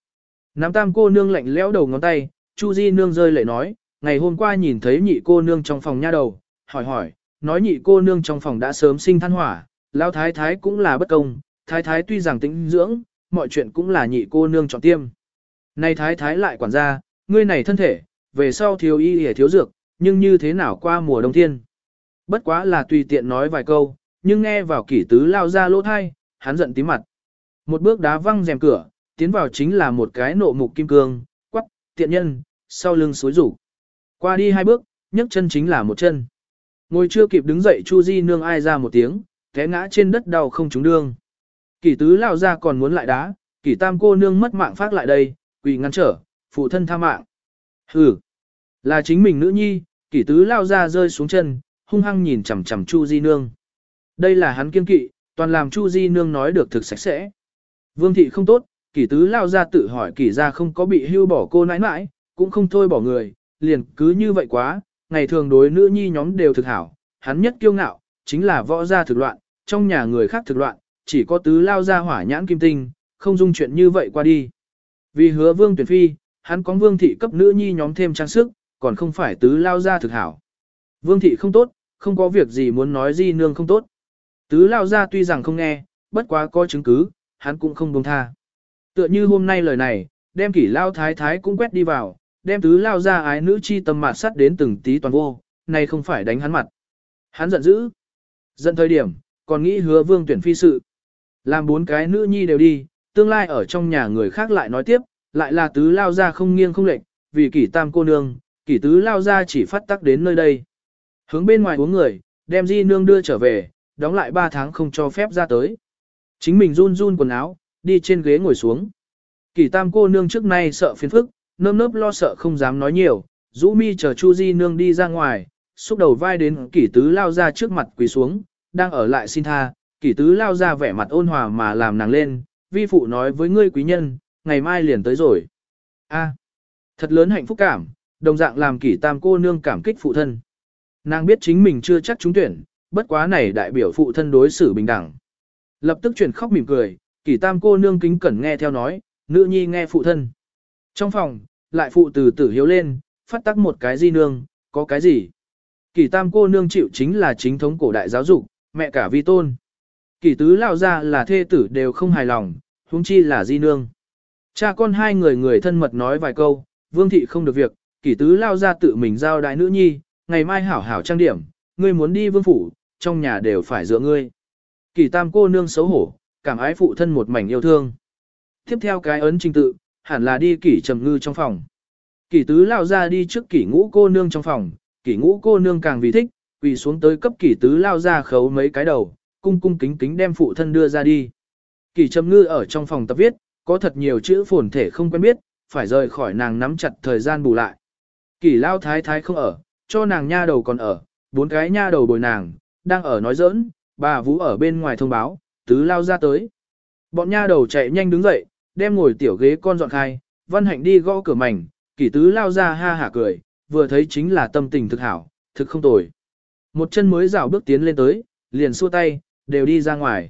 Nắm tam cô nương lạnh lẽo đầu ngón tay, Chu di nương rơi lệ nói, ngày hôm qua nhìn thấy nhị cô nương trong phòng nha đầu, hỏi hỏi, nói nhị cô nương trong phòng đã sớm sinh than hỏa, lão thái thái cũng là bất công, thái thái tuy rằng tĩnh dưỡng, mọi chuyện cũng là nhị cô nương chọn tiêm. Này thái thái lại quản gia, ngươi này thân thể, về sau thiếu y hề thiếu dược, nhưng như thế nào qua mùa đông thiên. Bất quá là tùy tiện nói vài câu, nhưng nghe vào kỷ tứ lao ra lỗ thai, hắn giận tí mặt. Một bước đá văng rèm cửa, tiến vào chính là một cái nộ mục kim cương, quắc, tiện nhân, sau lưng suối rủ. Qua đi hai bước, nhấc chân chính là một chân. Ngồi chưa kịp đứng dậy Chu Di nương ai ra một tiếng, té ngã trên đất đau không trúng đương. Kỷ tứ lao ra còn muốn lại đá, kỷ tam cô nương mất mạng phát lại đây, quỳ ngăn trở, phụ thân tha mạng. Hừ, là chính mình nữ nhi, kỷ tứ lao ra rơi xuống chân, hung hăng nhìn chằm chằm Chu Di nương. Đây là hắn kiên kỵ, toàn làm Chu Di nương nói được thực sạch sẽ. Vương thị không tốt, kỷ tứ lao ra tự hỏi kỷ gia không có bị hưu bỏ cô nãi nãi, cũng không thôi bỏ người, liền cứ như vậy quá, ngày thường đối nữ nhi nhóm đều thực hảo, hắn nhất kiêu ngạo, chính là võ gia thực loạn, trong nhà người khác thực loạn, chỉ có tứ lao ra hỏa nhãn kim tinh, không dung chuyện như vậy qua đi. Vì hứa vương tuyển phi, hắn có vương thị cấp nữ nhi nhóm thêm trang sức, còn không phải tứ lao ra thực hảo. Vương thị không tốt, không có việc gì muốn nói di nương không tốt. Tứ lao ra tuy rằng không nghe, bất quá có chứng cứ, hắn cũng không buông tha. Tựa như hôm nay lời này, đem kỷ lao thái thái cũng quét đi vào, đem tứ lao ra ái nữ chi tâm mạt sắt đến từng tí toàn vô, này không phải đánh hắn mặt. Hắn giận dữ. Giận thời điểm, còn nghĩ hứa vương tuyển phi sự. Làm bốn cái nữ nhi đều đi, tương lai ở trong nhà người khác lại nói tiếp, lại là tứ lao ra không nghiêng không lệch, vì kỷ tam cô nương, kỷ tứ lao ra chỉ phát tắc đến nơi đây. Hướng bên ngoài uống người, đem di nương đưa trở về, đóng lại ba tháng không cho phép ra tới. Chính mình run run quần áo, đi trên ghế ngồi xuống. Kỷ tam cô nương trước nay sợ phiền phức, nơm nớp lo sợ không dám nói nhiều, rũ mi chờ Chu Di nương đi ra ngoài, xúc đầu vai đến kỷ tứ lao ra trước mặt quỳ xuống, đang ở lại xin tha, kỷ tứ lao ra vẻ mặt ôn hòa mà làm nàng lên, vi phụ nói với ngươi quý nhân, ngày mai liền tới rồi. A, thật lớn hạnh phúc cảm, đồng dạng làm kỷ tam cô nương cảm kích phụ thân. Nàng biết chính mình chưa chắc trúng tuyển, bất quá này đại biểu phụ thân đối xử bình đẳng. Lập tức chuyển khóc mỉm cười, kỷ tam cô nương kính cẩn nghe theo nói, nữ nhi nghe phụ thân. Trong phòng, lại phụ từ tử hiếu lên, phát tắc một cái di nương, có cái gì? Kỷ tam cô nương chịu chính là chính thống cổ đại giáo dục, mẹ cả vi tôn. Kỷ tứ lao ra là thê tử đều không hài lòng, huống chi là di nương. Cha con hai người người thân mật nói vài câu, vương thị không được việc, kỷ tứ lao ra tự mình giao đại nữ nhi, ngày mai hảo hảo trang điểm, ngươi muốn đi vương phủ, trong nhà đều phải dựa ngươi. Kỷ tam cô nương xấu hổ, cảm ái phụ thân một mảnh yêu thương. Tiếp theo cái ấn trình tự, hẳn là đi kỷ trầm ngư trong phòng. Kỷ tứ lao ra đi trước kỷ ngũ cô nương trong phòng, kỷ ngũ cô nương càng vì thích, quỳ xuống tới cấp kỷ tứ lao ra khấu mấy cái đầu, cung cung kính kính đem phụ thân đưa ra đi. Kỷ trầm ngư ở trong phòng tập viết, có thật nhiều chữ phồn thể không quen biết, phải rời khỏi nàng nắm chặt thời gian bù lại. Kỷ lao thái thái không ở, cho nàng nha đầu còn ở, bốn cái nha đầu bồi nàng, đang ở nói giỡn, bà Vũ ở bên ngoài thông báo, tứ lao ra tới. Bọn nha đầu chạy nhanh đứng dậy, đem ngồi tiểu ghế con dọn khai, văn hạnh đi gõ cửa mảnh, kỷ tứ lao ra ha hả cười, vừa thấy chính là tâm tình thực hảo, thực không tồi. Một chân mới rảo bước tiến lên tới, liền xua tay, đều đi ra ngoài.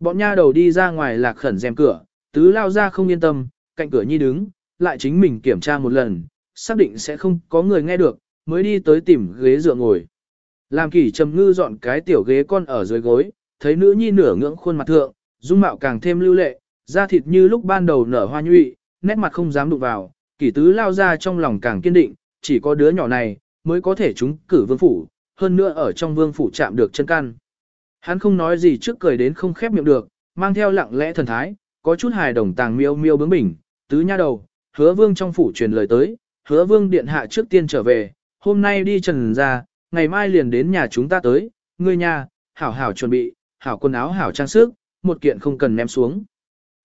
Bọn nha đầu đi ra ngoài lạc khẩn rèm cửa, tứ lao ra không yên tâm, cạnh cửa nhi đứng, lại chính mình kiểm tra một lần, xác định sẽ không có người nghe được, mới đi tới tìm ghế dựa ngồi. Làm kỷ trầm ngư dọn cái tiểu ghế con ở dưới gối, thấy nữ nhi nửa ngưỡng khuôn mặt thượng, dung mạo càng thêm lưu lệ, da thịt như lúc ban đầu nở hoa nhụy, nét mặt không dám đụng vào, kỷ tứ lao ra trong lòng càng kiên định, chỉ có đứa nhỏ này, mới có thể chúng cử vương phủ, hơn nữa ở trong vương phủ chạm được chân căn. Hắn không nói gì trước cười đến không khép miệng được, mang theo lặng lẽ thần thái, có chút hài đồng tàng miêu miêu bướng bỉnh, tứ nha đầu, hứa vương trong phủ truyền lời tới, hứa vương điện hạ trước tiên trở về, hôm nay đi trần ra, ngày mai liền đến nhà chúng ta tới, ngươi nhà, hảo hảo chuẩn bị, hảo quần áo hảo trang sức, một kiện không cần ném xuống.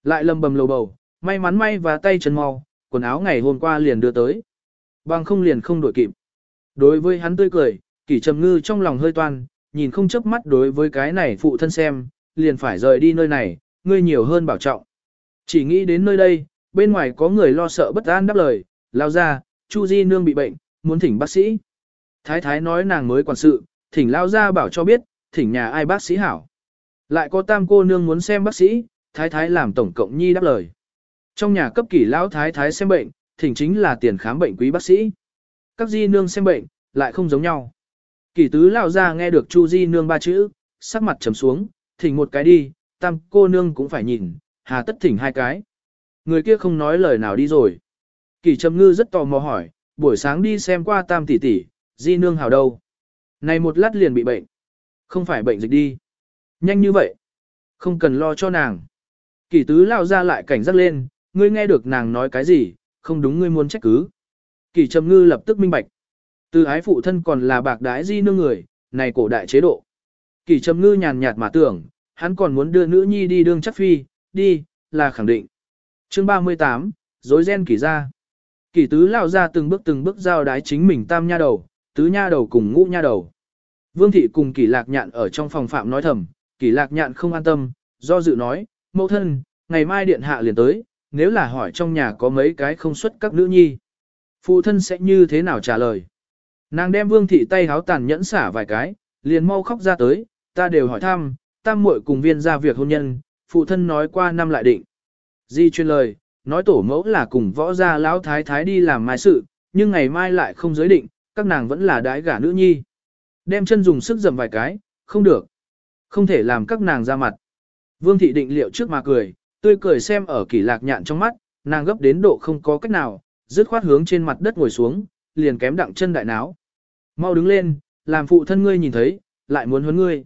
Lại lầm bầm lầu bầu, may mắn may và tay chân mau, quần áo ngày hôm qua liền đưa tới. Bằng không liền không đổi kịp. Đối với hắn tươi cười, kỷ trầm ngư trong lòng hơi toan, nhìn không chớp mắt đối với cái này phụ thân xem, liền phải rời đi nơi này, ngươi nhiều hơn bảo trọng. Chỉ nghĩ đến nơi đây, bên ngoài có người lo sợ bất an đáp lời, lao ra, Chu Di Nương bị bệnh, muốn thỉnh bác sĩ. Thái thái nói nàng mới quản sự, thỉnh lao ra bảo cho biết, thỉnh nhà ai bác sĩ hảo. Lại có tam cô nương muốn xem bác sĩ, thái thái làm tổng cộng nhi đáp lời. Trong nhà cấp kỷ lão thái thái xem bệnh, thỉnh chính là tiền khám bệnh quý bác sĩ. Các di nương xem bệnh, lại không giống nhau. Kỷ tứ lão ra nghe được chu di nương ba chữ, sắc mặt trầm xuống, thỉnh một cái đi, tam cô nương cũng phải nhìn, hà tất thỉnh hai cái. Người kia không nói lời nào đi rồi. Kỷ trầm ngư rất tò mò hỏi, buổi sáng đi xem qua tam tỷ tỷ, di nương hào đâu. Này một lát liền bị bệnh. Không phải bệnh dịch đi. Nhanh như vậy. Không cần lo cho nàng. Kỷ tứ lao ra lại cảnh giác lên, ngươi nghe được nàng nói cái gì, không đúng ngươi muốn trách cứ. Kỷ trầm ngư lập tức minh bạch. Từ ái phụ thân còn là bạc đái di nương người, này cổ đại chế độ. Kỷ trầm ngư nhàn nhạt mà tưởng, hắn còn muốn đưa nữ nhi đi đương chắc phi, đi, là khẳng định. Chương 38, dối ren kỷ ra. Kỷ tứ lao ra từng bước từng bước giao đái chính mình tam nha đầu, tứ nha đầu cùng ngũ nha đầu. Vương thị cùng kỷ lạc nhạn ở trong phòng phạm nói thầm, kỷ lạc nhạn không an tâm, do dự nói, mẫu thân, ngày mai điện hạ liền tới, nếu là hỏi trong nhà có mấy cái không xuất các nữ nhi. Phụ thân sẽ như thế nào trả lời? Nàng đem vương thị tay háo tàn nhẫn xả vài cái, liền mau khóc ra tới, ta đều hỏi thăm, tam muội cùng viên ra việc hôn nhân, phụ thân nói qua năm lại định. Di chuyên lời, nói tổ mẫu là cùng võ gia lão thái thái đi làm mai sự, nhưng ngày mai lại không giới định, các nàng vẫn là đái gả nữ nhi. Đem chân dùng sức dầm vài cái, không được. Không thể làm các nàng ra mặt. Vương thị định liệu trước mà cười, tươi cười xem ở kỷ lạc nhạn trong mắt, nàng gấp đến độ không có cách nào, dứt khoát hướng trên mặt đất ngồi xuống, liền kém đặng chân đại náo. Mau đứng lên, làm phụ thân ngươi nhìn thấy, lại muốn huấn ngươi.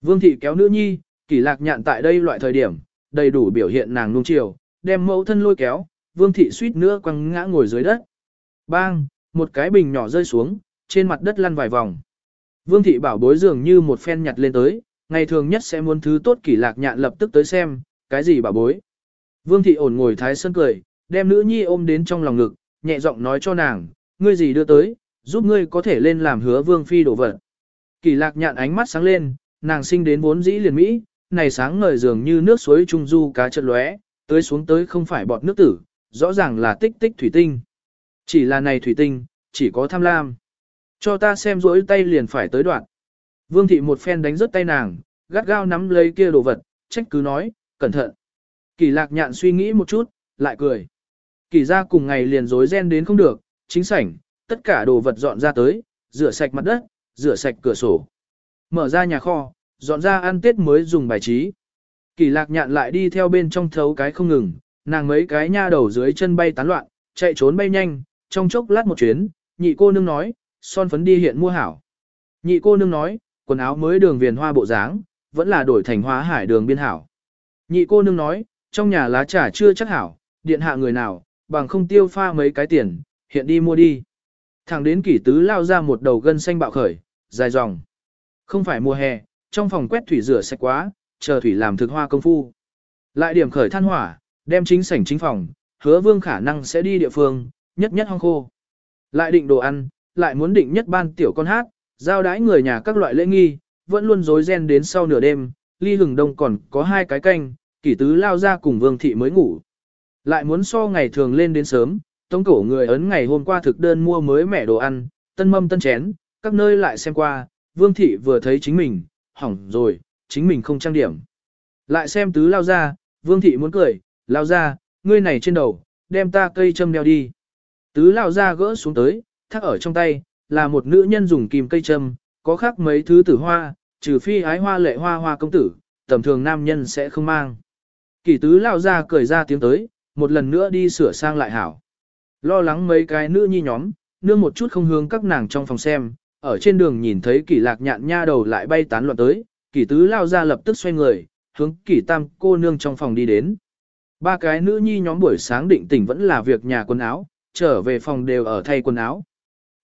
Vương thị kéo nữ nhi, kỷ lạc nhạn tại đây loại thời điểm, đầy đủ biểu hiện nàng nung chiều, đem mẫu thân lôi kéo, vương thị suýt nữa quăng ngã ngồi dưới đất. Bang, một cái bình nhỏ rơi xuống, trên mặt đất lăn vài vòng. Vương thị bảo bối dường như một phen nhặt lên tới, ngày thường nhất sẽ muốn thứ tốt kỷ lạc nhạn lập tức tới xem, cái gì bảo bối. Vương thị ổn ngồi thái sơn cười, đem nữ nhi ôm đến trong lòng ngực, nhẹ giọng nói cho nàng, ngươi gì đưa tới, giúp ngươi có thể lên làm hứa vương phi đổ vật. Kỷ lạc nhạn ánh mắt sáng lên, nàng sinh đến vốn dĩ liền Mỹ, này sáng ngời dường như nước suối trung du cá chật lóe, tới xuống tới không phải bọt nước tử, rõ ràng là tích tích thủy tinh. Chỉ là này thủy tinh, chỉ có tham lam. Cho ta xem rỗi tay liền phải tới đoạn. Vương thị một phen đánh rớt tay nàng, gắt gao nắm lấy kia đồ vật, trách cứ nói, cẩn thận. Kỳ lạc nhạn suy nghĩ một chút, lại cười. Kỳ ra cùng ngày liền rối ren đến không được, chính sảnh, tất cả đồ vật dọn ra tới, rửa sạch mặt đất, rửa sạch cửa sổ. Mở ra nhà kho, dọn ra ăn tết mới dùng bài trí. Kỳ lạc nhạn lại đi theo bên trong thấu cái không ngừng, nàng mấy cái nha đầu dưới chân bay tán loạn, chạy trốn bay nhanh, trong chốc lát một chuyến, nhị cô nương nói, son phấn đi hiện mua hảo. Nhị cô nương nói, quần áo mới đường viền hoa bộ dáng, vẫn là đổi thành hóa hải đường biên hảo. Nhị cô nương nói, trong nhà lá trà chưa chắc hảo, điện hạ người nào, bằng không tiêu pha mấy cái tiền, hiện đi mua đi. Thẳng đến kỷ tứ lao ra một đầu gân xanh bạo khởi, dài dòng. Không phải mùa hè, trong phòng quét thủy rửa sạch quá, chờ thủy làm thực hoa công phu. Lại điểm khởi than hỏa, đem chính sảnh chính phòng, hứa vương khả năng sẽ đi địa phương, nhất nhất hong khô. Lại định đồ ăn, lại muốn định nhất ban tiểu con hát, Giao đãi người nhà các loại lễ nghi, vẫn luôn rối ren đến sau nửa đêm, ly hừng đông còn có hai cái canh, kỷ tứ lao ra cùng vương thị mới ngủ. Lại muốn so ngày thường lên đến sớm, tống cổ người ấn ngày hôm qua thực đơn mua mới mẻ đồ ăn, tân mâm tân chén, các nơi lại xem qua, vương thị vừa thấy chính mình, hỏng rồi, chính mình không trang điểm. Lại xem tứ lao ra, vương thị muốn cười, lao ra, ngươi này trên đầu, đem ta cây châm đeo đi. Tứ lao ra gỡ xuống tới, thắt ở trong tay, là một nữ nhân dùng kim cây châm, có khác mấy thứ tử hoa, trừ phi ái hoa lệ hoa hoa công tử, tầm thường nam nhân sẽ không mang. Kỷ tứ lao ra cười ra tiếng tới, một lần nữa đi sửa sang lại hảo. Lo lắng mấy cái nữ nhi nhóm, nương một chút không hướng các nàng trong phòng xem, ở trên đường nhìn thấy kỷ lạc nhạn nha đầu lại bay tán loạn tới, kỷ tứ lao ra lập tức xoay người, hướng kỷ tam cô nương trong phòng đi đến. Ba cái nữ nhi nhóm buổi sáng định tỉnh vẫn là việc nhà quần áo, trở về phòng đều ở thay quần áo.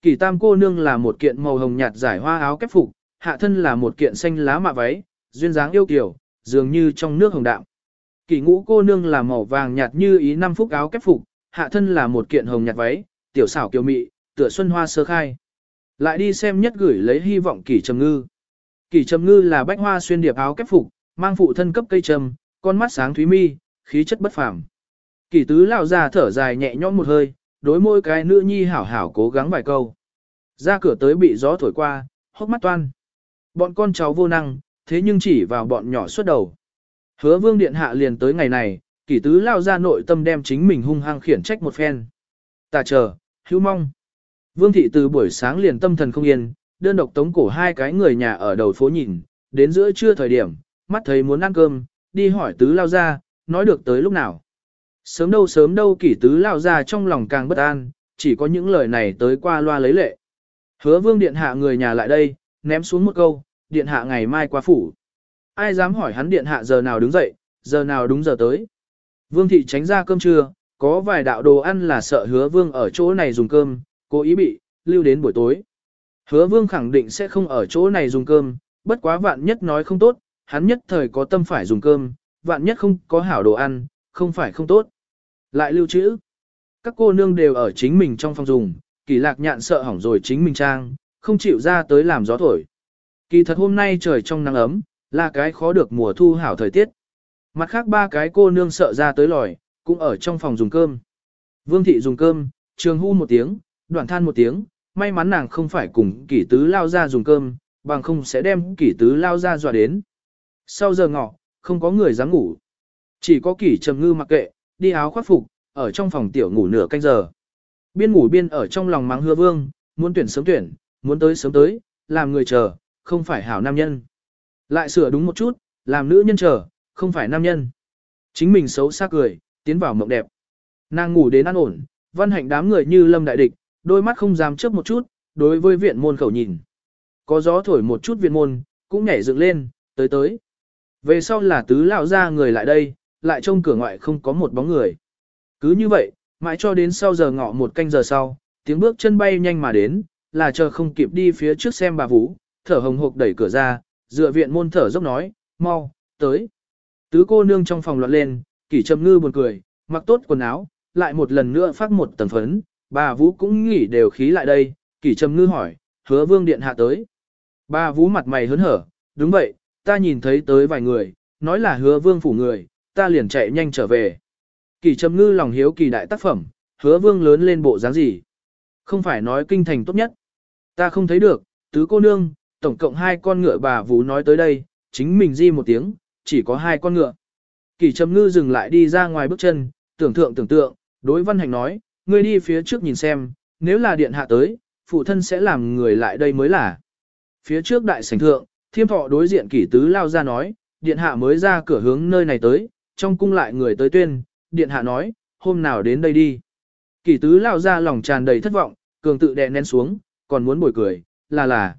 Kỳ tam cô nương là một kiện màu hồng nhạt giải hoa áo kép phục, hạ thân là một kiện xanh lá mạ váy, duyên dáng yêu kiều, dường như trong nước hồng đạm. Kỳ ngũ cô nương là màu vàng nhạt như ý năm phúc áo kép phục, hạ thân là một kiện hồng nhạt váy, tiểu xảo kiều mị, tựa xuân hoa sơ khai. Lại đi xem nhất gửi lấy hy vọng kỳ trầm ngư. Kỳ trầm ngư là bách hoa xuyên điệp áo kép phục, mang phụ thân cấp cây trầm, con mắt sáng thúy mi, khí chất bất phàm. Kỳ tứ lão già thở dài nhẹ nhõm một hơi, đối môi cái nữ nhi hảo hảo cố gắng vài câu. Ra cửa tới bị gió thổi qua, hốc mắt toan. Bọn con cháu vô năng, thế nhưng chỉ vào bọn nhỏ suốt đầu. Hứa vương điện hạ liền tới ngày này, kỷ tứ lao ra nội tâm đem chính mình hung hăng khiển trách một phen. Tà chờ, hữu mong. Vương thị từ buổi sáng liền tâm thần không yên, đơn độc tống cổ hai cái người nhà ở đầu phố nhìn, đến giữa trưa thời điểm, mắt thấy muốn ăn cơm, đi hỏi tứ lao ra, nói được tới lúc nào. Sớm đâu sớm đâu kỷ tứ lao ra trong lòng càng bất an, chỉ có những lời này tới qua loa lấy lệ. Hứa vương điện hạ người nhà lại đây, ném xuống một câu, điện hạ ngày mai qua phủ. Ai dám hỏi hắn điện hạ giờ nào đứng dậy, giờ nào đúng giờ tới. Vương thị tránh ra cơm trưa, có vài đạo đồ ăn là sợ hứa vương ở chỗ này dùng cơm, cố ý bị, lưu đến buổi tối. Hứa vương khẳng định sẽ không ở chỗ này dùng cơm, bất quá vạn nhất nói không tốt, hắn nhất thời có tâm phải dùng cơm, vạn nhất không có hảo đồ ăn, không phải không tốt. Lại lưu trữ. Các cô nương đều ở chính mình trong phòng dùng, kỳ lạc nhạn sợ hỏng rồi chính mình trang, không chịu ra tới làm gió thổi. Kỳ thật hôm nay trời trong nắng ấm, là cái khó được mùa thu hảo thời tiết. Mặt khác ba cái cô nương sợ ra tới lòi, cũng ở trong phòng dùng cơm. Vương thị dùng cơm, trường hu một tiếng, đoạn than một tiếng, may mắn nàng không phải cùng kỷ tứ lao ra dùng cơm, bằng không sẽ đem kỷ tứ lao ra dọa đến. Sau giờ ngọ, không có người dám ngủ. Chỉ có kỷ trầm ngư mặc kệ, đi áo khoác phục, ở trong phòng tiểu ngủ nửa canh giờ. Biên ngủ biên ở trong lòng mắng hứa vương, muốn tuyển sớm tuyển, muốn tới sớm tới, làm người chờ, không phải hảo nam nhân. Lại sửa đúng một chút, làm nữ nhân chờ, không phải nam nhân. Chính mình xấu xa cười, tiến vào mộng đẹp. Nàng ngủ đến an ổn, văn hạnh đám người như lâm đại địch, đôi mắt không dám chớp một chút, đối với viện môn khẩu nhìn. Có gió thổi một chút viện môn, cũng nhảy dựng lên, tới tới. Về sau là tứ lão ra người lại đây, lại trông cửa ngoại không có một bóng người. Cứ như vậy, mãi cho đến sau giờ ngọ một canh giờ sau, tiếng bước chân bay nhanh mà đến, là chờ không kịp đi phía trước xem bà Vũ, thở hồng hộc đẩy cửa ra, dựa viện môn thở dốc nói, mau, tới. Tứ cô nương trong phòng loạn lên, kỷ trầm ngư buồn cười, mặc tốt quần áo, lại một lần nữa phát một tầng phấn, bà Vũ cũng nghỉ đều khí lại đây, kỷ trầm ngư hỏi, hứa vương điện hạ tới. Bà Vũ mặt mày hớn hở, đúng vậy, ta nhìn thấy tới vài người, nói là hứa vương phủ người, ta liền chạy nhanh trở về. Kỳ trầm ngư lòng hiếu kỳ đại tác phẩm, hứa vương lớn lên bộ dáng gì. Không phải nói kinh thành tốt nhất. Ta không thấy được, tứ cô nương, tổng cộng hai con ngựa bà vú nói tới đây, chính mình di một tiếng, chỉ có hai con ngựa. Kỳ trầm ngư dừng lại đi ra ngoài bước chân, tưởng tượng tưởng tượng, đối văn hành nói, ngươi đi phía trước nhìn xem, nếu là điện hạ tới, phụ thân sẽ làm người lại đây mới là. Phía trước đại sảnh thượng, thiêm thọ đối diện kỷ tứ lao ra nói, điện hạ mới ra cửa hướng nơi này tới, trong cung lại người tới tuyên, điện hạ nói, hôm nào đến đây đi. Kỷ tứ lao ra lòng tràn đầy thất vọng, cường tự đè nén xuống, còn muốn bồi cười, là là.